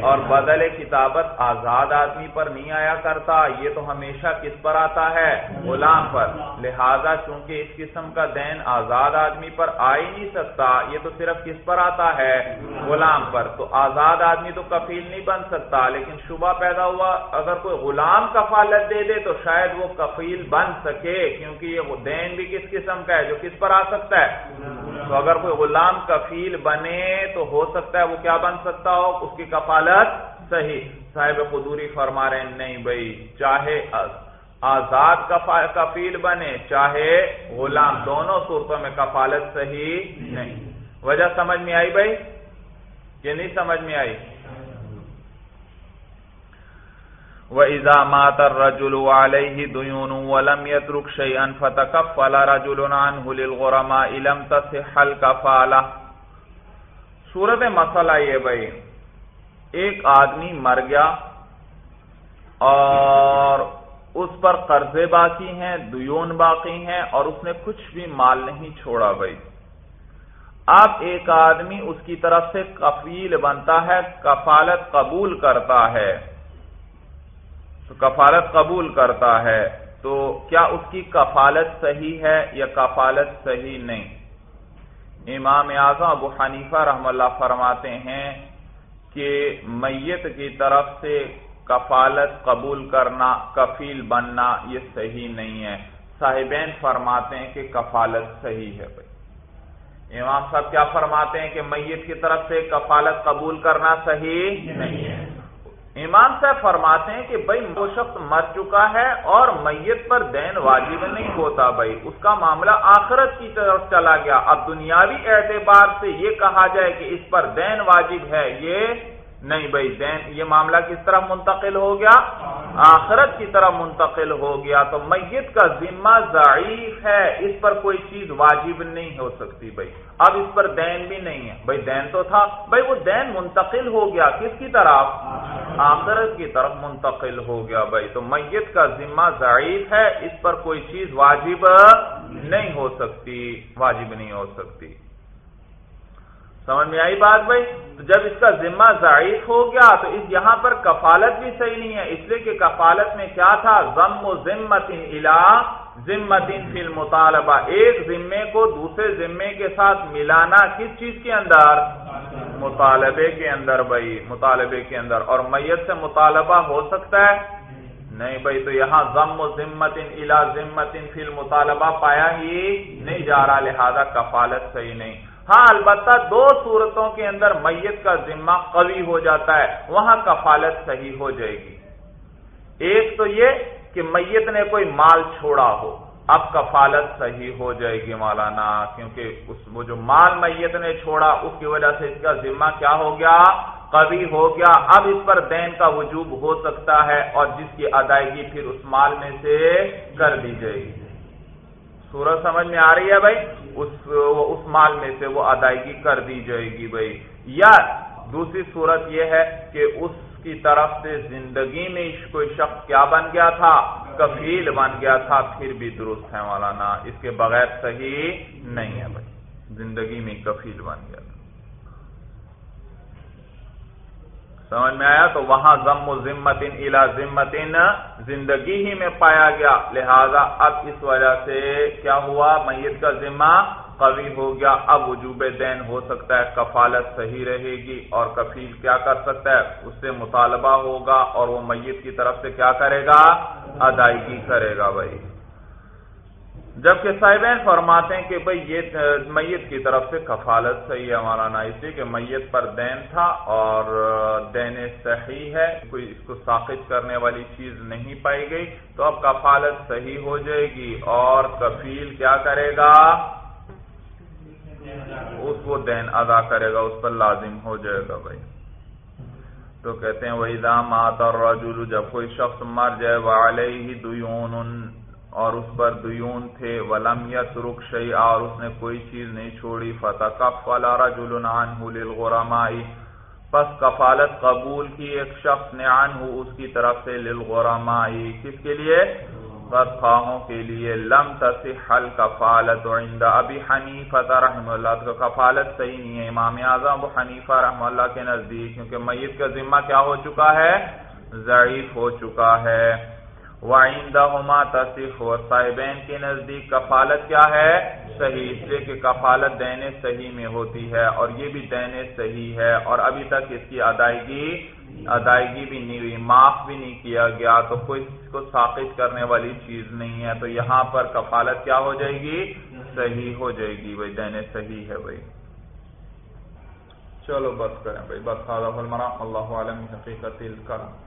اور بدل کتابت آزاد آدمی پر نہیں آیا کرتا، یہ تو ہمیشہ کس پر آتا ہے؟ غلام پر۔ لہذا چونکہ اس قسم کا دین آزاد آدمی پر آ ہی نہیں سکتا، یہ تو صرف کس پر آتا ہے؟ غلام پر۔ تو آزاد آدمی تو کفیل نہیں بن سکتا، لیکن شبہ پیدا ہوا، اگر کوئی غلام کفالت دے دے تو شاید وہ کفیل بن سکے، کیونکہ یہ دین بھی کس قسم کا ہے، جو کس پر آ سکتا ہے؟ تو اگر کوئی غلام کفیل بنے تو ہو سکتا ہے وہ کیا بن سکتا ہو؟ اس کی کفالت صحیح۔ صاحب قدوری فرما رہے ہیں، نہیں بھائی، چاہے آزاد کفیل بنے، چاہے غلام، دونوں صورتوں میں کفالت صحیح نہیں۔ وجہ سمجھ میں آئی بھائی؟ کہ نہیں سمجھ میں آئی۔ وَإِذَا مَاتَ الرَّجُلُ وَعَلَيْهِ دُيُونٌ وَلَمْ يَتْرُكْ شَيْئًا فَتَكَفَّلَ رَجُلٌ عَنْهُ لِلْغُرَمَاءِ لَمْ تَصِحَّ الْكَفَالَةُ۔ صورت مسئلہ یہ بھائی، ایک آدمی مر گیا اور اس پر قرضے باقی ہیں، دیون باقی ہیں اور اس نے کچھ بھی مال نہیں چھوڑا بھائی۔ اب ایک آدمی اس کی طرف سے کفیل بنتا ہے، کفالت قبول کرتا ہے۔ تو کفالت قبول کرتا ہے، تو کیا اس کی کفالت صحیح ہے یا کفالت صحیح نہیں؟ امام اعظم ابو حنیفہ رحم اللہ فرماتے ہیں کہ میت کی طرف سے کفالت قبول کرنا، کفیل بننا یہ صحیح نہیں ہے۔ صاحبین فرماتے ہیں کہ کفالت صحیح ہے بھائی۔ امام صاحب کیا فرماتے ہیں کہ میت کی طرف سے کفالت قبول کرنا صحیح نہیں ہے؟ امام صاحب فرماتے ہیں کہ بھائی وہ شخص مر چکا ہے اور میت پر دین واجب نہیں ہوتا بھائی۔ اس کا معاملہ آخرت کی طرف چلا گیا۔ اب دنیاوی اعتبار سے یہ کہا جائے کہ اس پر دین واجب ہے، یہ نہیں بھائی، دین، یہ معاملہ کس طرح منتقل ہو گیا؟ آخرت کی طرح منتقل ہو گیا۔ تو میت کا ذمہ ضعیف ہے، اس پر کوئی چیز واجب نہیں ہو سکتی بھائی۔ اب اس پر دین بھی نہیں ہے۔ بھائی، دین تو تھا۔ بھائی، وہ دین منتقل ہو گیا۔ کس کی طرف؟ آخرت کی طرف منتقل ہو گیا بھائی۔ تو میت کا ذمہ ضعیف ہے، اس پر کوئی چیز واجب نہیں ہو سکتی، واجب نہیں ہو سکتی۔ سمجھ میں آئی بات بھائی؟ تو جب اس کا ذمہ ضعیف ہو گیا تو اس یہاں پر کفالت بھی صحیح نہیں ہے۔ اس لیے کہ کفالت میں کیا تھا؟ ضم و ذمت الا ذمت فی المطالبہ۔ ایک ذمے کو دوسرے ذمے کے ساتھ ملانا کس چیز کے اندر؟ مطالبے کے اندر بھائی، مطالبے کے اندر۔ اور میت سے مطالبہ ہو سکتا ہے؟ نہیں بھائی، تو یہاں ضم و ذمت الا ذمت فی المطالبہ پایا ہی نہیں جا رہا، لہذا کفالت صحیح نہیں۔ ہاں البتہ دو صورتوں کے اندر میت کا ذمہ قوی ہو جاتا ہے، وہاں کفالت صحیح ہو جائے گی۔ ایک تو یہ کہ میت نے کوئی مال چھوڑا ہو، اب کفالت صحیح ہو جائے گی مولانا، کیونکہ اس وہ جو مال میت نے چھوڑا، اس کی وجہ سے اس کا ذمہ کیا ہو گیا؟ قوی ہو گیا۔ اب اس پر دین کا وجوب ہو سکتا ہے اور جس کی ادائیگی پھر اس مال میں سے کر دی جائے گی۔ سورج سمجھ میں آ رہی ہے بھائی؟ اس اس مال میں سے وہ ادائیگی کر دی جائے گی بھائی۔ یا دوسری صورت یہ ہے کہ اس کی طرف سے زندگی میں کوئی شخص کیا بن گیا تھا؟ کفیل بن گیا تھا، پھر بھی درست ہے مولانا۔ اس کے بغیر صحیح نہیں ہے بھائی۔ زندگی میں کفیل بن گیا تھا۔ سمجھ میں آیا؟ تو وہاں ضم و ذمت الا ذمت زندگی ہی میں پایا گیا۔ لہذا اب اس وجہ سے کیا ہوا؟ میت کا ذمہ قوی ہو گیا۔ اب وجوب دین ہو سکتا ہے، کفالت صحیح رہے گی اور کفیل کیا کر سکتا ہے؟ اس سے مطالبہ ہوگا اور وہ میت کی طرف سے کیا کرے گا؟ ادائیگی کرے گا بھائی۔ جبکہ صاحبین فرماتے ہیں کہ بھئی یہ، میت کی طرف سے کفالت صحیح ہے، ہمارا نا اس لیے کہ میت پر دین تھا اور دین صحیح ہے، کوئی اس کو ساخت کرنے والی چیز نہیں پائی گئی، تو اب کفالت صحیح ہو جائے گی اور کفیل کیا کرے گا؟ اس کو دین ادا کرے گا، اس پر لازم ہو جائے گا بھائی تو کہتے ہیں وہی دامات اور رجول جب کوئی شخص مر جائے وہ دیون اور اس پر دیون تھے، ولم یترک شیئا اور اس نے کوئی چیز نہیں چھوڑی۔ فتکفل رجل عنہ للغرمائی پس کفالت قبول کی ایک شخص نے عنہ اس کی طرف سے للغرمائی کس کے لیے؟ بدخواہوں کے لیے۔ لم تصح الکفالت عند ابی حنیفہ رحم اللہ۔ کا کفالت صحیح نہیں ہے۔ امام اعظم ابو حنیفہ رحم اللہ کے نزدیک، کیونکہ میت کا ذمہ کیا ہو چکا ہے؟ ضعیف ہو چکا ہے۔ وعندہما تصف و صاحبین کے نزدیک کفالت کیا ہے؟ صحیح، اس لیے کہ کفالت دینے صحیح میں ہوتی ہے اور یہ بھی دینے صحیح ہے اور ابھی تک اس کی ادائیگی ادائیگی بھی نہیں ہوئی، معاف بھی نہیں کیا گیا، تو کوئی اس کو ثابت کرنے والی چیز نہیں ہے، تو یہاں پر کفالت کیا ہو جائے گی؟ صحیح ہو جائے گی، بھائی دینے صحیح ہے، بھائی۔ چلو، بس کریں، بھائی، بس اللہ عالم حقیقت کرم۔